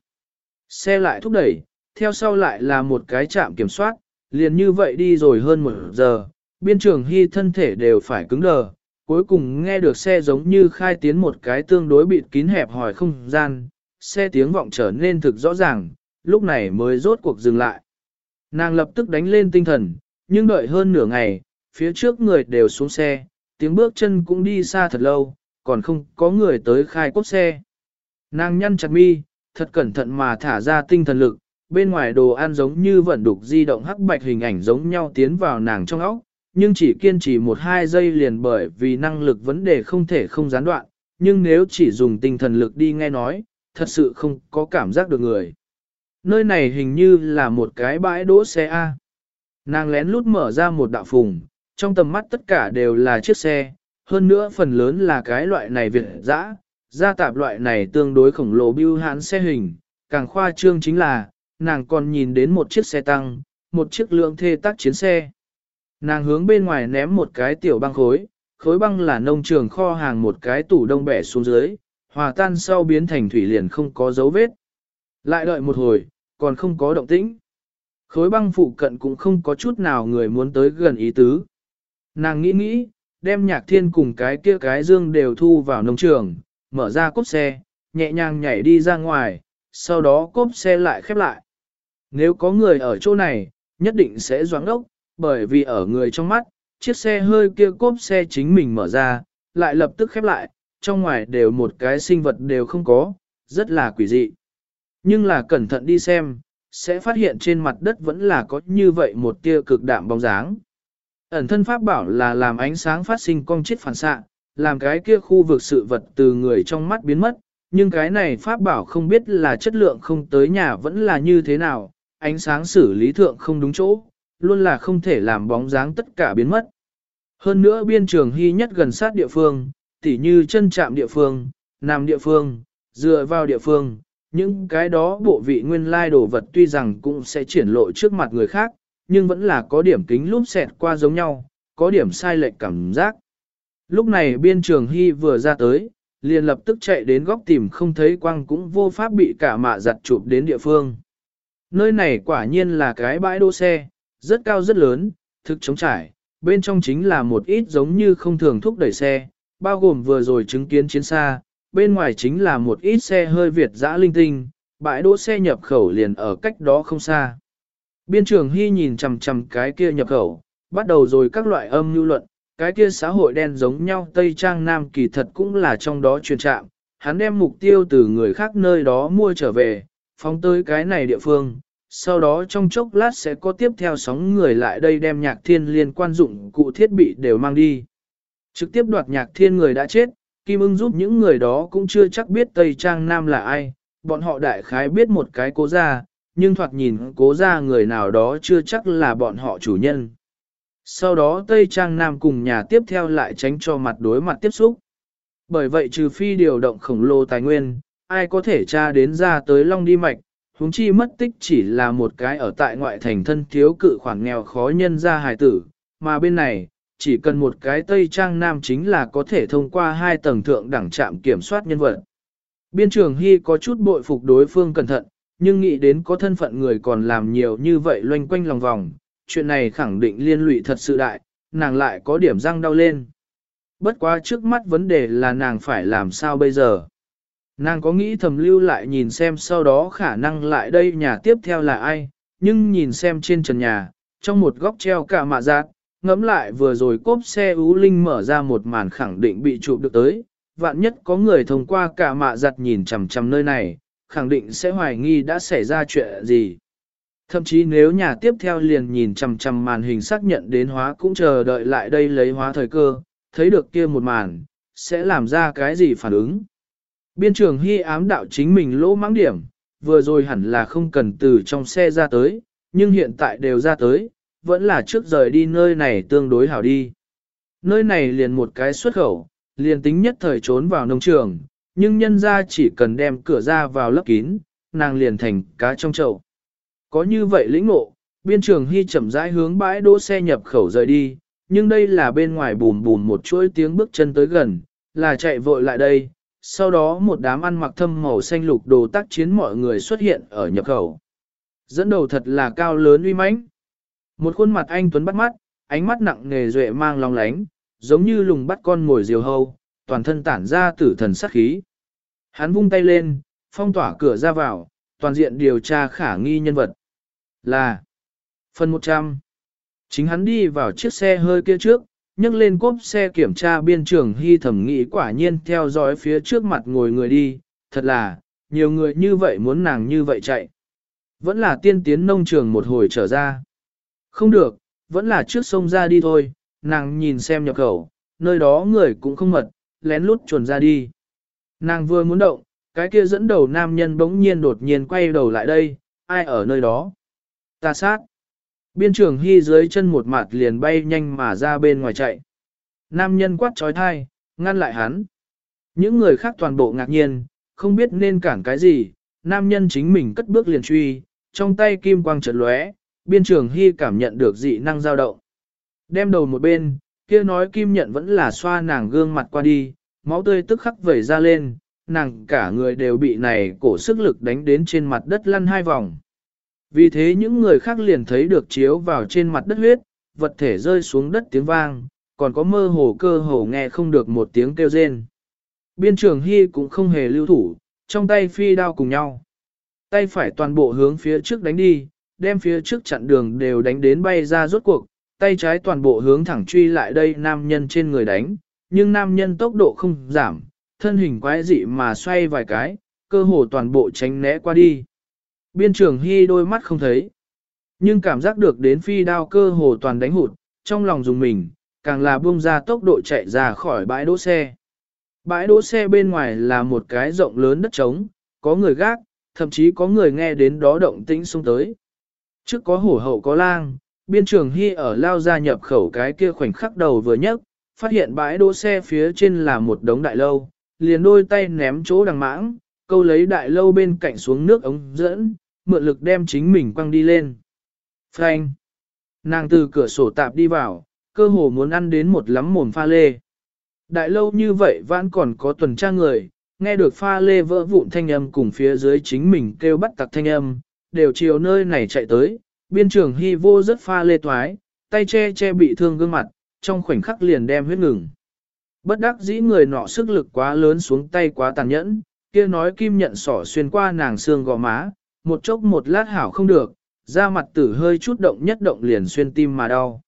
Xe lại thúc đẩy, theo sau lại là một cái trạm kiểm soát, liền như vậy đi rồi hơn một giờ, biên trường hy thân thể đều phải cứng đờ, cuối cùng nghe được xe giống như khai tiến một cái tương đối bịt kín hẹp hỏi không gian, xe tiếng vọng trở nên thực rõ ràng, lúc này mới rốt cuộc dừng lại. Nàng lập tức đánh lên tinh thần, nhưng đợi hơn nửa ngày, phía trước người đều xuống xe, tiếng bước chân cũng đi xa thật lâu, còn không có người tới khai cốt xe. Nàng nhăn chặt mi, thật cẩn thận mà thả ra tinh thần lực, bên ngoài đồ ăn giống như vận đục di động hắc bạch hình ảnh giống nhau tiến vào nàng trong óc, nhưng chỉ kiên trì một hai giây liền bởi vì năng lực vấn đề không thể không gián đoạn, nhưng nếu chỉ dùng tinh thần lực đi nghe nói, thật sự không có cảm giác được người. Nơi này hình như là một cái bãi đỗ xe A. Nàng lén lút mở ra một đạo phùng, trong tầm mắt tất cả đều là chiếc xe, hơn nữa phần lớn là cái loại này việt dã, gia tạp loại này tương đối khổng lồ bưu hãn xe hình, càng khoa trương chính là, nàng còn nhìn đến một chiếc xe tăng, một chiếc lượng thê tác chiến xe. Nàng hướng bên ngoài ném một cái tiểu băng khối, khối băng là nông trường kho hàng một cái tủ đông bẻ xuống dưới, hòa tan sau biến thành thủy liền không có dấu vết. Lại đợi một hồi, còn không có động tĩnh. Khối băng phụ cận cũng không có chút nào người muốn tới gần ý tứ. Nàng nghĩ nghĩ, đem nhạc thiên cùng cái kia cái dương đều thu vào nông trường, mở ra cốp xe, nhẹ nhàng nhảy đi ra ngoài, sau đó cốp xe lại khép lại. Nếu có người ở chỗ này, nhất định sẽ doáng đốc, bởi vì ở người trong mắt, chiếc xe hơi kia cốp xe chính mình mở ra, lại lập tức khép lại, trong ngoài đều một cái sinh vật đều không có, rất là quỷ dị. Nhưng là cẩn thận đi xem, sẽ phát hiện trên mặt đất vẫn là có như vậy một tia cực đạm bóng dáng. Ẩn thân pháp bảo là làm ánh sáng phát sinh cong chết phản xạ, làm cái kia khu vực sự vật từ người trong mắt biến mất, nhưng cái này pháp bảo không biết là chất lượng không tới nhà vẫn là như thế nào, ánh sáng xử lý thượng không đúng chỗ, luôn là không thể làm bóng dáng tất cả biến mất. Hơn nữa biên trường hy nhất gần sát địa phương, tỉ như chân chạm địa phương, nằm địa phương, dựa vào địa phương, những cái đó bộ vị nguyên lai đồ vật tuy rằng cũng sẽ triển lộ trước mặt người khác, nhưng vẫn là có điểm kính lúp xẹt qua giống nhau, có điểm sai lệch cảm giác. Lúc này biên trường hy vừa ra tới, liền lập tức chạy đến góc tìm không thấy quang cũng vô pháp bị cả mạ giặt chụp đến địa phương. Nơi này quả nhiên là cái bãi đỗ xe, rất cao rất lớn, thực chống trải, bên trong chính là một ít giống như không thường thúc đẩy xe, bao gồm vừa rồi chứng kiến chiến xa, bên ngoài chính là một ít xe hơi Việt dã linh tinh, bãi đỗ xe nhập khẩu liền ở cách đó không xa. Biên trường Hy nhìn chằm chằm cái kia nhập khẩu, bắt đầu rồi các loại âm lưu luận, cái kia xã hội đen giống nhau Tây Trang Nam kỳ thật cũng là trong đó truyền trạm, hắn đem mục tiêu từ người khác nơi đó mua trở về, phóng tới cái này địa phương, sau đó trong chốc lát sẽ có tiếp theo sóng người lại đây đem nhạc thiên liên quan dụng cụ thiết bị đều mang đi. Trực tiếp đoạt nhạc thiên người đã chết, Kim ưng giúp những người đó cũng chưa chắc biết Tây Trang Nam là ai, bọn họ đại khái biết một cái cố gia, nhưng thoạt nhìn cố gia người nào đó chưa chắc là bọn họ chủ nhân. Sau đó Tây Trang Nam cùng nhà tiếp theo lại tránh cho mặt đối mặt tiếp xúc. Bởi vậy trừ phi điều động khổng lồ tài nguyên, ai có thể tra đến ra tới Long Đi Mạch, huống chi mất tích chỉ là một cái ở tại ngoại thành thân thiếu cự khoản nghèo khó nhân ra hài tử, mà bên này, chỉ cần một cái Tây Trang Nam chính là có thể thông qua hai tầng thượng đẳng trạm kiểm soát nhân vật. Biên trường Hy có chút bội phục đối phương cẩn thận, nhưng nghĩ đến có thân phận người còn làm nhiều như vậy loanh quanh lòng vòng, chuyện này khẳng định liên lụy thật sự đại, nàng lại có điểm răng đau lên. Bất quá trước mắt vấn đề là nàng phải làm sao bây giờ. Nàng có nghĩ thầm lưu lại nhìn xem sau đó khả năng lại đây nhà tiếp theo là ai, nhưng nhìn xem trên trần nhà, trong một góc treo cả mạ giác, ngẫm lại vừa rồi cốp xe ú linh mở ra một màn khẳng định bị chụp được tới, vạn nhất có người thông qua cả mạ giặt nhìn chằm chằm nơi này, khẳng định sẽ hoài nghi đã xảy ra chuyện gì. Thậm chí nếu nhà tiếp theo liền nhìn chằm chằm màn hình xác nhận đến hóa cũng chờ đợi lại đây lấy hóa thời cơ, thấy được kia một màn, sẽ làm ra cái gì phản ứng. Biên trường hy ám đạo chính mình lỗ mãng điểm, vừa rồi hẳn là không cần từ trong xe ra tới, nhưng hiện tại đều ra tới, vẫn là trước rời đi nơi này tương đối hảo đi. Nơi này liền một cái xuất khẩu, liền tính nhất thời trốn vào nông trường, nhưng nhân ra chỉ cần đem cửa ra vào lấp kín, nàng liền thành cá trong chậu. Có như vậy lĩnh ngộ, biên trường hy chậm rãi hướng bãi đỗ xe nhập khẩu rời đi, nhưng đây là bên ngoài bùm bùm một chuỗi tiếng bước chân tới gần, là chạy vội lại đây. Sau đó một đám ăn mặc thâm màu xanh lục đồ tác chiến mọi người xuất hiện ở nhập khẩu. Dẫn đầu thật là cao lớn uy mãnh. Một khuôn mặt anh Tuấn bắt mắt, ánh mắt nặng nề duệ mang long lánh, giống như lùng bắt con ngồi diều hâu, toàn thân tản ra tử thần sát khí. Hắn vung tay lên, phong tỏa cửa ra vào, toàn diện điều tra khả nghi nhân vật. Là Phần 100 Chính hắn đi vào chiếc xe hơi kia trước, nhấc lên cốp xe kiểm tra biên trường hy thẩm nghĩ quả nhiên theo dõi phía trước mặt ngồi người đi, thật là, nhiều người như vậy muốn nàng như vậy chạy. Vẫn là tiên tiến nông trường một hồi trở ra. Không được, vẫn là trước sông ra đi thôi, nàng nhìn xem nhập khẩu, nơi đó người cũng không mật, lén lút chuồn ra đi. Nàng vừa muốn động, cái kia dẫn đầu nam nhân bỗng nhiên đột nhiên quay đầu lại đây, ai ở nơi đó? Ta sát. Biên trường hy dưới chân một mặt liền bay nhanh mà ra bên ngoài chạy. Nam nhân quát trói thai, ngăn lại hắn. Những người khác toàn bộ ngạc nhiên, không biết nên cản cái gì, nam nhân chính mình cất bước liền truy, trong tay kim quang chợt lóe, biên trường hy cảm nhận được dị năng dao động. Đem đầu một bên, kia nói kim nhận vẫn là xoa nàng gương mặt qua đi, máu tươi tức khắc vẩy ra lên, nàng cả người đều bị này cổ sức lực đánh đến trên mặt đất lăn hai vòng. Vì thế những người khác liền thấy được chiếu vào trên mặt đất huyết, vật thể rơi xuống đất tiếng vang, còn có mơ hồ cơ hồ nghe không được một tiếng kêu rên. Biên trường Hy cũng không hề lưu thủ, trong tay phi đao cùng nhau. Tay phải toàn bộ hướng phía trước đánh đi, đem phía trước chặn đường đều đánh đến bay ra rốt cuộc, tay trái toàn bộ hướng thẳng truy lại đây nam nhân trên người đánh, nhưng nam nhân tốc độ không giảm, thân hình quái dị mà xoay vài cái, cơ hồ toàn bộ tránh né qua đi. Biên trường hy đôi mắt không thấy, nhưng cảm giác được đến phi đao cơ hồ toàn đánh hụt, trong lòng dùng mình, càng là buông ra tốc độ chạy ra khỏi bãi đỗ xe. Bãi đỗ xe bên ngoài là một cái rộng lớn đất trống, có người gác, thậm chí có người nghe đến đó động tĩnh xung tới. Trước có hổ hậu có lang, biên trường hy ở lao ra nhập khẩu cái kia khoảnh khắc đầu vừa nhấc, phát hiện bãi đỗ xe phía trên là một đống đại lâu, liền đôi tay ném chỗ đằng mãng, câu lấy đại lâu bên cạnh xuống nước ống dẫn, mượn lực đem chính mình quăng đi lên. Frank! Nàng từ cửa sổ tạp đi vào, cơ hồ muốn ăn đến một lắm mồm pha lê. Đại lâu như vậy vẫn còn có tuần tra người, nghe được pha lê vỡ vụn thanh âm cùng phía dưới chính mình kêu bắt tặc thanh âm, đều chiều nơi này chạy tới, biên trường hy vô rất pha lê toái, tay che che bị thương gương mặt, trong khoảnh khắc liền đem huyết ngừng. Bất đắc dĩ người nọ sức lực quá lớn xuống tay quá tàn nhẫn, kia nói kim nhận sỏ xuyên qua nàng xương gò má, một chốc một lát hảo không được, da mặt tử hơi chút động nhất động liền xuyên tim mà đau.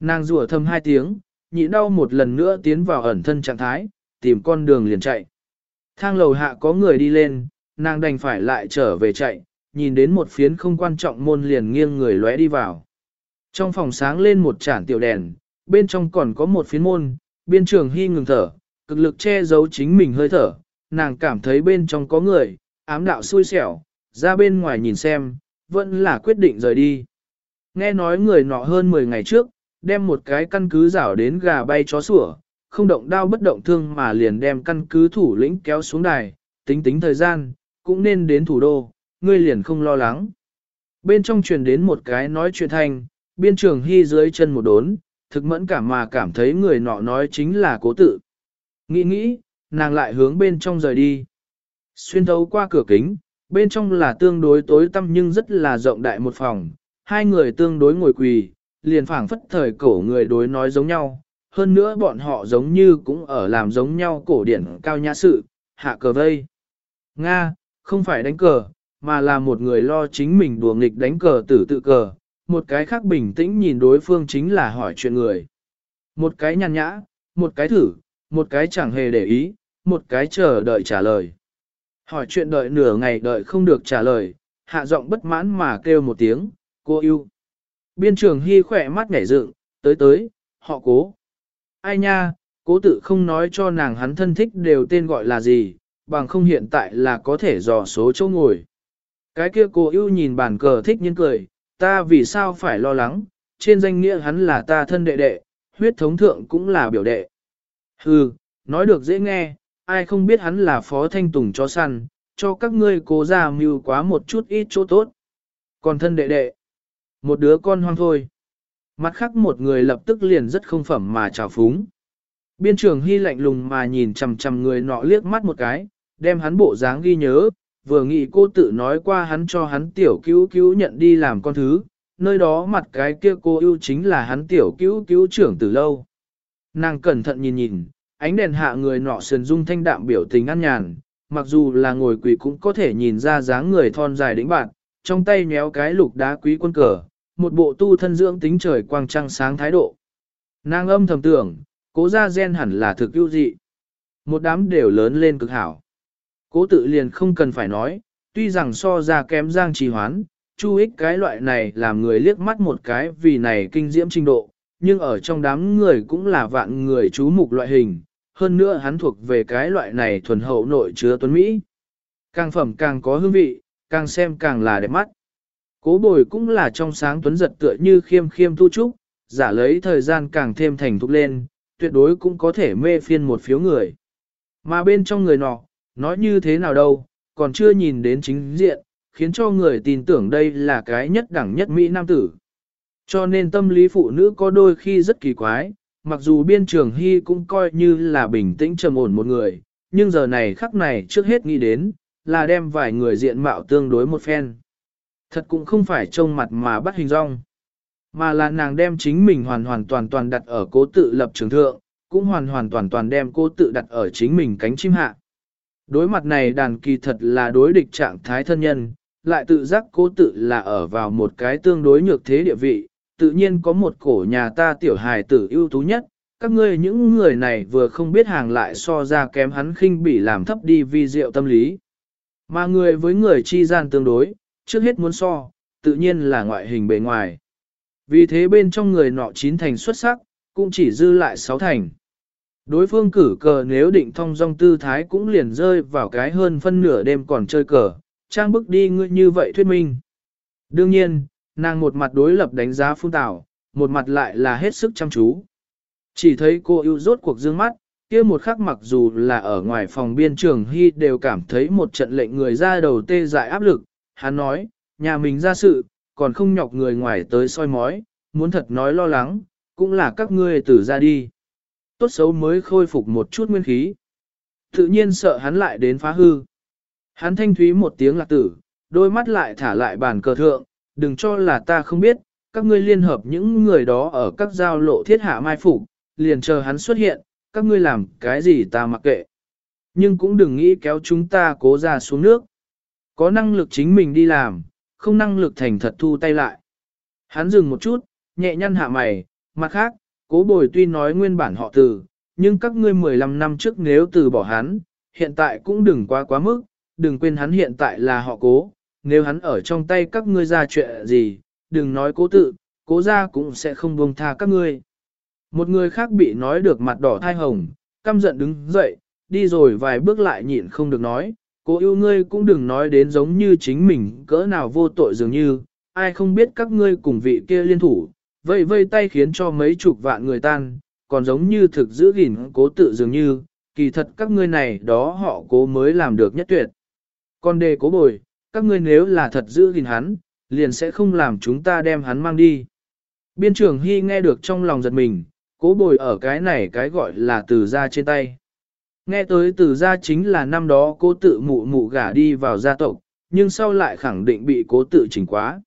Nàng rủa thầm hai tiếng, nhị đau một lần nữa tiến vào ẩn thân trạng thái, tìm con đường liền chạy. Thang lầu hạ có người đi lên, nàng đành phải lại trở về chạy, nhìn đến một phiến không quan trọng môn liền nghiêng người lóe đi vào. Trong phòng sáng lên một chản tiểu đèn, bên trong còn có một phiến môn, biên trường hy ngừng thở, cực lực che giấu chính mình hơi thở, nàng cảm thấy bên trong có người, ám đạo xui xẻo, ra bên ngoài nhìn xem, vẫn là quyết định rời đi. Nghe nói người nọ hơn 10 ngày trước, đem một cái căn cứ rảo đến gà bay chó sủa, không động đao bất động thương mà liền đem căn cứ thủ lĩnh kéo xuống đài, tính tính thời gian, cũng nên đến thủ đô, ngươi liền không lo lắng. Bên trong truyền đến một cái nói chuyện thanh, biên trường hy dưới chân một đốn, thực mẫn cảm mà cảm thấy người nọ nói chính là cố tự. Nghĩ nghĩ, nàng lại hướng bên trong rời đi. Xuyên thấu qua cửa kính, bên trong là tương đối tối tăm nhưng rất là rộng đại một phòng, hai người tương đối ngồi quỳ, liền phảng phất thời cổ người đối nói giống nhau, hơn nữa bọn họ giống như cũng ở làm giống nhau cổ điển cao nhã sự, hạ cờ vây. Nga, không phải đánh cờ, mà là một người lo chính mình đùa nghịch đánh cờ tử tự cờ, một cái khác bình tĩnh nhìn đối phương chính là hỏi chuyện người. Một cái nhàn nhã, một cái thử, một cái chẳng hề để ý, một cái chờ đợi trả lời. Hỏi chuyện đợi nửa ngày đợi không được trả lời, hạ giọng bất mãn mà kêu một tiếng, cô yêu. Biên trường hy khỏe mắt nhảy dựng, tới tới, họ cố. Ai nha, cố tự không nói cho nàng hắn thân thích đều tên gọi là gì, bằng không hiện tại là có thể dò số chỗ ngồi. Cái kia cô yêu nhìn bàn cờ thích nhiên cười, ta vì sao phải lo lắng, trên danh nghĩa hắn là ta thân đệ đệ, huyết thống thượng cũng là biểu đệ. Hừ, Nói được dễ nghe, ai không biết hắn là phó thanh tùng chó săn, cho các ngươi cố ra mưu quá một chút ít chỗ tốt. Còn thân đệ đệ, một đứa con hoang thôi. Mặt khác một người lập tức liền rất không phẩm mà trào phúng. Biên trường hy lạnh lùng mà nhìn chằm chằm người nọ liếc mắt một cái, đem hắn bộ dáng ghi nhớ, vừa nghĩ cô tự nói qua hắn cho hắn tiểu cứu cứu nhận đi làm con thứ, nơi đó mặt cái kia cô yêu chính là hắn tiểu cứu cứu trưởng từ lâu. Nàng cẩn thận nhìn nhìn, ánh đèn hạ người nọ sườn dung thanh đạm biểu tình ăn nhàn, mặc dù là ngồi quỳ cũng có thể nhìn ra dáng người thon dài đĩnh bạn, trong tay nhéo cái lục đá quý quân cờ, một bộ tu thân dưỡng tính trời quang trăng sáng thái độ. Nàng âm thầm tưởng, cố ra gen hẳn là thực ưu dị. Một đám đều lớn lên cực hảo. Cố tự liền không cần phải nói, tuy rằng so ra kém giang trì hoán, chu ích cái loại này làm người liếc mắt một cái vì này kinh diễm trình độ, nhưng ở trong đám người cũng là vạn người chú mục loại hình, hơn nữa hắn thuộc về cái loại này thuần hậu nội chứa tuấn Mỹ. Càng phẩm càng có hương vị, càng xem càng là đẹp mắt. Cố bồi cũng là trong sáng tuấn giật tựa như khiêm khiêm thu trúc, giả lấy thời gian càng thêm thành thục lên, tuyệt đối cũng có thể mê phiên một phiếu người. Mà bên trong người nọ, nói như thế nào đâu, còn chưa nhìn đến chính diện, khiến cho người tin tưởng đây là cái nhất đẳng nhất Mỹ Nam tử. Cho nên tâm lý phụ nữ có đôi khi rất kỳ quái, mặc dù biên trường hy cũng coi như là bình tĩnh trầm ổn một người, nhưng giờ này khắc này trước hết nghĩ đến, là đem vài người diện mạo tương đối một phen. Thật cũng không phải trông mặt mà bắt hình rong, mà là nàng đem chính mình hoàn hoàn toàn toàn đặt ở cố tự lập trường thượng, cũng hoàn hoàn toàn toàn đem cố tự đặt ở chính mình cánh chim hạ. Đối mặt này đàn kỳ thật là đối địch trạng thái thân nhân, lại tự giác cố tự là ở vào một cái tương đối nhược thế địa vị, tự nhiên có một cổ nhà ta tiểu hài tử ưu tú nhất, các ngươi những người này vừa không biết hàng lại so ra kém hắn khinh bỉ làm thấp đi vi diệu tâm lý. Mà người với người chi gian tương đối, trước hết muốn so, tự nhiên là ngoại hình bề ngoài. Vì thế bên trong người nọ chín thành xuất sắc, cũng chỉ dư lại sáu thành. Đối phương cử cờ nếu định thông dong tư thái cũng liền rơi vào cái hơn phân nửa đêm còn chơi cờ, trang bức đi ngươi như vậy thuyết minh. Đương nhiên, nàng một mặt đối lập đánh giá phun tảo, một mặt lại là hết sức chăm chú. Chỉ thấy cô yêu rốt cuộc dương mắt, kia một khắc mặc dù là ở ngoài phòng biên trường hy đều cảm thấy một trận lệnh người ra đầu tê dại áp lực. Hắn nói, nhà mình ra sự, còn không nhọc người ngoài tới soi mói, muốn thật nói lo lắng, cũng là các ngươi tử ra đi. Tốt xấu mới khôi phục một chút nguyên khí. Tự nhiên sợ hắn lại đến phá hư. Hắn thanh thúy một tiếng lạc tử, đôi mắt lại thả lại bàn cờ thượng, đừng cho là ta không biết, các ngươi liên hợp những người đó ở các giao lộ thiết hạ mai phục, liền chờ hắn xuất hiện, các ngươi làm cái gì ta mặc kệ. Nhưng cũng đừng nghĩ kéo chúng ta cố ra xuống nước. Có năng lực chính mình đi làm, không năng lực thành thật thu tay lại. Hắn dừng một chút, nhẹ nhăn hạ mày, mặt khác, cố bồi tuy nói nguyên bản họ từ, nhưng các ngươi 15 năm trước nếu từ bỏ hắn, hiện tại cũng đừng quá quá mức, đừng quên hắn hiện tại là họ cố, nếu hắn ở trong tay các ngươi ra chuyện gì, đừng nói cố tự, cố ra cũng sẽ không buông tha các ngươi. Một người khác bị nói được mặt đỏ thai hồng, căm giận đứng dậy, đi rồi vài bước lại nhịn không được nói, cố yêu ngươi cũng đừng nói đến giống như chính mình cỡ nào vô tội dường như, ai không biết các ngươi cùng vị kia liên thủ, vây vây tay khiến cho mấy chục vạn người tan, còn giống như thực giữ gìn cố tự dường như, kỳ thật các ngươi này đó họ cố mới làm được nhất tuyệt. Còn đề cố bồi, các ngươi nếu là thật giữ gìn hắn, liền sẽ không làm chúng ta đem hắn mang đi. Biên trưởng Hy nghe được trong lòng giật mình, cố bồi ở cái này cái gọi là từ ra trên tay. Nghe tới từ ra chính là năm đó cố tự mụ mụ gả đi vào gia tộc, nhưng sau lại khẳng định bị cố tự chỉnh quá.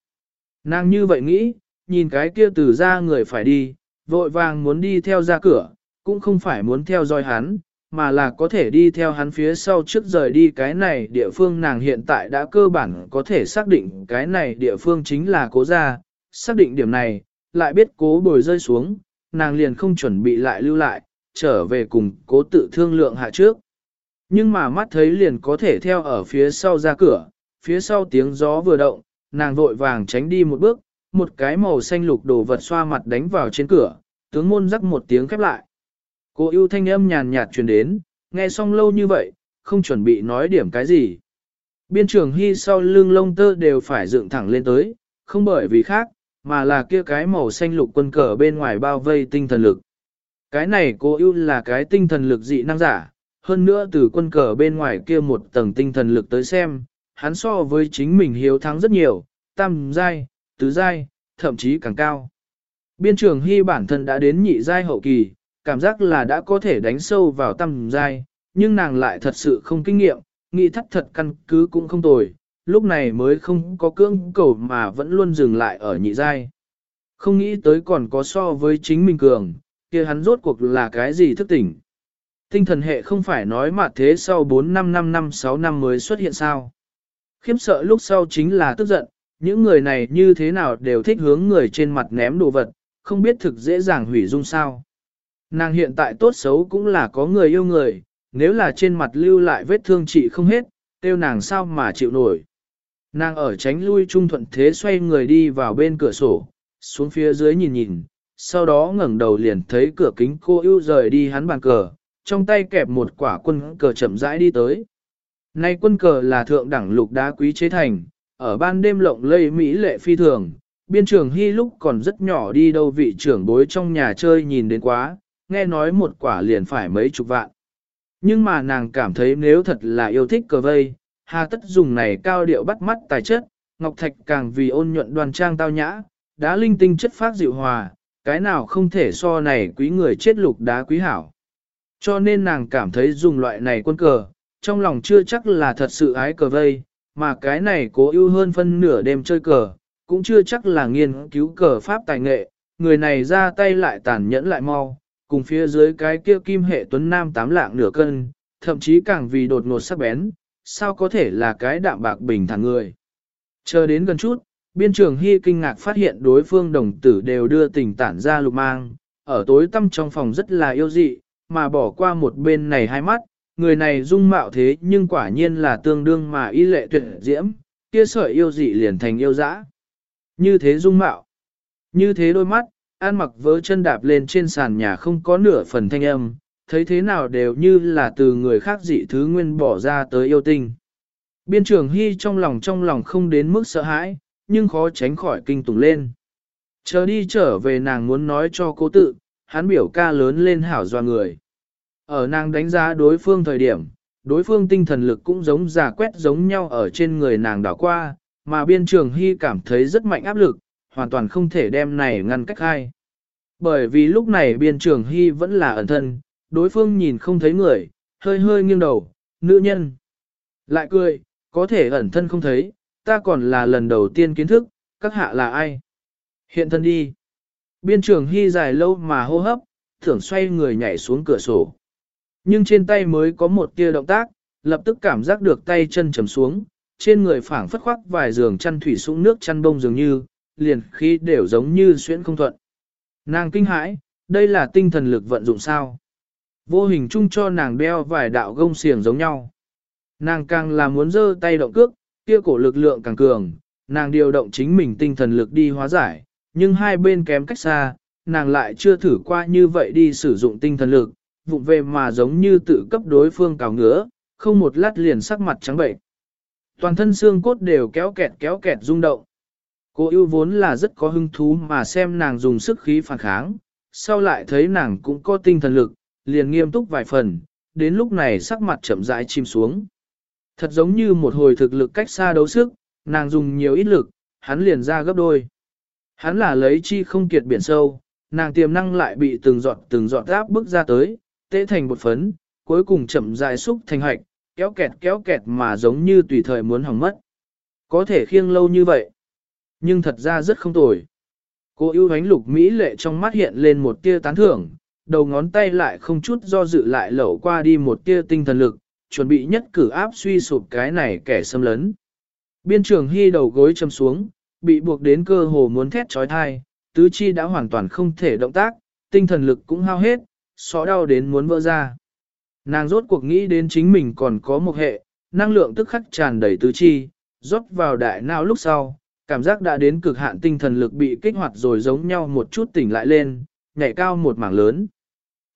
Nàng như vậy nghĩ, nhìn cái kia từ ra người phải đi, vội vàng muốn đi theo ra cửa, cũng không phải muốn theo dõi hắn, mà là có thể đi theo hắn phía sau trước rời đi cái này địa phương nàng hiện tại đã cơ bản có thể xác định cái này địa phương chính là cố gia, xác định điểm này, lại biết cố bồi rơi xuống, nàng liền không chuẩn bị lại lưu lại, trở về cùng cố tự thương lượng hạ trước. Nhưng mà mắt thấy liền có thể theo ở phía sau ra cửa, phía sau tiếng gió vừa động, nàng vội vàng tránh đi một bước, một cái màu xanh lục đồ vật xoa mặt đánh vào trên cửa, tướng môn rắc một tiếng khép lại. Cô yêu thanh âm nhàn nhạt truyền đến, nghe xong lâu như vậy, không chuẩn bị nói điểm cái gì. Biên trường hy sau lưng lông tơ đều phải dựng thẳng lên tới, không bởi vì khác, mà là kia cái màu xanh lục quân cờ bên ngoài bao vây tinh thần lực. Cái này cô ưu là cái tinh thần lực dị năng giả, hơn nữa từ quân cờ bên ngoài kia một tầng tinh thần lực tới xem, hắn so với chính mình hiếu thắng rất nhiều, tam giai, tứ giai, thậm chí càng cao. Biên trường hy bản thân đã đến nhị giai hậu kỳ, cảm giác là đã có thể đánh sâu vào tâm giai, nhưng nàng lại thật sự không kinh nghiệm, nghĩ thắt thật căn cứ cũng không tồi, lúc này mới không có cưỡng cầu mà vẫn luôn dừng lại ở nhị giai. Không nghĩ tới còn có so với chính mình cường, kia hắn rốt cuộc là cái gì thức tỉnh. Tinh thần hệ không phải nói mà thế sau 4 năm 5 năm 6 năm mới xuất hiện sao. Khiếm sợ lúc sau chính là tức giận, những người này như thế nào đều thích hướng người trên mặt ném đồ vật, không biết thực dễ dàng hủy dung sao. Nàng hiện tại tốt xấu cũng là có người yêu người, nếu là trên mặt lưu lại vết thương trị không hết, tiêu nàng sao mà chịu nổi. Nàng ở tránh lui trung thuận thế xoay người đi vào bên cửa sổ, xuống phía dưới nhìn nhìn, sau đó ngẩng đầu liền thấy cửa kính cô ưu rời đi hắn bàn cờ, trong tay kẹp một quả quân cờ chậm rãi đi tới. Nay quân cờ là thượng đẳng lục đá quý chế thành, ở ban đêm lộng lây Mỹ lệ phi thường, biên trường hy lúc còn rất nhỏ đi đâu vị trưởng bối trong nhà chơi nhìn đến quá, nghe nói một quả liền phải mấy chục vạn. Nhưng mà nàng cảm thấy nếu thật là yêu thích cờ vây, hà tất dùng này cao điệu bắt mắt tài chất, ngọc thạch càng vì ôn nhuận đoan trang tao nhã, đá linh tinh chất phát dịu hòa, cái nào không thể so này quý người chết lục đá quý hảo. Cho nên nàng cảm thấy dùng loại này quân cờ, trong lòng chưa chắc là thật sự ái cờ vây, mà cái này cố ưu hơn phân nửa đêm chơi cờ, cũng chưa chắc là nghiên cứu cờ pháp tài nghệ, người này ra tay lại tàn nhẫn lại mau, cùng phía dưới cái kia kim hệ tuấn nam tám lạng nửa cân, thậm chí càng vì đột ngột sắc bén, sao có thể là cái đạm bạc bình thản người. Chờ đến gần chút, biên trường hy kinh ngạc phát hiện đối phương đồng tử đều đưa tình tản ra lục mang, ở tối tăm trong phòng rất là yêu dị, mà bỏ qua một bên này hai mắt, người này dung mạo thế nhưng quả nhiên là tương đương mà y lệ tuyệt diễm, kia sợi yêu dị liền thành yêu dã. Như thế dung mạo, như thế đôi mắt, an mặc vớ chân đạp lên trên sàn nhà không có nửa phần thanh âm, thấy thế nào đều như là từ người khác dị thứ nguyên bỏ ra tới yêu tinh. Biên trưởng Hy trong lòng trong lòng không đến mức sợ hãi, nhưng khó tránh khỏi kinh tủng lên. Chờ đi trở về nàng muốn nói cho cô tự, hắn biểu ca lớn lên hảo doa người. Ở nàng đánh giá đối phương thời điểm, đối phương tinh thần lực cũng giống giả quét giống nhau ở trên người nàng đảo qua, mà biên trường hy cảm thấy rất mạnh áp lực, hoàn toàn không thể đem này ngăn cách hai. Bởi vì lúc này biên trường hy vẫn là ẩn thân, đối phương nhìn không thấy người, hơi hơi nghiêng đầu, nữ nhân. Lại cười, có thể ẩn thân không thấy, ta còn là lần đầu tiên kiến thức, các hạ là ai? Hiện thân đi. Biên trường hy dài lâu mà hô hấp, thưởng xoay người nhảy xuống cửa sổ. Nhưng trên tay mới có một tia động tác, lập tức cảm giác được tay chân chầm xuống, trên người phảng phất khoác vài giường chăn thủy sũng nước chăn bông dường như, liền khi đều giống như xuyễn không thuận. Nàng kinh hãi, đây là tinh thần lực vận dụng sao. Vô hình chung cho nàng đeo vài đạo gông xiềng giống nhau. Nàng càng là muốn giơ tay động cước, kia cổ lực lượng càng cường, nàng điều động chính mình tinh thần lực đi hóa giải, nhưng hai bên kém cách xa, nàng lại chưa thử qua như vậy đi sử dụng tinh thần lực, vụng về mà giống như tự cấp đối phương cào ngứa, không một lát liền sắc mặt trắng bệnh. Toàn thân xương cốt đều kéo kẹt kéo kẹt rung động. Cô yêu vốn là rất có hứng thú mà xem nàng dùng sức khí phản kháng, sau lại thấy nàng cũng có tinh thần lực, liền nghiêm túc vài phần, đến lúc này sắc mặt chậm rãi chìm xuống. Thật giống như một hồi thực lực cách xa đấu sức, nàng dùng nhiều ít lực, hắn liền ra gấp đôi. Hắn là lấy chi không kiệt biển sâu, nàng tiềm năng lại bị từng giọt từng giọt áp bức ra tới, tế thành bột phấn, cuối cùng chậm rãi xúc thành hạch, kéo kẹt kéo kẹt mà giống như tùy thời muốn hỏng mất. Có thể khiêng lâu như vậy, nhưng thật ra rất không tồi. Cô yêu ánh lục Mỹ lệ trong mắt hiện lên một tia tán thưởng, đầu ngón tay lại không chút do dự lại lẩu qua đi một tia tinh thần lực, chuẩn bị nhất cử áp suy sụp cái này kẻ xâm lấn. Biên trường hy đầu gối châm xuống, bị buộc đến cơ hồ muốn thét trói thai, tứ chi đã hoàn toàn không thể động tác, tinh thần lực cũng hao hết, xó đau đến muốn vỡ ra. Nàng rốt cuộc nghĩ đến chính mình còn có một hệ, năng lượng tức khắc tràn đầy tứ chi, rót vào đại não lúc sau, cảm giác đã đến cực hạn tinh thần lực bị kích hoạt rồi giống nhau một chút tỉnh lại lên, nhảy cao một mảng lớn.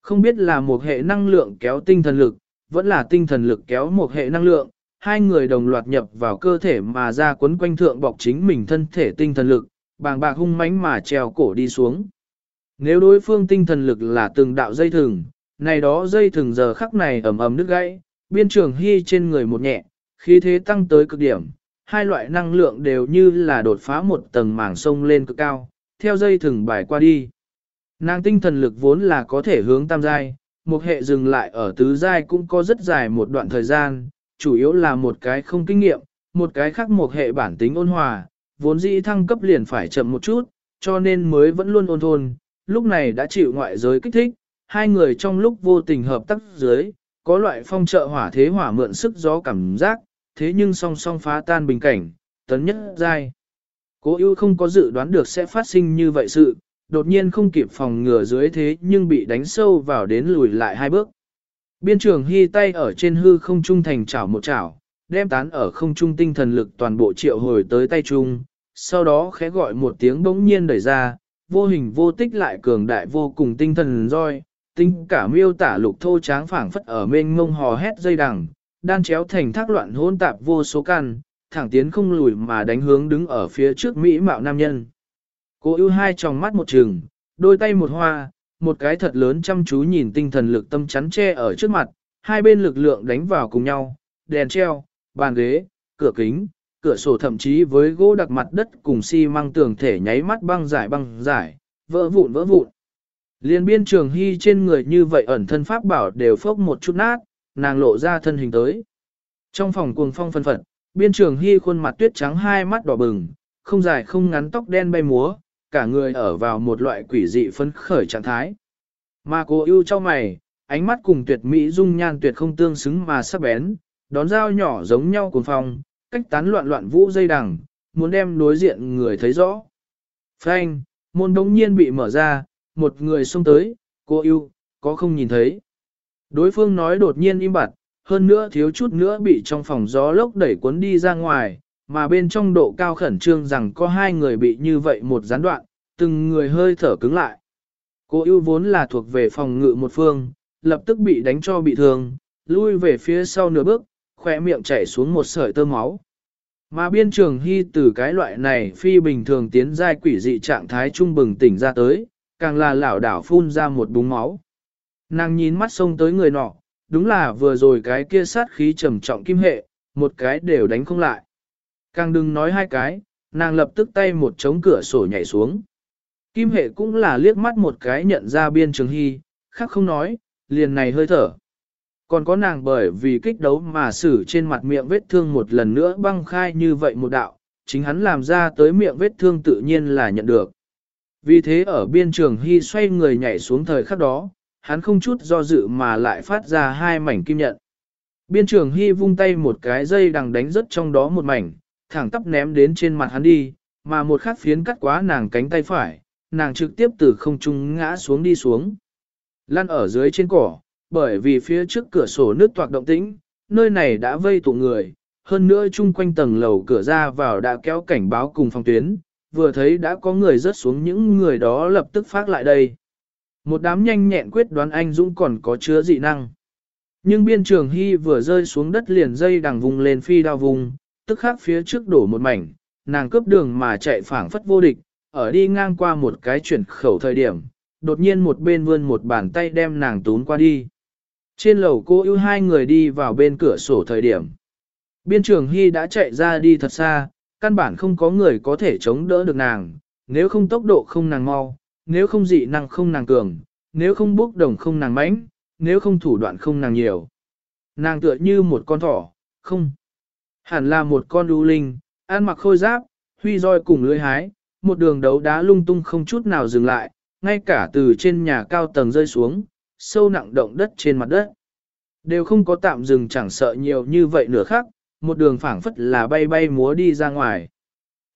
Không biết là một hệ năng lượng kéo tinh thần lực, vẫn là tinh thần lực kéo một hệ năng lượng, hai người đồng loạt nhập vào cơ thể mà ra quấn quanh thượng bọc chính mình thân thể tinh thần lực, bàng bạc hung mãnh mà treo cổ đi xuống. Nếu đối phương tinh thần lực là từng đạo dây thừng, này đó dây thừng giờ khắc này ầm ầm đứt gãy, biên trường hy trên người một nhẹ, khí thế tăng tới cực điểm, hai loại năng lượng đều như là đột phá một tầng mảng sông lên cực cao, theo dây thừng bài qua đi. Nàng tinh thần lực vốn là có thể hướng tam giai, một hệ dừng lại ở tứ giai cũng có rất dài một đoạn thời gian, chủ yếu là một cái không kinh nghiệm, một cái khác một hệ bản tính ôn hòa, vốn dĩ thăng cấp liền phải chậm một chút, cho nên mới vẫn luôn ôn thôn, lúc này đã chịu ngoại giới kích thích, hai người trong lúc vô tình hợp tác dưới, có loại phong trợ hỏa thế hỏa mượn sức gió cảm giác, thế nhưng song song phá tan bình cảnh, tấn nhất giai. Cố ưu không có dự đoán được sẽ phát sinh như vậy sự, đột nhiên không kịp phòng ngừa dưới thế nhưng bị đánh sâu vào đến lùi lại hai bước. Biên trường hy tay ở trên hư không trung thành chảo một chảo, đem tán ở không trung tinh thần lực toàn bộ triệu hồi tới tay trung, sau đó khẽ gọi một tiếng bỗng nhiên đẩy ra, vô hình vô tích lại cường đại vô cùng tinh thần roi, tinh cả miêu tả lục thô tráng phảng phất ở mênh ngông hò hét dây đằng, đan chéo thành thác loạn hỗn tạp vô số căn, thẳng tiến không lùi mà đánh hướng đứng ở phía trước Mỹ mạo nam nhân. Cô ưu hai tròng mắt một trường, đôi tay một hoa, một cái thật lớn chăm chú nhìn tinh thần lực tâm chắn che ở trước mặt, hai bên lực lượng đánh vào cùng nhau, đèn treo, bàn ghế, cửa kính, cửa sổ thậm chí với gỗ đặc mặt đất cùng xi măng tường thể nháy mắt băng giải băng giải, vỡ vụn vỡ vụn. Liên biên trường hy trên người như vậy ẩn thân pháp bảo đều phốc một chút nát, nàng lộ ra thân hình tới. Trong phòng cuồng phong phân phật, biên trường hy khuôn mặt tuyết trắng hai mắt đỏ bừng, không dài không ngắn tóc đen bay múa, cả người ở vào một loại quỷ dị phấn khởi trạng thái. Mà cô yêu cho mày, ánh mắt cùng tuyệt mỹ dung nhan tuyệt không tương xứng mà sắc bén, đón dao nhỏ giống nhau cuồng phong, cách tán loạn loạn vũ dây đằng, muốn đem đối diện người thấy rõ. Phanh, môn đống nhiên bị mở ra, một người xông tới, cô yêu, có không nhìn thấy. Đối phương nói đột nhiên im bặt, hơn nữa thiếu chút nữa bị trong phòng gió lốc đẩy cuốn đi ra ngoài, mà bên trong độ cao khẩn trương rằng có hai người bị như vậy một gián đoạn, từng người hơi thở cứng lại. Cô ưu vốn là thuộc về phòng ngự một phương, lập tức bị đánh cho bị thương, lui về phía sau nửa bước, khỏe miệng chảy xuống một sợi tơ máu. Mà biên trường hy từ cái loại này phi bình thường tiến giai quỷ dị trạng thái trung bừng tỉnh ra tới, càng là lảo đảo phun ra một búng máu. Nàng nhìn mắt sông tới người nọ, đúng là vừa rồi cái kia sát khí trầm trọng kim hệ, một cái đều đánh không lại. Càng đừng nói hai cái, nàng lập tức tay một chống cửa sổ nhảy xuống. Kim hệ cũng là liếc mắt một cái nhận ra biên trường hy, khác không nói, liền này hơi thở. Còn có nàng bởi vì kích đấu mà xử trên mặt miệng vết thương một lần nữa băng khai như vậy một đạo, chính hắn làm ra tới miệng vết thương tự nhiên là nhận được. Vì thế ở biên trường hy xoay người nhảy xuống thời khắc đó, hắn không chút do dự mà lại phát ra hai mảnh kim nhận. Biên trường hy vung tay một cái dây đằng đánh rớt trong đó một mảnh, thẳng tắp ném đến trên mặt hắn đi, mà một khắc phiến cắt quá nàng cánh tay phải, nàng trực tiếp từ không trung ngã xuống đi xuống. Lăn ở dưới trên cỏ, bởi vì phía trước cửa sổ nước toạc động tĩnh, nơi này đã vây tụ người, hơn nữa chung quanh tầng lầu cửa ra vào đã kéo cảnh báo cùng phòng tuyến, vừa thấy đã có người rớt xuống những người đó lập tức phát lại đây. Một đám nhanh nhẹn quyết đoán anh Dũng còn có chứa dị năng. Nhưng biên trường hy vừa rơi xuống đất liền dây đằng vùng lên phi đao vùng, tức khắc phía trước đổ một mảnh, nàng cướp đường mà chạy phảng phất vô địch, ở đi ngang qua một cái chuyển khẩu thời điểm, đột nhiên một bên vươn một bàn tay đem nàng tún qua đi. Trên lầu cô ưu hai người đi vào bên cửa sổ thời điểm. Biên trường Hy đã chạy ra đi thật xa, căn bản không có người có thể chống đỡ được nàng, nếu không tốc độ không nàng mau, nếu không dị năng không nàng cường, nếu không bốc đồng không nàng mãnh, nếu không thủ đoạn không nàng nhiều. Nàng tựa như một con thỏ, không. Hẳn là một con đu linh, ăn mặc khôi giáp, huy roi cùng lưới hái, một đường đấu đá lung tung không chút nào dừng lại, ngay cả từ trên nhà cao tầng rơi xuống, sâu nặng động đất trên mặt đất. Đều không có tạm dừng chẳng sợ nhiều như vậy nửa khác, một đường phảng phất là bay bay múa đi ra ngoài.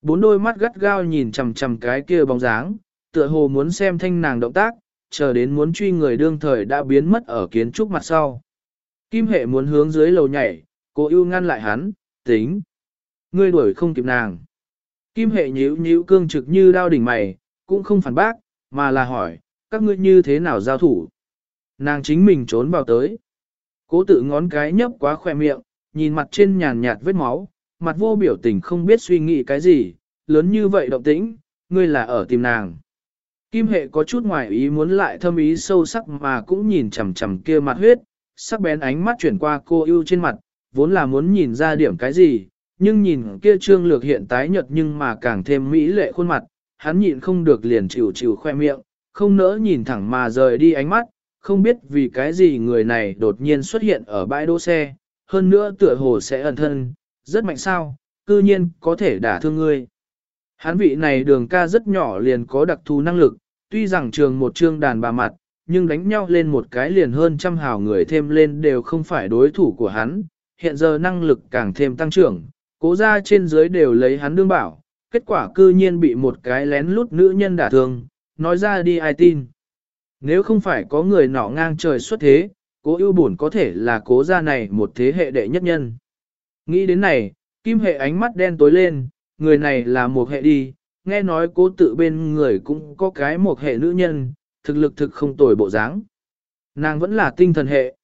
Bốn đôi mắt gắt gao nhìn chằm chằm cái kia bóng dáng, tựa hồ muốn xem thanh nàng động tác, chờ đến muốn truy người đương thời đã biến mất ở kiến trúc mặt sau. Kim hệ muốn hướng dưới lầu nhảy, cô ưu ngăn lại hắn, tính. Ngươi đuổi không kịp nàng. Kim hệ nhíu nhíu cương trực như đao đỉnh mày, cũng không phản bác, mà là hỏi, các ngươi như thế nào giao thủ. Nàng chính mình trốn vào tới. Cố tự ngón cái nhấp quá khoe miệng, nhìn mặt trên nhàn nhạt vết máu, mặt vô biểu tình không biết suy nghĩ cái gì, lớn như vậy động tĩnh, ngươi là ở tìm nàng. Kim hệ có chút ngoài ý muốn lại thâm ý sâu sắc mà cũng nhìn chằm chằm kia mặt huyết, sắc bén ánh mắt chuyển qua cô ưu trên mặt, vốn là muốn nhìn ra điểm cái gì, nhưng nhìn kia trương lược hiện tái nhợt nhưng mà càng thêm mỹ lệ khuôn mặt, hắn nhịn không được liền chịu chịu khoe miệng, không nỡ nhìn thẳng mà rời đi ánh mắt, không biết vì cái gì người này đột nhiên xuất hiện ở bãi đỗ xe, hơn nữa tựa hồ sẽ ẩn thân, rất mạnh sao, cư nhiên có thể đả thương ngươi. Hán vị này đường ca rất nhỏ liền có đặc thù năng lực, tuy rằng trường một trương đàn bà mặt, nhưng đánh nhau lên một cái liền hơn trăm hào người thêm lên đều không phải đối thủ của hắn, hiện giờ năng lực càng thêm tăng trưởng, cố ra trên dưới đều lấy hắn đương bảo, kết quả cư nhiên bị một cái lén lút nữ nhân đả thương, nói ra đi ai tin. Nếu không phải có người nọ ngang trời xuất thế, cố ưu bổn có thể là cố gia này một thế hệ đệ nhất nhân. Nghĩ đến này, kim hệ ánh mắt đen tối lên, người này là một hệ đi, nghe nói cố tự bên người cũng có cái một hệ nữ nhân, thực lực thực không tồi bộ dáng. Nàng vẫn là tinh thần hệ.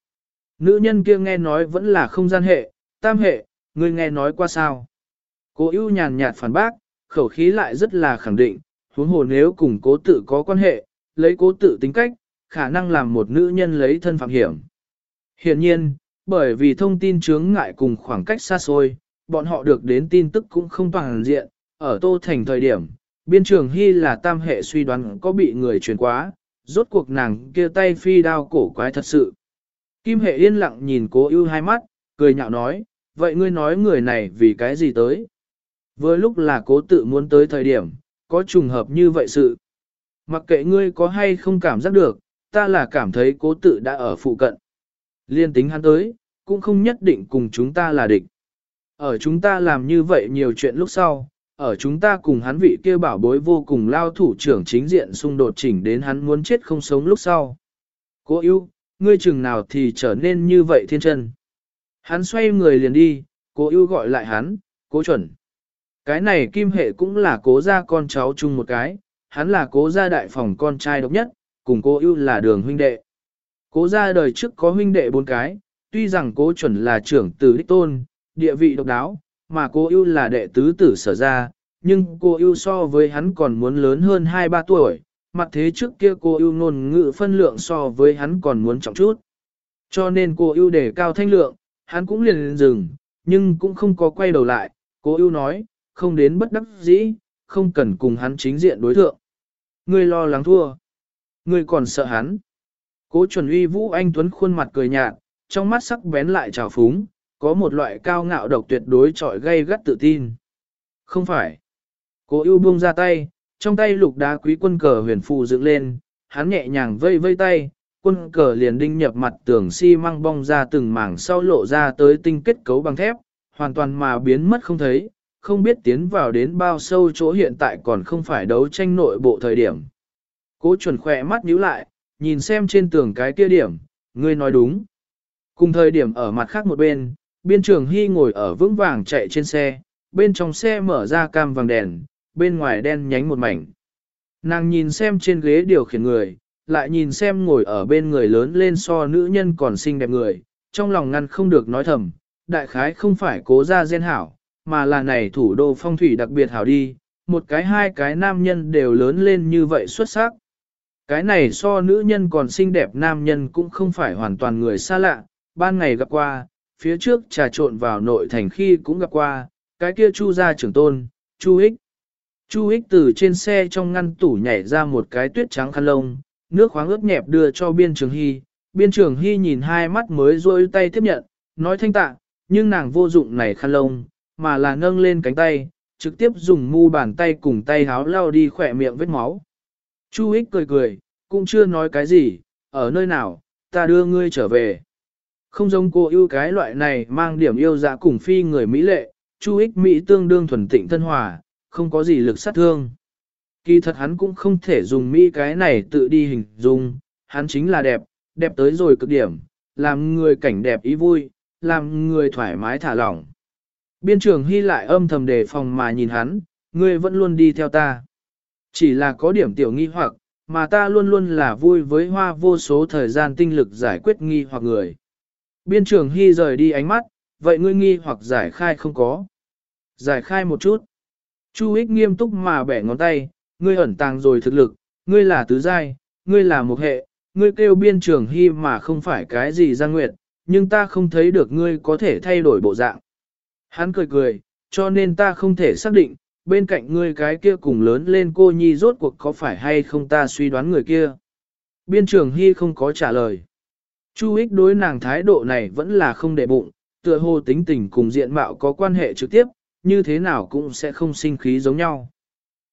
Nữ nhân kia nghe nói vẫn là không gian hệ, tam hệ, người nghe nói qua sao. Cố ưu nhàn nhạt phản bác, khẩu khí lại rất là khẳng định, huống hồ nếu cùng cố tự có quan hệ, lấy cố tự tính cách, khả năng làm một nữ nhân lấy thân phạm hiểm. Hiện nhiên, bởi vì thông tin chướng ngại cùng khoảng cách xa xôi, bọn họ được đến tin tức cũng không toàn diện, ở Tô Thành thời điểm, biên trường Hy là tam hệ suy đoán có bị người truyền quá, rốt cuộc nàng kia tay phi đao cổ quái thật sự. Kim hệ yên lặng nhìn cố ưu hai mắt, cười nhạo nói, vậy ngươi nói người này vì cái gì tới? Vừa lúc là cố tự muốn tới thời điểm, có trùng hợp như vậy sự. Mặc kệ ngươi có hay không cảm giác được, ta là cảm thấy cố tự đã ở phụ cận. Liên tính hắn tới, cũng không nhất định cùng chúng ta là địch. Ở chúng ta làm như vậy nhiều chuyện lúc sau, ở chúng ta cùng hắn vị kia bảo bối vô cùng lao thủ trưởng chính diện xung đột chỉnh đến hắn muốn chết không sống lúc sau. Cố yêu, ngươi chừng nào thì trở nên như vậy thiên chân. Hắn xoay người liền đi, cố yêu gọi lại hắn, cố chuẩn. Cái này kim hệ cũng là cố gia con cháu chung một cái, hắn là cố gia đại phòng con trai độc nhất, cùng cố ưu là đường huynh đệ. Cố gia đời trước có huynh đệ bốn cái, tuy rằng cố chuẩn là trưởng tử đích tôn, địa vị độc đáo, mà cô ưu là đệ tứ tử sở ra, nhưng cô ưu so với hắn còn muốn lớn hơn 2-3 tuổi, mặt thế trước kia cô ưu ngôn ngữ phân lượng so với hắn còn muốn trọng chút. Cho nên cô ưu để cao thanh lượng, hắn cũng liền dừng, nhưng cũng không có quay đầu lại, cô ưu nói, không đến bất đắc dĩ, không cần cùng hắn chính diện đối thượng. Ngươi lo lắng thua. Ngươi còn sợ hắn. Cố chuẩn uy vũ anh Tuấn khuôn mặt cười nhạt, trong mắt sắc bén lại trào phúng, có một loại cao ngạo độc tuyệt đối trọi gây gắt tự tin. Không phải. Cố ưu buông ra tay, trong tay lục đá quý quân cờ huyền phù dựng lên, hắn nhẹ nhàng vây vây tay, quân cờ liền đinh nhập mặt tường xi măng bong ra từng mảng sau lộ ra tới tinh kết cấu bằng thép, hoàn toàn mà biến mất không thấy, không biết tiến vào đến bao sâu chỗ hiện tại còn không phải đấu tranh nội bộ thời điểm. Cố chuẩn khỏe mắt nhíu lại, nhìn xem trên tường cái kia điểm, ngươi nói đúng. Cùng thời điểm ở mặt khác một bên, biên trường hy ngồi ở vững vàng chạy trên xe, bên trong xe mở ra cam vàng đèn, bên ngoài đen nhánh một mảnh. Nàng nhìn xem trên ghế điều khiển người, lại nhìn xem ngồi ở bên người lớn lên so nữ nhân còn xinh đẹp người, trong lòng ngăn không được nói thầm, đại khái không phải cố ra gen hảo, mà là này thủ đô phong thủy đặc biệt hảo đi, một cái hai cái nam nhân đều lớn lên như vậy xuất sắc. Cái này so nữ nhân còn xinh đẹp nam nhân cũng không phải hoàn toàn người xa lạ, ban ngày gặp qua, phía trước trà trộn vào nội thành khi cũng gặp qua, cái kia chu gia trưởng tôn, chu ích. Chu ích từ trên xe trong ngăn tủ nhảy ra một cái tuyết trắng khăn lông, nước khoáng ướt nhẹp đưa cho biên trường hy, biên trường hy nhìn hai mắt mới rôi tay tiếp nhận, nói thanh tạ, nhưng nàng vô dụng này khăn lông, mà là nâng lên cánh tay, trực tiếp dùng mu bàn tay cùng tay háo lao đi khỏe miệng vết máu. Chu ích cười cười, cũng chưa nói cái gì, ở nơi nào, ta đưa ngươi trở về. Không giống cô yêu cái loại này mang điểm yêu dạ cùng phi người Mỹ lệ, chu ích Mỹ tương đương thuần tịnh thân hòa, không có gì lực sát thương. Kỳ thật hắn cũng không thể dùng Mỹ cái này tự đi hình dung, hắn chính là đẹp, đẹp tới rồi cực điểm, làm người cảnh đẹp ý vui, làm người thoải mái thả lỏng. Biên trưởng Hy lại âm thầm đề phòng mà nhìn hắn, ngươi vẫn luôn đi theo ta. Chỉ là có điểm tiểu nghi hoặc, mà ta luôn luôn là vui với hoa vô số thời gian tinh lực giải quyết nghi hoặc người. Biên trưởng Hy rời đi ánh mắt, vậy ngươi nghi hoặc giải khai không có. Giải khai một chút. Chu ích nghiêm túc mà bẻ ngón tay, ngươi ẩn tàng rồi thực lực, ngươi là tứ giai, ngươi là một hệ, ngươi kêu biên trường hy mà không phải cái gì Giang Nguyệt, nhưng ta không thấy được ngươi có thể thay đổi bộ dạng. Hắn cười cười, cho nên ta không thể xác định, bên cạnh ngươi cái kia cùng lớn lên cô nhi rốt cuộc có phải hay không ta suy đoán người kia. Biên trường hy không có trả lời. Chu ích đối nàng thái độ này vẫn là không để bụng, tựa hồ tính tình cùng diện mạo có quan hệ trực tiếp, như thế nào cũng sẽ không sinh khí giống nhau.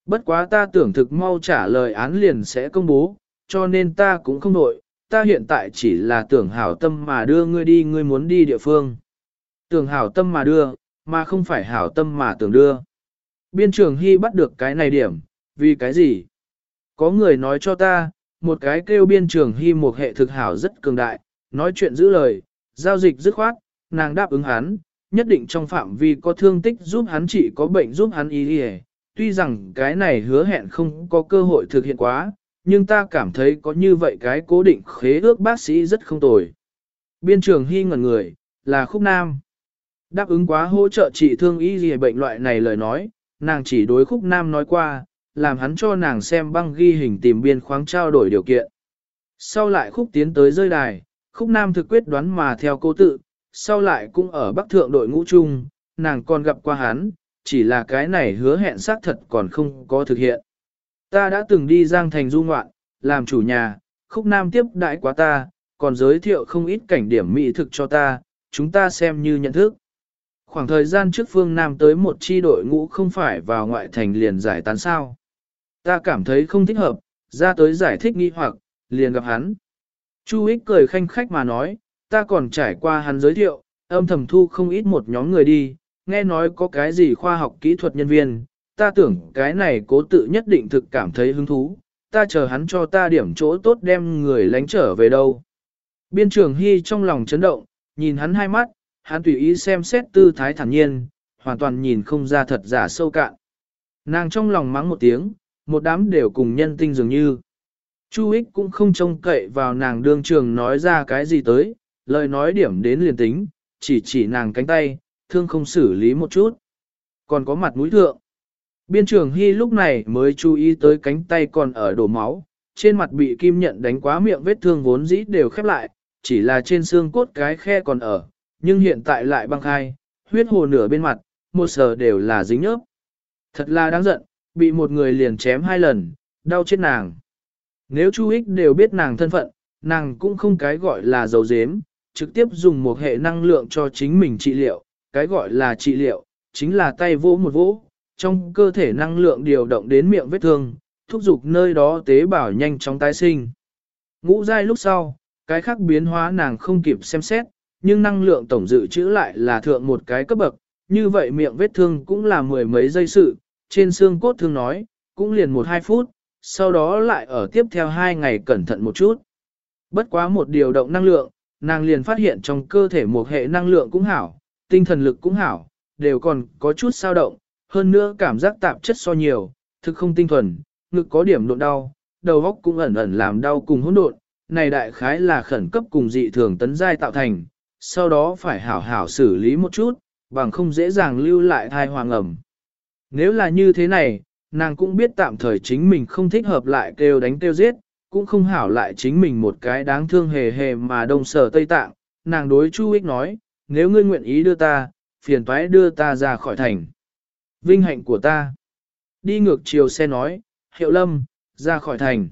Bất quá ta tưởng thực mau trả lời án liền sẽ công bố, cho nên ta cũng không nội, ta hiện tại chỉ là tưởng hảo tâm mà đưa ngươi đi ngươi muốn đi địa phương. Tưởng hảo tâm mà đưa, mà không phải hảo tâm mà tưởng đưa. Biên trường Hy bắt được cái này điểm, vì cái gì? Có người nói cho ta, một cái kêu biên trường Hy một hệ thực hảo rất cường đại, nói chuyện giữ lời, giao dịch dứt khoát, nàng đáp ứng hắn, nhất định trong phạm vi có thương tích giúp hắn trị có bệnh giúp hắn y đi Tuy rằng cái này hứa hẹn không có cơ hội thực hiện quá, nhưng ta cảm thấy có như vậy cái cố định khế ước bác sĩ rất không tồi. Biên trường hy ngẩn người, là khúc nam. Đáp ứng quá hỗ trợ trị thương y gì bệnh loại này lời nói, nàng chỉ đối khúc nam nói qua, làm hắn cho nàng xem băng ghi hình tìm biên khoáng trao đổi điều kiện. Sau lại khúc tiến tới rơi đài, khúc nam thực quyết đoán mà theo cố tự, sau lại cũng ở bắc thượng đội ngũ chung, nàng còn gặp qua hắn, chỉ là cái này hứa hẹn xác thật còn không có thực hiện. Ta đã từng đi Giang Thành du ngoạn, làm chủ nhà, khúc nam tiếp đại quá ta, còn giới thiệu không ít cảnh điểm mỹ thực cho ta, chúng ta xem như nhận thức. Khoảng thời gian trước phương Nam tới một chi đội ngũ không phải vào ngoại thành liền giải tán sao. Ta cảm thấy không thích hợp, ra tới giải thích nghi hoặc, liền gặp hắn. Chu ích cười khanh khách mà nói, ta còn trải qua hắn giới thiệu, âm thầm thu không ít một nhóm người đi, nghe nói có cái gì khoa học kỹ thuật nhân viên, ta tưởng cái này cố tự nhất định thực cảm thấy hứng thú, ta chờ hắn cho ta điểm chỗ tốt đem người lánh trở về đâu. Biên trưởng Hy trong lòng chấn động, nhìn hắn hai mắt, hắn tùy ý xem xét tư thái thản nhiên, hoàn toàn nhìn không ra thật giả sâu cạn. Nàng trong lòng mắng một tiếng, một đám đều cùng nhân tinh dường như. Chu ích cũng không trông cậy vào nàng đương trường nói ra cái gì tới, lời nói điểm đến liền tính, chỉ chỉ nàng cánh tay, thương không xử lý một chút. Còn có mặt mũi thượng. Biên trưởng Hy lúc này mới chú ý tới cánh tay còn ở đổ máu, trên mặt bị kim nhận đánh quá miệng vết thương vốn dĩ đều khép lại, chỉ là trên xương cốt cái khe còn ở, nhưng hiện tại lại băng khai, huyết hồ nửa bên mặt, một sờ đều là dính nhớp. Thật là đáng giận, bị một người liền chém hai lần, đau chết nàng. Nếu Chu Ích đều biết nàng thân phận, nàng cũng không cái gọi là dấu dếm, trực tiếp dùng một hệ năng lượng cho chính mình trị liệu, cái gọi là trị liệu, chính là tay vỗ một vỗ, trong cơ thể năng lượng điều động đến miệng vết thương, thúc giục nơi đó tế bào nhanh chóng tái sinh. Ngũ giai lúc sau, cái khác biến hóa nàng không kịp xem xét, nhưng năng lượng tổng dự trữ lại là thượng một cái cấp bậc, như vậy miệng vết thương cũng là mười mấy giây sự, trên xương cốt thương nói, cũng liền một hai phút, sau đó lại ở tiếp theo hai ngày cẩn thận một chút. Bất quá một điều động năng lượng, nàng liền phát hiện trong cơ thể một hệ năng lượng cũng hảo, tinh thần lực cũng hảo, đều còn có chút sao động, hơn nữa cảm giác tạp chất so nhiều, thực không tinh thuần, ngực có điểm độ đau, đầu óc cũng ẩn ẩn làm đau cùng hỗn độn, này đại khái là khẩn cấp cùng dị thường tấn giai tạo thành, sau đó phải hảo hảo xử lý một chút, bằng không dễ dàng lưu lại thai hoàng ẩm. Nếu là như thế này, nàng cũng biết tạm thời chính mình không thích hợp lại kêu đánh kêu giết, cũng không hảo lại chính mình một cái đáng thương hề hề mà đông sở Tây Tạng. Nàng đối Chu Ích nói, nếu ngươi nguyện ý đưa ta, phiền toái đưa ta ra khỏi thành. Vinh hạnh của ta. Đi ngược chiều xe nói, hiệu lâm, ra khỏi thành.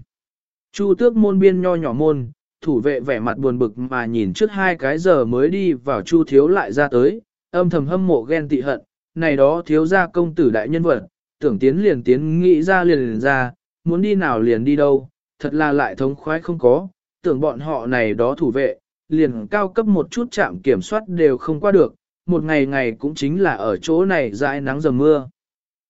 Chu tước môn biên nho nhỏ môn, thủ vệ vẻ mặt buồn bực mà nhìn trước hai cái giờ mới đi vào chu thiếu lại ra tới, âm thầm hâm mộ ghen tị hận, này đó thiếu ra công tử đại nhân vật, tưởng tiến liền tiến nghĩ ra liền liền ra, muốn đi nào liền đi đâu, thật là lại thống khoái không có, tưởng bọn họ này đó thủ vệ, liền cao cấp một chút chạm kiểm soát đều không qua được, một ngày ngày cũng chính là ở chỗ này dãi nắng dầm mưa.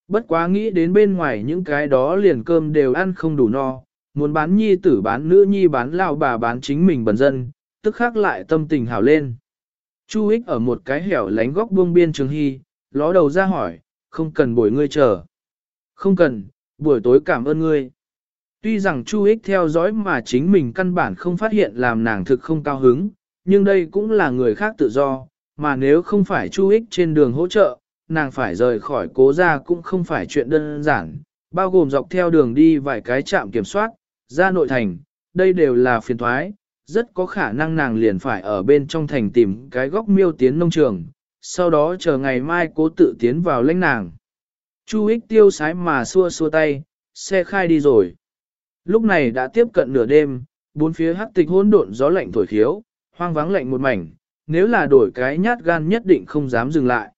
Bất quá nghĩ đến bên ngoài những cái đó liền cơm đều ăn không đủ no, muốn bán nhi tử bán nữ nhi bán lao bà bán chính mình bần dân, tức khác lại tâm tình hào lên. Chu ích ở một cái hẻo lánh góc buông biên trường hy, ló đầu ra hỏi, không cần bồi ngươi chờ. Không cần, buổi tối cảm ơn ngươi. Tuy rằng Chu ích theo dõi mà chính mình căn bản không phát hiện làm nàng thực không cao hứng, nhưng đây cũng là người khác tự do, mà nếu không phải Chu ích trên đường hỗ trợ, nàng phải rời khỏi cố ra cũng không phải chuyện đơn giản, bao gồm dọc theo đường đi vài cái trạm kiểm soát, Ra nội thành, đây đều là phiền thoái, rất có khả năng nàng liền phải ở bên trong thành tìm cái góc miêu tiến nông trường, sau đó chờ ngày mai cố tự tiến vào lãnh nàng. Chu ích tiêu sái mà xua xua tay, xe khai đi rồi. Lúc này đã tiếp cận nửa đêm, bốn phía hắc tịch hỗn độn gió lạnh thổi khiếu, hoang vắng lạnh một mảnh, nếu là đổi cái nhát gan nhất định không dám dừng lại.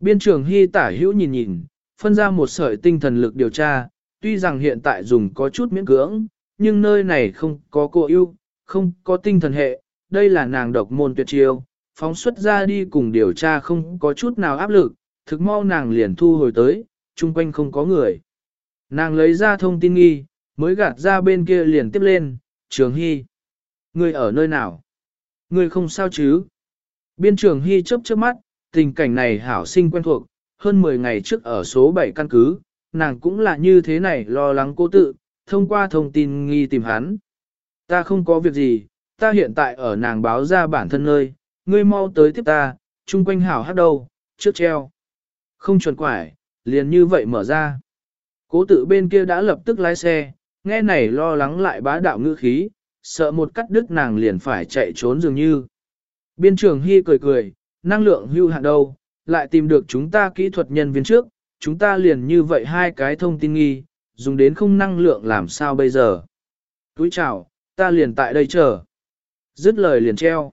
Biên trường hy tả hữu nhìn nhìn, phân ra một sợi tinh thần lực điều tra, tuy rằng hiện tại dùng có chút miễn cưỡng, nhưng nơi này không có cô ưu, không có tinh thần hệ, đây là nàng độc môn tuyệt chiêu, phóng xuất ra đi cùng điều tra không có chút nào áp lực, thực mau nàng liền thu hồi tới, chung quanh không có người. Nàng lấy ra thông tin nghi, mới gạt ra bên kia liền tiếp lên, trường hy. Người ở nơi nào? Người không sao chứ? Biên trường hy chớp chớp mắt, tình cảnh này hảo sinh quen thuộc, hơn 10 ngày trước ở số 7 căn cứ, nàng cũng là như thế này lo lắng cô tự, thông qua thông tin nghi tìm hắn. Ta không có việc gì, ta hiện tại ở nàng báo ra bản thân nơi, ngươi mau tới tiếp ta, chung quanh hảo hát đâu, trước treo. Không chuẩn quải, liền như vậy mở ra. Cố tự bên kia đã lập tức lái xe, nghe này lo lắng lại bá đạo ngữ khí, sợ một cắt đứt nàng liền phải chạy trốn dường như. Biên trường Hy cười cười, năng lượng hưu hạn đâu, lại tìm được chúng ta kỹ thuật nhân viên trước, chúng ta liền như vậy hai cái thông tin nghi, dùng đến không năng lượng làm sao bây giờ. Túi chào, ta liền tại đây chờ. Dứt lời liền treo.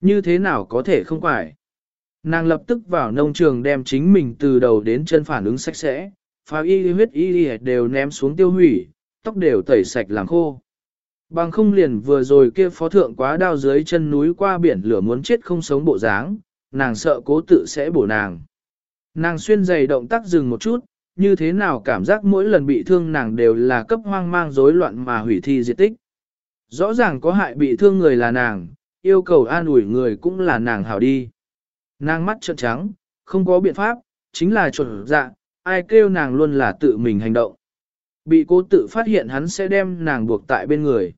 Như thế nào có thể không phải? Nàng lập tức vào nông trường đem chính mình từ đầu đến chân phản ứng sạch sẽ, phá y huyết y đều ném xuống tiêu hủy, tóc đều tẩy sạch làm khô. Bằng không liền vừa rồi kia phó thượng quá đao dưới chân núi qua biển lửa muốn chết không sống bộ dáng, nàng sợ cố tự sẽ bổ nàng. Nàng xuyên giày động tác dừng một chút, như thế nào cảm giác mỗi lần bị thương nàng đều là cấp hoang mang rối loạn mà hủy thi diệt tích. Rõ ràng có hại bị thương người là nàng, yêu cầu an ủi người cũng là nàng hảo đi. Nàng mắt trợn trắng, không có biện pháp, chính là chuẩn dạ, ai kêu nàng luôn là tự mình hành động. Bị cố tự phát hiện hắn sẽ đem nàng buộc tại bên người.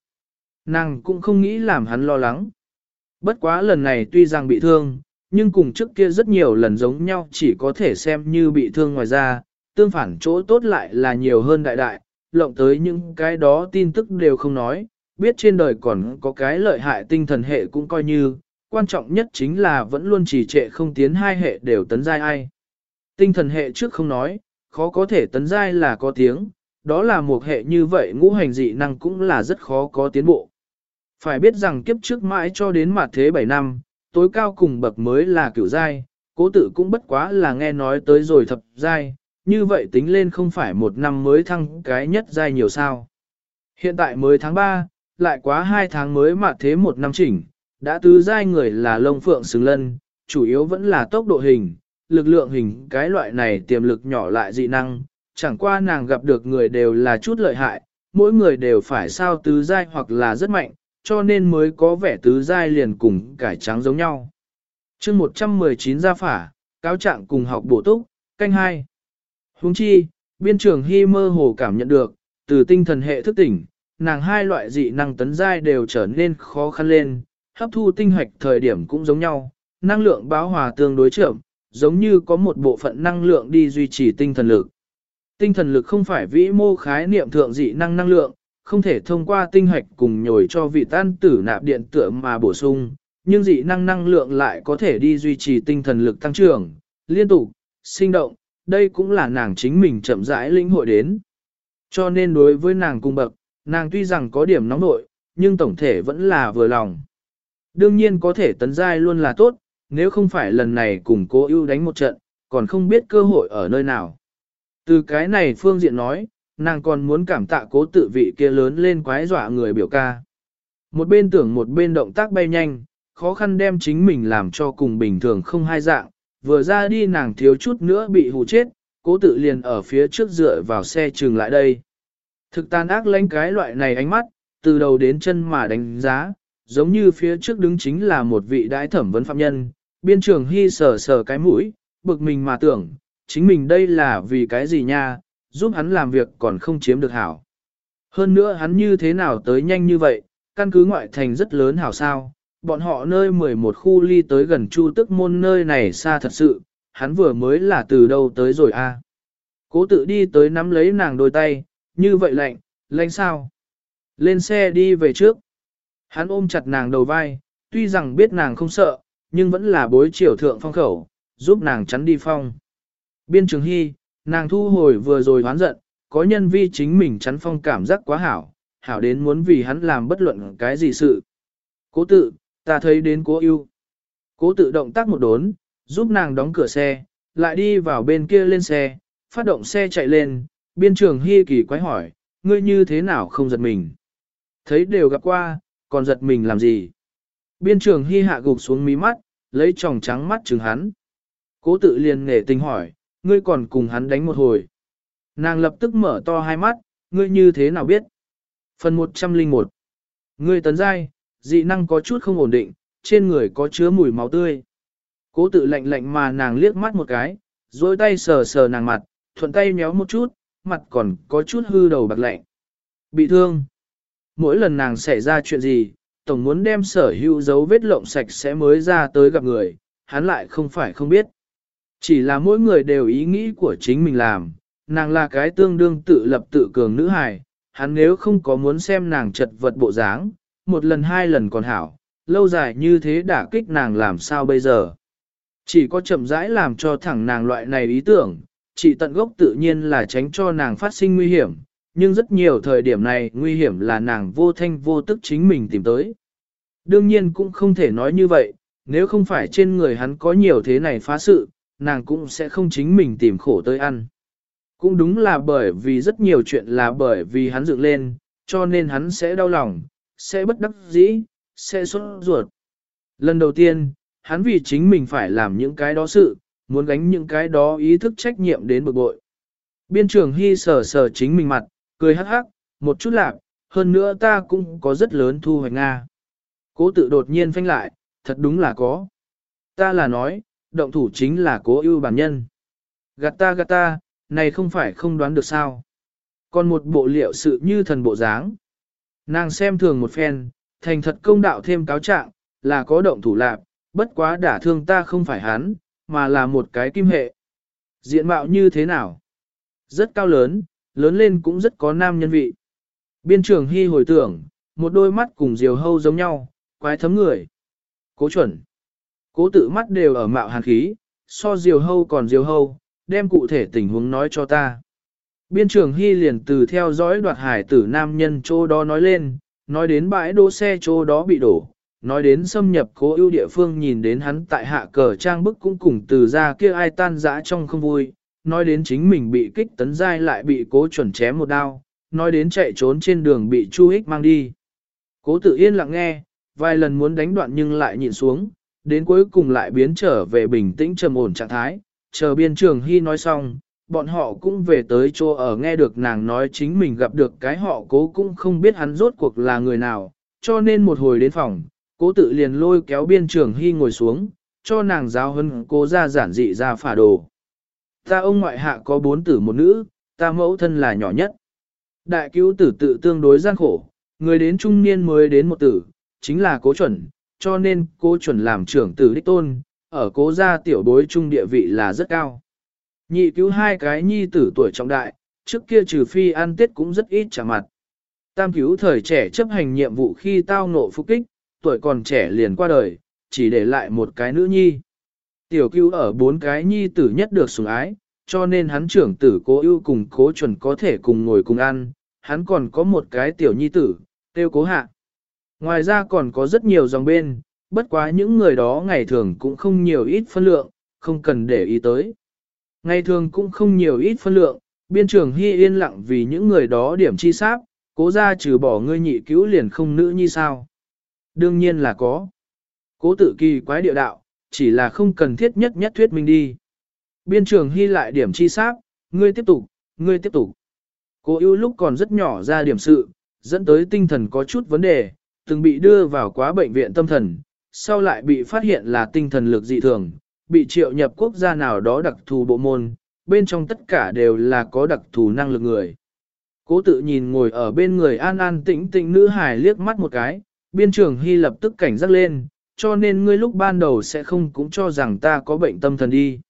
Nàng cũng không nghĩ làm hắn lo lắng. Bất quá lần này tuy rằng bị thương, nhưng cùng trước kia rất nhiều lần giống nhau chỉ có thể xem như bị thương ngoài ra, tương phản chỗ tốt lại là nhiều hơn đại đại, lộng tới những cái đó tin tức đều không nói, biết trên đời còn có cái lợi hại tinh thần hệ cũng coi như, quan trọng nhất chính là vẫn luôn trì trệ không tiến hai hệ đều tấn giai ai. Tinh thần hệ trước không nói, khó có thể tấn giai là có tiếng, đó là một hệ như vậy ngũ hành dị năng cũng là rất khó có tiến bộ. Phải biết rằng kiếp trước mãi cho đến mặt thế 7 năm, tối cao cùng bậc mới là cửu giai, cố tự cũng bất quá là nghe nói tới rồi thập giai, như vậy tính lên không phải một năm mới thăng cái nhất giai nhiều sao. Hiện tại mới tháng 3, lại quá 2 tháng mới mà thế một năm chỉnh, đã tứ giai người là lông phượng xứng lân, chủ yếu vẫn là tốc độ hình, lực lượng hình cái loại này tiềm lực nhỏ lại dị năng, chẳng qua nàng gặp được người đều là chút lợi hại, mỗi người đều phải sao tứ giai hoặc là rất mạnh, cho nên mới có vẻ tứ giai liền cùng cải trắng giống nhau. chương 119 gia phả, cáo trạng cùng học bổ túc, canh hai. Huống chi, biên trường hy mơ hồ cảm nhận được, từ tinh thần hệ thức tỉnh, nàng hai loại dị năng tấn giai đều trở nên khó khăn lên, hấp thu tinh hoạch thời điểm cũng giống nhau, năng lượng báo hòa tương đối chậm, giống như có một bộ phận năng lượng đi duy trì tinh thần lực. Tinh thần lực không phải vĩ mô khái niệm thượng dị năng năng lượng, không thể thông qua tinh hoạch cùng nhồi cho vị tan tử nạp điện tựa mà bổ sung, nhưng dị năng năng lượng lại có thể đi duy trì tinh thần lực tăng trưởng, liên tục, sinh động, đây cũng là nàng chính mình chậm rãi lĩnh hội đến. Cho nên đối với nàng cung bậc, nàng tuy rằng có điểm nóng nội, nhưng tổng thể vẫn là vừa lòng. Đương nhiên có thể tấn giai luôn là tốt, nếu không phải lần này cùng cố ưu đánh một trận, còn không biết cơ hội ở nơi nào. Từ cái này phương diện nói, nàng còn muốn cảm tạ cố tự vị kia lớn lên quái dọa người biểu ca. Một bên tưởng một bên động tác bay nhanh, khó khăn đem chính mình làm cho cùng bình thường không hai dạng, vừa ra đi nàng thiếu chút nữa bị hù chết, cố tự liền ở phía trước dựa vào xe trường lại đây. Thực tàn ác lánh cái loại này ánh mắt, từ đầu đến chân mà đánh giá, giống như phía trước đứng chính là một vị đại thẩm vấn phạm nhân, biên trường hy sờ sờ cái mũi, bực mình mà tưởng, chính mình đây là vì cái gì nha, giúp hắn làm việc còn không chiếm được hảo. Hơn nữa hắn như thế nào tới nhanh như vậy, căn cứ ngoại thành rất lớn hảo sao, bọn họ nơi 11 khu ly tới gần chu tức môn nơi này xa thật sự, hắn vừa mới là từ đâu tới rồi a Cố tự đi tới nắm lấy nàng đôi tay, như vậy lạnh, lạnh sao? Lên xe đi về trước. Hắn ôm chặt nàng đầu vai, tuy rằng biết nàng không sợ, nhưng vẫn là bối triều thượng phong khẩu, giúp nàng chắn đi phong. Biên trường hy, nàng thu hồi vừa rồi hoán giận, có nhân vi chính mình chắn phong cảm giác quá hảo, hảo đến muốn vì hắn làm bất luận cái gì sự. Cố tự, ta thấy đến cố yêu. Cố tự động tác một đốn, giúp nàng đóng cửa xe, lại đi vào bên kia lên xe, phát động xe chạy lên, biên trường hy kỳ quái hỏi, ngươi như thế nào không giật mình. Thấy đều gặp qua, còn giật mình làm gì. Biên trường hy hạ gục xuống mí mắt, lấy tròng trắng mắt chừng hắn. Cố tự liền nghề tình hỏi, ngươi còn cùng hắn đánh một hồi. Nàng lập tức mở to hai mắt, ngươi như thế nào biết? Phần 101 Ngươi tấn giai, dị năng có chút không ổn định, trên người có chứa mùi máu tươi. Cố tự lạnh lạnh mà nàng liếc mắt một cái, dối tay sờ sờ nàng mặt, thuận tay méo một chút, mặt còn có chút hư đầu bạc lạnh. Bị thương. Mỗi lần nàng xảy ra chuyện gì, tổng muốn đem sở hữu dấu vết lộng sạch sẽ mới ra tới gặp người, hắn lại không phải không biết. Chỉ là mỗi người đều ý nghĩ của chính mình làm, nàng là cái tương đương tự lập tự cường nữ hài, hắn nếu không có muốn xem nàng chật vật bộ dáng, một lần hai lần còn hảo, lâu dài như thế đã kích nàng làm sao bây giờ. Chỉ có chậm rãi làm cho thẳng nàng loại này ý tưởng, chỉ tận gốc tự nhiên là tránh cho nàng phát sinh nguy hiểm, nhưng rất nhiều thời điểm này nguy hiểm là nàng vô thanh vô tức chính mình tìm tới. Đương nhiên cũng không thể nói như vậy, nếu không phải trên người hắn có nhiều thế này phá sự, nàng cũng sẽ không chính mình tìm khổ tới ăn. Cũng đúng là bởi vì rất nhiều chuyện là bởi vì hắn dựng lên, cho nên hắn sẽ đau lòng, sẽ bất đắc dĩ, sẽ sốt ruột. Lần đầu tiên, hắn vì chính mình phải làm những cái đó sự, muốn gánh những cái đó ý thức trách nhiệm đến bực bội. Biên trưởng Hy sờ sờ chính mình mặt, cười hắc hắc, một chút lạc, hơn nữa ta cũng có rất lớn thu hoạch Nga. Cố tự đột nhiên phanh lại, thật đúng là có. Ta là nói, động thủ chính là cố ưu bản nhân. Gạt ta gạt ta, này không phải không đoán được sao. Còn một bộ liệu sự như thần bộ dáng. Nàng xem thường một phen, thành thật công đạo thêm cáo trạng, là có động thủ lạp, bất quá đả thương ta không phải hắn, mà là một cái kim hệ. Diện mạo như thế nào? Rất cao lớn, lớn lên cũng rất có nam nhân vị. Biên trường hy hồi tưởng, một đôi mắt cùng diều hâu giống nhau, quái thấm người. Cố chuẩn. Cố tự mắt đều ở mạo hàn khí, so diều hâu còn diều hâu, đem cụ thể tình huống nói cho ta. Biên trường Hy liền từ theo dõi đoạt hải tử nam nhân chỗ đó nói lên, nói đến bãi đỗ xe chỗ đó bị đổ, nói đến xâm nhập cố ưu địa phương nhìn đến hắn tại hạ cờ trang bức cũng cùng từ ra kia ai tan dã trong không vui, nói đến chính mình bị kích tấn dai lại bị cố chuẩn chém một đao, nói đến chạy trốn trên đường bị Chu Hích mang đi. Cố tự yên lặng nghe, vài lần muốn đánh đoạn nhưng lại nhịn xuống, đến cuối cùng lại biến trở về bình tĩnh trầm ổn trạng thái, chờ biên trường hy nói xong, bọn họ cũng về tới chỗ ở nghe được nàng nói chính mình gặp được cái họ cố cũng không biết hắn rốt cuộc là người nào, cho nên một hồi đến phòng, cố tự liền lôi kéo biên trường hy ngồi xuống, cho nàng giáo hân cố ra giản dị ra phả đồ. Ta ông ngoại hạ có bốn tử một nữ, ta mẫu thân là nhỏ nhất. Đại cứu tử tự tương đối gian khổ, người đến trung niên mới đến một tử, chính là cố chuẩn, cho nên cố chuẩn làm trưởng tử đích tôn, ở cố gia tiểu bối trung địa vị là rất cao. Nhị cứu hai cái nhi tử tuổi trọng đại, trước kia trừ phi ăn tết cũng rất ít trả mặt. Tam cứu thời trẻ chấp hành nhiệm vụ khi tao nộ phục kích, tuổi còn trẻ liền qua đời, chỉ để lại một cái nữ nhi. Tiểu cứu ở bốn cái nhi tử nhất được sủng ái, cho nên hắn trưởng tử cố ưu cùng cố chuẩn có thể cùng ngồi cùng ăn, hắn còn có một cái tiểu nhi tử, tiêu cố hạ. Ngoài ra còn có rất nhiều dòng bên, bất quá những người đó ngày thường cũng không nhiều ít phân lượng, không cần để ý tới. Ngày thường cũng không nhiều ít phân lượng, biên trường hy yên lặng vì những người đó điểm chi sáp, cố ra trừ bỏ ngươi nhị cứu liền không nữ như sao. Đương nhiên là có. Cố tự kỳ quái địa đạo, chỉ là không cần thiết nhất nhất thuyết minh đi. Biên trường hy lại điểm chi sáp, ngươi tiếp tục, ngươi tiếp tục. Cô ưu lúc còn rất nhỏ ra điểm sự, dẫn tới tinh thần có chút vấn đề, từng bị đưa vào quá bệnh viện tâm thần, sau lại bị phát hiện là tinh thần lực dị thường, bị triệu nhập quốc gia nào đó đặc thù bộ môn, bên trong tất cả đều là có đặc thù năng lực người. Cố tự nhìn ngồi ở bên người an an tĩnh tĩnh nữ hài liếc mắt một cái, biên trưởng Hy lập tức cảnh giác lên, cho nên ngươi lúc ban đầu sẽ không cũng cho rằng ta có bệnh tâm thần đi.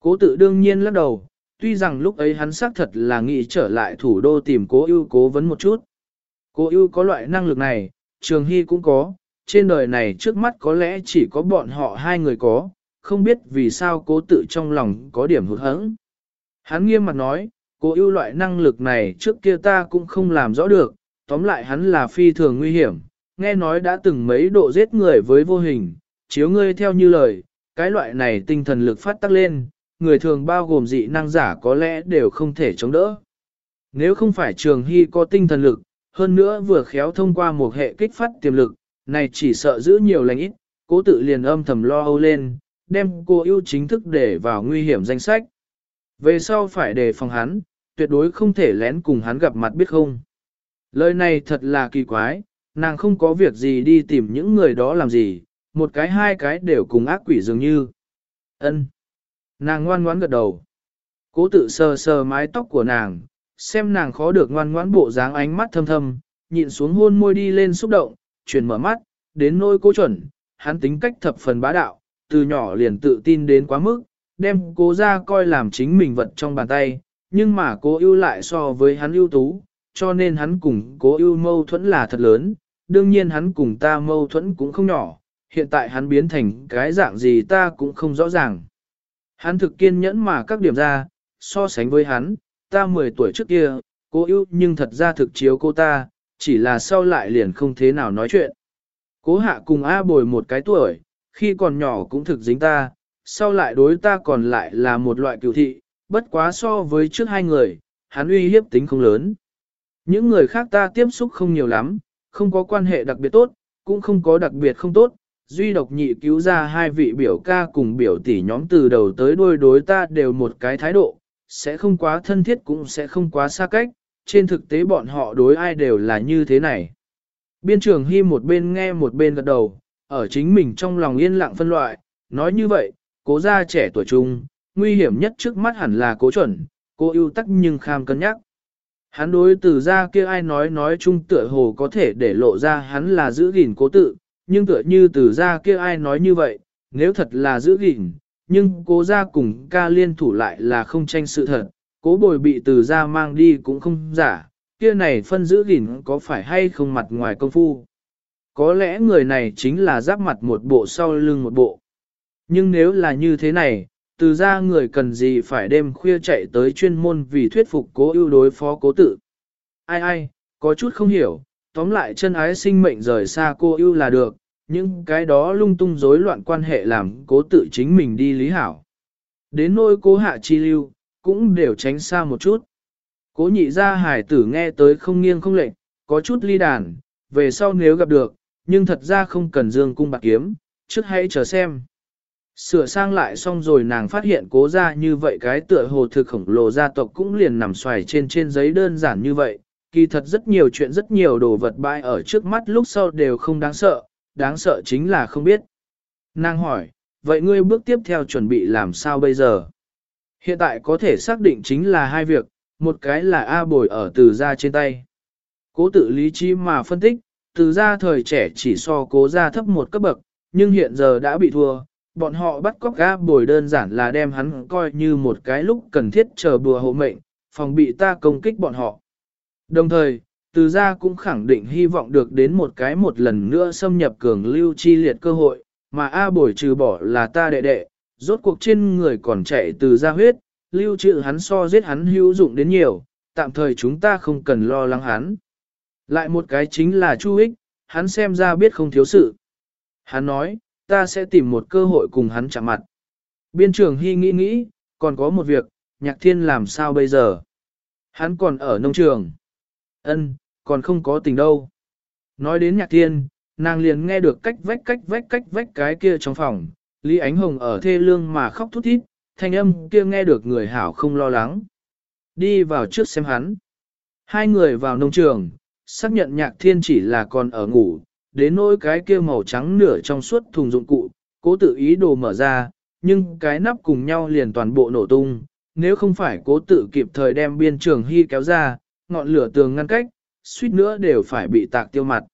Cố tự đương nhiên lắc đầu, tuy rằng lúc ấy hắn xác thật là nghĩ trở lại thủ đô tìm cố ưu cố vấn một chút. Cố ưu có loại năng lực này, Trường Hy cũng có, trên đời này trước mắt có lẽ chỉ có bọn họ hai người có, không biết vì sao cố tự trong lòng có điểm hụt hẫng. Hắn nghiêm mặt nói, cố ưu loại năng lực này trước kia ta cũng không làm rõ được, tóm lại hắn là phi thường nguy hiểm, nghe nói đã từng mấy độ giết người với vô hình, chiếu ngươi theo như lời, cái loại này tinh thần lực phát tắc lên, người thường bao gồm dị năng giả có lẽ đều không thể chống đỡ. Nếu không phải trường hy có tinh thần lực, hơn nữa vừa khéo thông qua một hệ kích phát tiềm lực, này chỉ sợ giữ nhiều lành ít, cố tự liền âm thầm lo âu lên, đem cô yêu chính thức để vào nguy hiểm danh sách. Về sau phải đề phòng hắn, tuyệt đối không thể lén cùng hắn gặp mặt biết không. Lời này thật là kỳ quái, nàng không có việc gì đi tìm những người đó làm gì, một cái hai cái đều cùng ác quỷ dường như. ân Nàng ngoan ngoãn gật đầu. Cố tự sờ sờ mái tóc của nàng, xem nàng khó được ngoan ngoãn bộ dáng ánh mắt thâm thâm, nhịn xuống hôn môi đi lên xúc động, chuyển mở mắt, đến nôi cố chuẩn, hắn tính cách thập phần bá đạo, từ nhỏ liền tự tin đến quá mức, đem cố ra coi làm chính mình vật trong bàn tay, nhưng mà cố ưu lại so với hắn ưu tú, cho nên hắn cùng cố ưu mâu thuẫn là thật lớn, đương nhiên hắn cùng ta mâu thuẫn cũng không nhỏ, hiện tại hắn biến thành cái dạng gì ta cũng không rõ ràng. Hắn thực kiên nhẫn mà các điểm ra, so sánh với hắn, ta 10 tuổi trước kia, cô yêu nhưng thật ra thực chiếu cô ta, chỉ là sau lại liền không thế nào nói chuyện. Cố hạ cùng A bồi một cái tuổi, khi còn nhỏ cũng thực dính ta, sau lại đối ta còn lại là một loại cựu thị, bất quá so với trước hai người, hắn uy hiếp tính không lớn. Những người khác ta tiếp xúc không nhiều lắm, không có quan hệ đặc biệt tốt, cũng không có đặc biệt không tốt, duy độc nhị cứu ra hai vị biểu ca cùng biểu tỷ nhóm từ đầu tới đuôi đối ta đều một cái thái độ, sẽ không quá thân thiết cũng sẽ không quá xa cách, trên thực tế bọn họ đối ai đều là như thế này. Biên trưởng Hy một bên nghe một bên gật đầu, ở chính mình trong lòng yên lặng phân loại, nói như vậy, cố gia trẻ tuổi trung, nguy hiểm nhất trước mắt hẳn là cố chuẩn, cố ưu tắc nhưng kham cân nhắc. Hắn đối từ ra kia ai nói nói chung tựa hồ có thể để lộ ra hắn là giữ gìn cố tự, nhưng tựa như từ ra kia ai nói như vậy, nếu thật là giữ gìn, nhưng cố ra cùng ca liên thủ lại là không tranh sự thật, cố bồi bị từ ra mang đi cũng không giả, kia này phân giữ gìn có phải hay không mặt ngoài công phu. Có lẽ người này chính là giáp mặt một bộ sau lưng một bộ. Nhưng nếu là như thế này, từ ra người cần gì phải đêm khuya chạy tới chuyên môn vì thuyết phục cố ưu đối phó cố tự. Ai ai, có chút không hiểu, tóm lại chân ái sinh mệnh rời xa cô ưu là được, những cái đó lung tung rối loạn quan hệ làm cố tự chính mình đi lý hảo. Đến nôi cố hạ chi lưu, cũng đều tránh xa một chút. Cố nhị ra hải tử nghe tới không nghiêng không lệch, có chút ly đàn, về sau nếu gặp được, nhưng thật ra không cần dương cung bạc kiếm, trước hãy chờ xem. Sửa sang lại xong rồi nàng phát hiện cố ra như vậy cái tựa hồ thực khổng lồ gia tộc cũng liền nằm xoài trên trên giấy đơn giản như vậy, kỳ thật rất nhiều chuyện rất nhiều đồ vật bãi ở trước mắt lúc sau đều không đáng sợ, đáng sợ chính là không biết. Nàng hỏi, vậy ngươi bước tiếp theo chuẩn bị làm sao bây giờ? Hiện tại có thể xác định chính là hai việc, một cái là A bồi ở từ ra trên tay. Cố tự lý trí mà phân tích, từ ra thời trẻ chỉ so cố ra thấp một cấp bậc, nhưng hiện giờ đã bị thua. Bọn họ bắt cóc gã bồi đơn giản là đem hắn coi như một cái lúc cần thiết chờ bùa hộ mệnh, phòng bị ta công kích bọn họ. Đồng thời, từ gia cũng khẳng định hy vọng được đến một cái một lần nữa xâm nhập cường lưu chi liệt cơ hội, mà A bồi trừ bỏ là ta đệ đệ, rốt cuộc trên người còn chạy từ gia huyết, lưu trữ hắn so giết hắn hữu dụng đến nhiều, tạm thời chúng ta không cần lo lắng hắn. Lại một cái chính là Chu Ích, hắn xem ra biết không thiếu sự. Hắn nói, ta sẽ tìm một cơ hội cùng hắn chạm mặt. Biên trưởng Hy nghĩ nghĩ, còn có một việc, nhạc thiên làm sao bây giờ? Hắn còn ở nông trường. Ân, còn không có tình đâu. Nói đến nhạc thiên, nàng liền nghe được cách vách cách vách cách vách cái kia trong phòng, Lý Ánh Hồng ở thê lương mà khóc thút thít, thanh âm kia nghe được người hảo không lo lắng. Đi vào trước xem hắn. Hai người vào nông trường, xác nhận nhạc thiên chỉ là còn ở ngủ, đến nỗi cái kia màu trắng nửa trong suốt thùng dụng cụ, cố tự ý đồ mở ra, nhưng cái nắp cùng nhau liền toàn bộ nổ tung, nếu không phải cố tự kịp thời đem biên trường hy kéo ra, ngọn lửa tường ngăn cách, suýt nữa đều phải bị tạc tiêu mặt.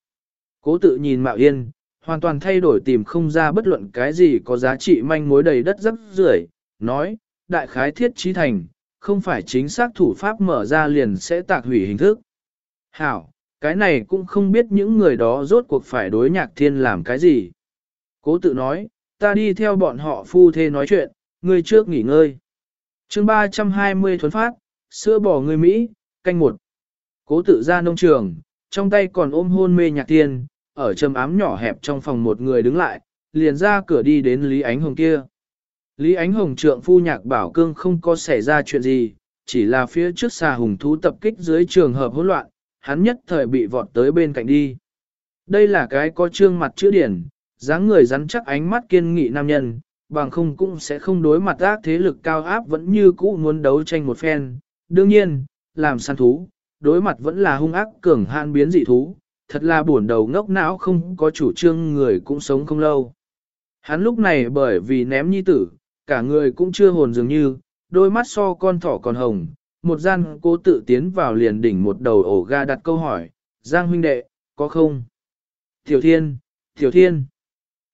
Cố tự nhìn Mạo Yên, hoàn toàn thay đổi tìm không ra bất luận cái gì có giá trị manh mối đầy đất rất rưởi, nói, đại khái thiết trí thành, không phải chính xác thủ pháp mở ra liền sẽ tạc hủy hình thức. Hảo, cái này cũng không biết những người đó rốt cuộc phải đối nhạc thiên làm cái gì. Cố tự nói, ta đi theo bọn họ phu thê nói chuyện, ngươi trước nghỉ ngơi. chương 320 thuấn phát, sữa bò người Mỹ, canh một. Cố tự ra nông trường, trong tay còn ôm hôn mê nhạc thiên, ở trầm ám nhỏ hẹp trong phòng một người đứng lại, liền ra cửa đi đến Lý Ánh Hồng kia. Lý Ánh Hồng trượng phu nhạc bảo cương không có xảy ra chuyện gì, chỉ là phía trước xà hùng thú tập kích dưới trường hợp hỗn loạn, hắn nhất thời bị vọt tới bên cạnh đi. Đây là cái có trương mặt chữ điển, dáng người rắn chắc ánh mắt kiên nghị nam nhân, bằng không cũng sẽ không đối mặt ác thế lực cao áp vẫn như cũ muốn đấu tranh một phen. Đương nhiên, làm săn thú, đối mặt vẫn là hung ác cường hạn biến dị thú, thật là buồn đầu ngốc não không có chủ trương người cũng sống không lâu. Hắn lúc này bởi vì ném nhi tử, cả người cũng chưa hồn dường như, đôi mắt so con thỏ còn hồng, một gian cố tự tiến vào liền đỉnh một đầu ổ ga đặt câu hỏi, Giang huynh đệ, có không? Tiểu thiên, tiểu thiên.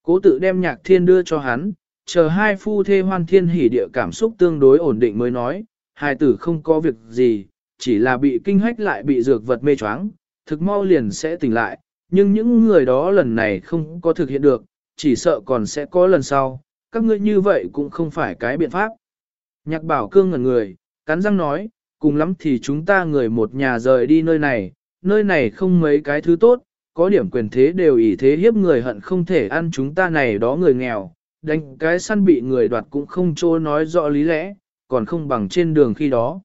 Cố tự đem nhạc thiên đưa cho hắn, chờ hai phu thê hoan thiên hỉ địa cảm xúc tương đối ổn định mới nói, hai tử không có việc gì, chỉ là bị kinh hách lại bị dược vật mê choáng, thực mau liền sẽ tỉnh lại, nhưng những người đó lần này không có thực hiện được, chỉ sợ còn sẽ có lần sau, các ngươi như vậy cũng không phải cái biện pháp. Nhạc bảo cương ngẩn người, cắn răng nói, cùng lắm thì chúng ta người một nhà rời đi nơi này, nơi này không mấy cái thứ tốt, có điểm quyền thế đều ỷ thế hiếp người hận không thể ăn chúng ta này đó người nghèo, đánh cái săn bị người đoạt cũng không trô nói rõ lý lẽ, còn không bằng trên đường khi đó.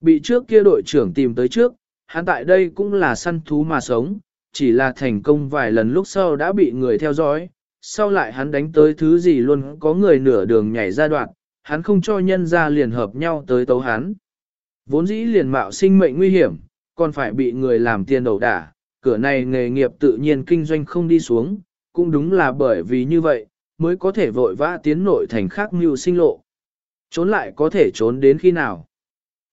Bị trước kia đội trưởng tìm tới trước, hắn tại đây cũng là săn thú mà sống, chỉ là thành công vài lần lúc sau đã bị người theo dõi, sau lại hắn đánh tới thứ gì luôn có người nửa đường nhảy ra đoạn, hắn không cho nhân ra liền hợp nhau tới tấu hắn. Vốn dĩ liền mạo sinh mệnh nguy hiểm, còn phải bị người làm tiền đầu đả, cửa này nghề nghiệp tự nhiên kinh doanh không đi xuống, cũng đúng là bởi vì như vậy, mới có thể vội vã tiến nội thành khác mưu sinh lộ. Trốn lại có thể trốn đến khi nào?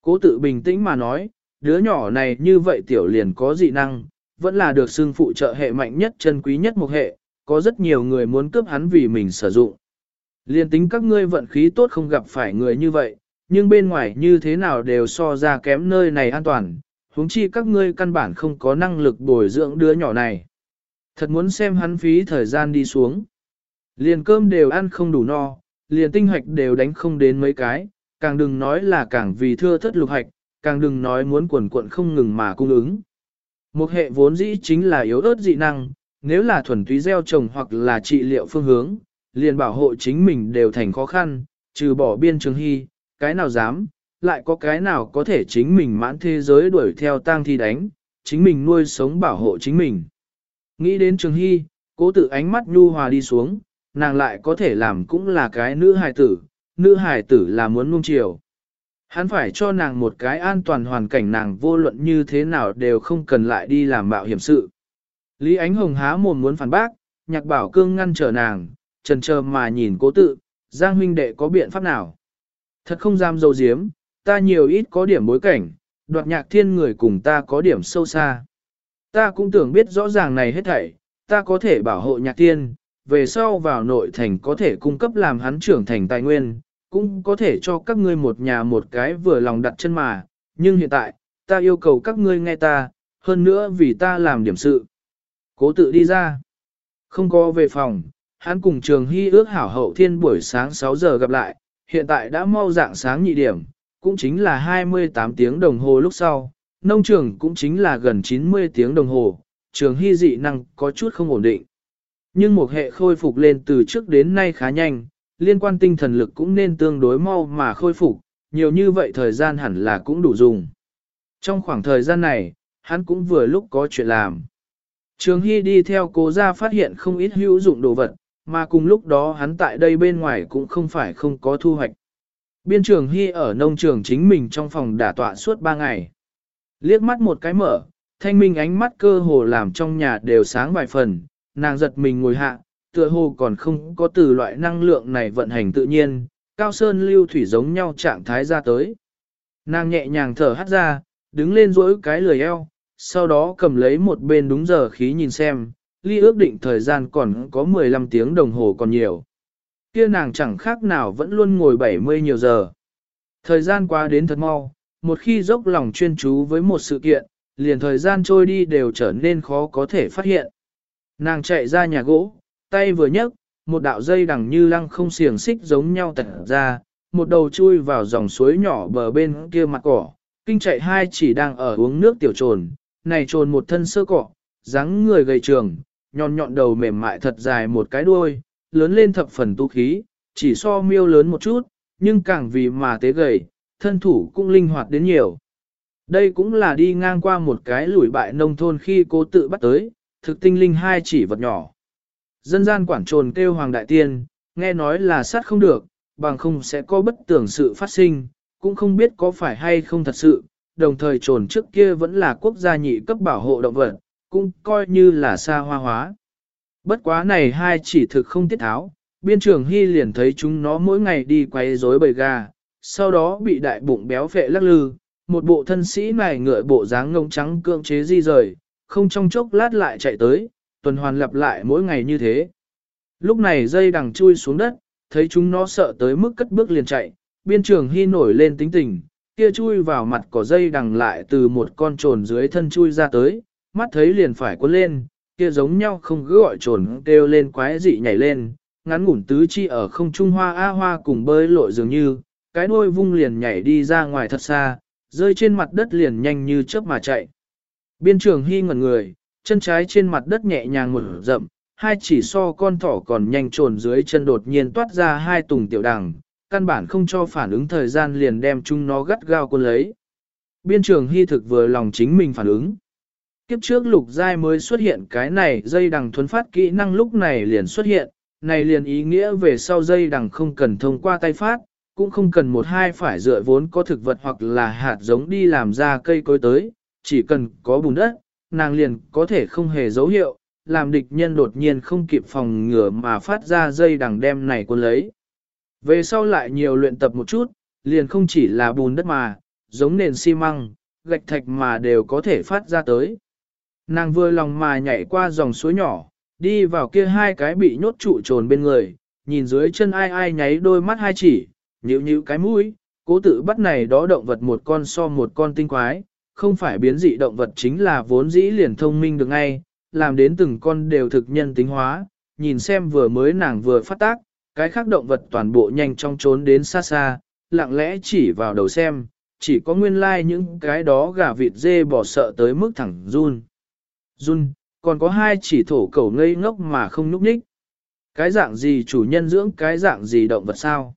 Cố tự bình tĩnh mà nói, đứa nhỏ này như vậy tiểu liền có dị năng, vẫn là được xưng phụ trợ hệ mạnh nhất chân quý nhất một hệ, có rất nhiều người muốn cướp hắn vì mình sử dụng. Liên tính các ngươi vận khí tốt không gặp phải người như vậy, nhưng bên ngoài như thế nào đều so ra kém nơi này an toàn, huống chi các ngươi căn bản không có năng lực bồi dưỡng đứa nhỏ này. Thật muốn xem hắn phí thời gian đi xuống. Liền cơm đều ăn không đủ no, liền tinh hoạch đều đánh không đến mấy cái, càng đừng nói là càng vì thưa thất lục hạch, càng đừng nói muốn quần quận không ngừng mà cung ứng. Một hệ vốn dĩ chính là yếu ớt dị năng, nếu là thuần túy gieo trồng hoặc là trị liệu phương hướng, liền bảo hộ chính mình đều thành khó khăn, trừ bỏ biên trường hy, cái nào dám, lại có cái nào có thể chính mình mãn thế giới đuổi theo tang thi đánh, chính mình nuôi sống bảo hộ chính mình. Nghĩ đến trường hy, cố tự ánh mắt nhu hòa đi xuống, nàng lại có thể làm cũng là cái nữ hài tử, nữ hài tử là muốn nung chiều. Hắn phải cho nàng một cái an toàn hoàn cảnh nàng vô luận như thế nào đều không cần lại đi làm mạo hiểm sự. Lý Ánh Hồng há mồm muốn phản bác, nhạc bảo cương ngăn trở nàng, trần chờ mà nhìn cố tự, Giang huynh đệ có biện pháp nào? Thật không dám dâu diếm, ta nhiều ít có điểm bối cảnh, đoạt nhạc thiên người cùng ta có điểm sâu xa. Ta cũng tưởng biết rõ ràng này hết thảy, ta có thể bảo hộ nhạc thiên, về sau vào nội thành có thể cung cấp làm hắn trưởng thành tài nguyên, cũng có thể cho các ngươi một nhà một cái vừa lòng đặt chân mà, nhưng hiện tại, ta yêu cầu các ngươi nghe ta, hơn nữa vì ta làm điểm sự. Cố tự đi ra. Không có về phòng, hắn cùng trường hy ước hảo hậu thiên buổi sáng 6 giờ gặp lại, hiện tại đã mau dạng sáng nhị điểm, cũng chính là 28 tiếng đồng hồ lúc sau, nông trường cũng chính là gần 90 tiếng đồng hồ, trường hy dị năng có chút không ổn định. Nhưng một hệ khôi phục lên từ trước đến nay khá nhanh, liên quan tinh thần lực cũng nên tương đối mau mà khôi phục, nhiều như vậy thời gian hẳn là cũng đủ dùng. Trong khoảng thời gian này, hắn cũng vừa lúc có chuyện làm. Trường Hy đi theo cố gia phát hiện không ít hữu dụng đồ vật, mà cùng lúc đó hắn tại đây bên ngoài cũng không phải không có thu hoạch. Biên trường Hy ở nông trường chính mình trong phòng đả tọa suốt 3 ngày. Liếc mắt một cái mở, thanh minh ánh mắt cơ hồ làm trong nhà đều sáng vài phần, nàng giật mình ngồi hạ, tựa hồ còn không có từ loại năng lượng này vận hành tự nhiên, cao sơn lưu thủy giống nhau trạng thái ra tới. Nàng nhẹ nhàng thở hắt ra, đứng lên rỗi cái lười eo, sau đó cầm lấy một bên đúng giờ khí nhìn xem, ly ước định thời gian còn có 15 tiếng đồng hồ còn nhiều. Kia nàng chẳng khác nào vẫn luôn ngồi 70 nhiều giờ. Thời gian qua đến thật mau, một khi dốc lòng chuyên chú với một sự kiện, liền thời gian trôi đi đều trở nên khó có thể phát hiện. Nàng chạy ra nhà gỗ, tay vừa nhấc, một đạo dây đằng như lăng không xiềng xích giống nhau tật ra, một đầu chui vào dòng suối nhỏ bờ bên kia mặt cỏ, kinh chạy hai chỉ đang ở uống nước tiểu trồn, này trồn một thân sơ cỏ, dáng người gầy trường, nhọn nhọn đầu mềm mại thật dài một cái đuôi, lớn lên thập phần tu khí, chỉ so miêu lớn một chút, nhưng càng vì mà tế gầy, thân thủ cũng linh hoạt đến nhiều. Đây cũng là đi ngang qua một cái lủi bại nông thôn khi cô tự bắt tới, thực tinh linh hai chỉ vật nhỏ. Dân gian quản trồn kêu Hoàng Đại Tiên, nghe nói là sát không được, bằng không sẽ có bất tưởng sự phát sinh, cũng không biết có phải hay không thật sự, đồng thời trồn trước kia vẫn là quốc gia nhị cấp bảo hộ động vật, cũng coi như là xa hoa hóa. Bất quá này hai chỉ thực không tiết tháo, biên trường hy liền thấy chúng nó mỗi ngày đi quay rối bầy gà, sau đó bị đại bụng béo phệ lắc lư, một bộ thân sĩ này ngựa bộ dáng ngông trắng cưỡng chế di rời, không trong chốc lát lại chạy tới, tuần hoàn lặp lại mỗi ngày như thế. Lúc này dây đằng chui xuống đất, thấy chúng nó sợ tới mức cất bước liền chạy, biên trường hy nổi lên tính tình, kia chui vào mặt cỏ dây đằng lại từ một con trồn dưới thân chui ra tới, mắt thấy liền phải cuốn lên, kia giống nhau không cứ gọi trồn kêu lên quái dị nhảy lên, ngắn ngủn tứ chi ở không trung hoa a hoa cùng bơi lội dường như, cái đuôi vung liền nhảy đi ra ngoài thật xa, rơi trên mặt đất liền nhanh như chớp mà chạy. Biên trường hy ngẩn người, chân trái trên mặt đất nhẹ nhàng một rậm, hai chỉ so con thỏ còn nhanh trồn dưới chân đột nhiên toát ra hai tùng tiểu đằng, căn bản không cho phản ứng thời gian liền đem chúng nó gắt gao cuốn lấy. Biên trường hy thực vừa lòng chính mình phản ứng. Kiếp trước lục giai mới xuất hiện cái này dây đằng thuấn phát kỹ năng lúc này liền xuất hiện, này liền ý nghĩa về sau dây đằng không cần thông qua tay phát, cũng không cần một hai phải dựa vốn có thực vật hoặc là hạt giống đi làm ra cây cối tới, chỉ cần có bùn đất, nàng liền có thể không hề dấu hiệu, làm địch nhân đột nhiên không kịp phòng ngừa mà phát ra dây đằng đem này quân lấy. Về sau lại nhiều luyện tập một chút, liền không chỉ là bùn đất mà, giống nền xi măng, gạch thạch mà đều có thể phát ra tới. Nàng vừa lòng mà nhảy qua dòng suối nhỏ, đi vào kia hai cái bị nhốt trụ trồn bên người, nhìn dưới chân ai ai nháy đôi mắt hai chỉ, nhíu nhíu cái mũi, cố tự bắt này đó động vật một con so một con tinh quái, không phải biến dị động vật chính là vốn dĩ liền thông minh được ngay, làm đến từng con đều thực nhân tính hóa, nhìn xem vừa mới nàng vừa phát tác, cái khác động vật toàn bộ nhanh trong trốn đến xa xa, lặng lẽ chỉ vào đầu xem, chỉ có nguyên lai like những cái đó gà vịt dê bỏ sợ tới mức thẳng run. Run, còn có hai chỉ thổ cầu ngây ngốc mà không núp nhích. Cái dạng gì chủ nhân dưỡng cái dạng gì động vật sao?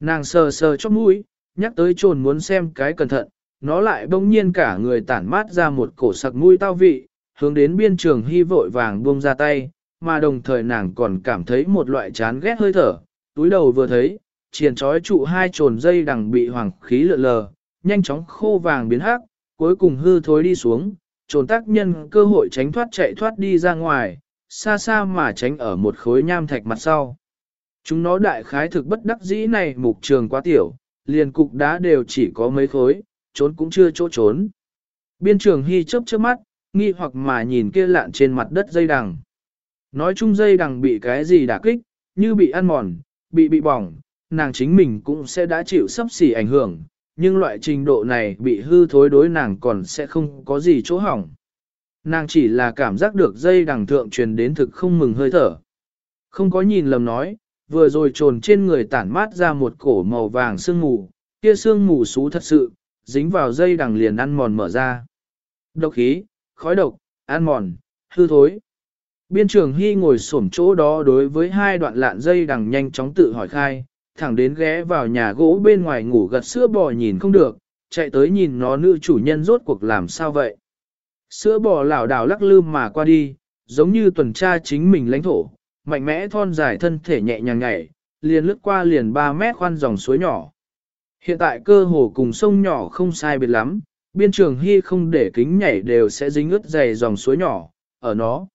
Nàng sờ sờ chóp mũi, nhắc tới trồn muốn xem cái cẩn thận, nó lại bỗng nhiên cả người tản mát ra một cổ sặc mũi tao vị, hướng đến biên trường hy vội vàng buông ra tay, mà đồng thời nàng còn cảm thấy một loại chán ghét hơi thở, túi đầu vừa thấy, triền trói trụ hai trồn dây đằng bị hoàng khí lượn lờ, nhanh chóng khô vàng biến hắc, cuối cùng hư thối đi xuống, trồn tác nhân cơ hội tránh thoát chạy thoát đi ra ngoài, xa xa mà tránh ở một khối nham thạch mặt sau. Chúng nó đại khái thực bất đắc dĩ này mục trường quá tiểu, liền cục đá đều chỉ có mấy khối, trốn cũng chưa chỗ trốn. Biên trường hy chớp chớp mắt, nghi hoặc mà nhìn kia lạn trên mặt đất dây đằng. Nói chung dây đằng bị cái gì đả kích, như bị ăn mòn, bị bị bỏng, nàng chính mình cũng sẽ đã chịu sắp xỉ ảnh hưởng, nhưng loại trình độ này bị hư thối đối nàng còn sẽ không có gì chỗ hỏng. Nàng chỉ là cảm giác được dây đằng thượng truyền đến thực không mừng hơi thở. Không có nhìn lầm nói, vừa rồi trồn trên người tản mát ra một cổ màu vàng sương mù, kia sương mù xú thật sự, dính vào dây đằng liền ăn mòn mở ra. Độc khí, khói độc, ăn mòn, hư thối. Biên trường Hy ngồi xổm chỗ đó đối với hai đoạn lạn dây đằng nhanh chóng tự hỏi khai, thẳng đến ghé vào nhà gỗ bên ngoài ngủ gật sữa bò nhìn không được, chạy tới nhìn nó nữ chủ nhân rốt cuộc làm sao vậy. Sữa bò lảo đảo lắc lư mà qua đi, giống như tuần tra chính mình lãnh thổ, mạnh mẽ thon dài thân thể nhẹ nhàng nhảy, liền lướt qua liền 3 mét khoan dòng suối nhỏ. Hiện tại cơ hồ cùng sông nhỏ không sai biệt lắm, biên trường hy không để kính nhảy đều sẽ dính ướt dày dòng suối nhỏ, ở nó.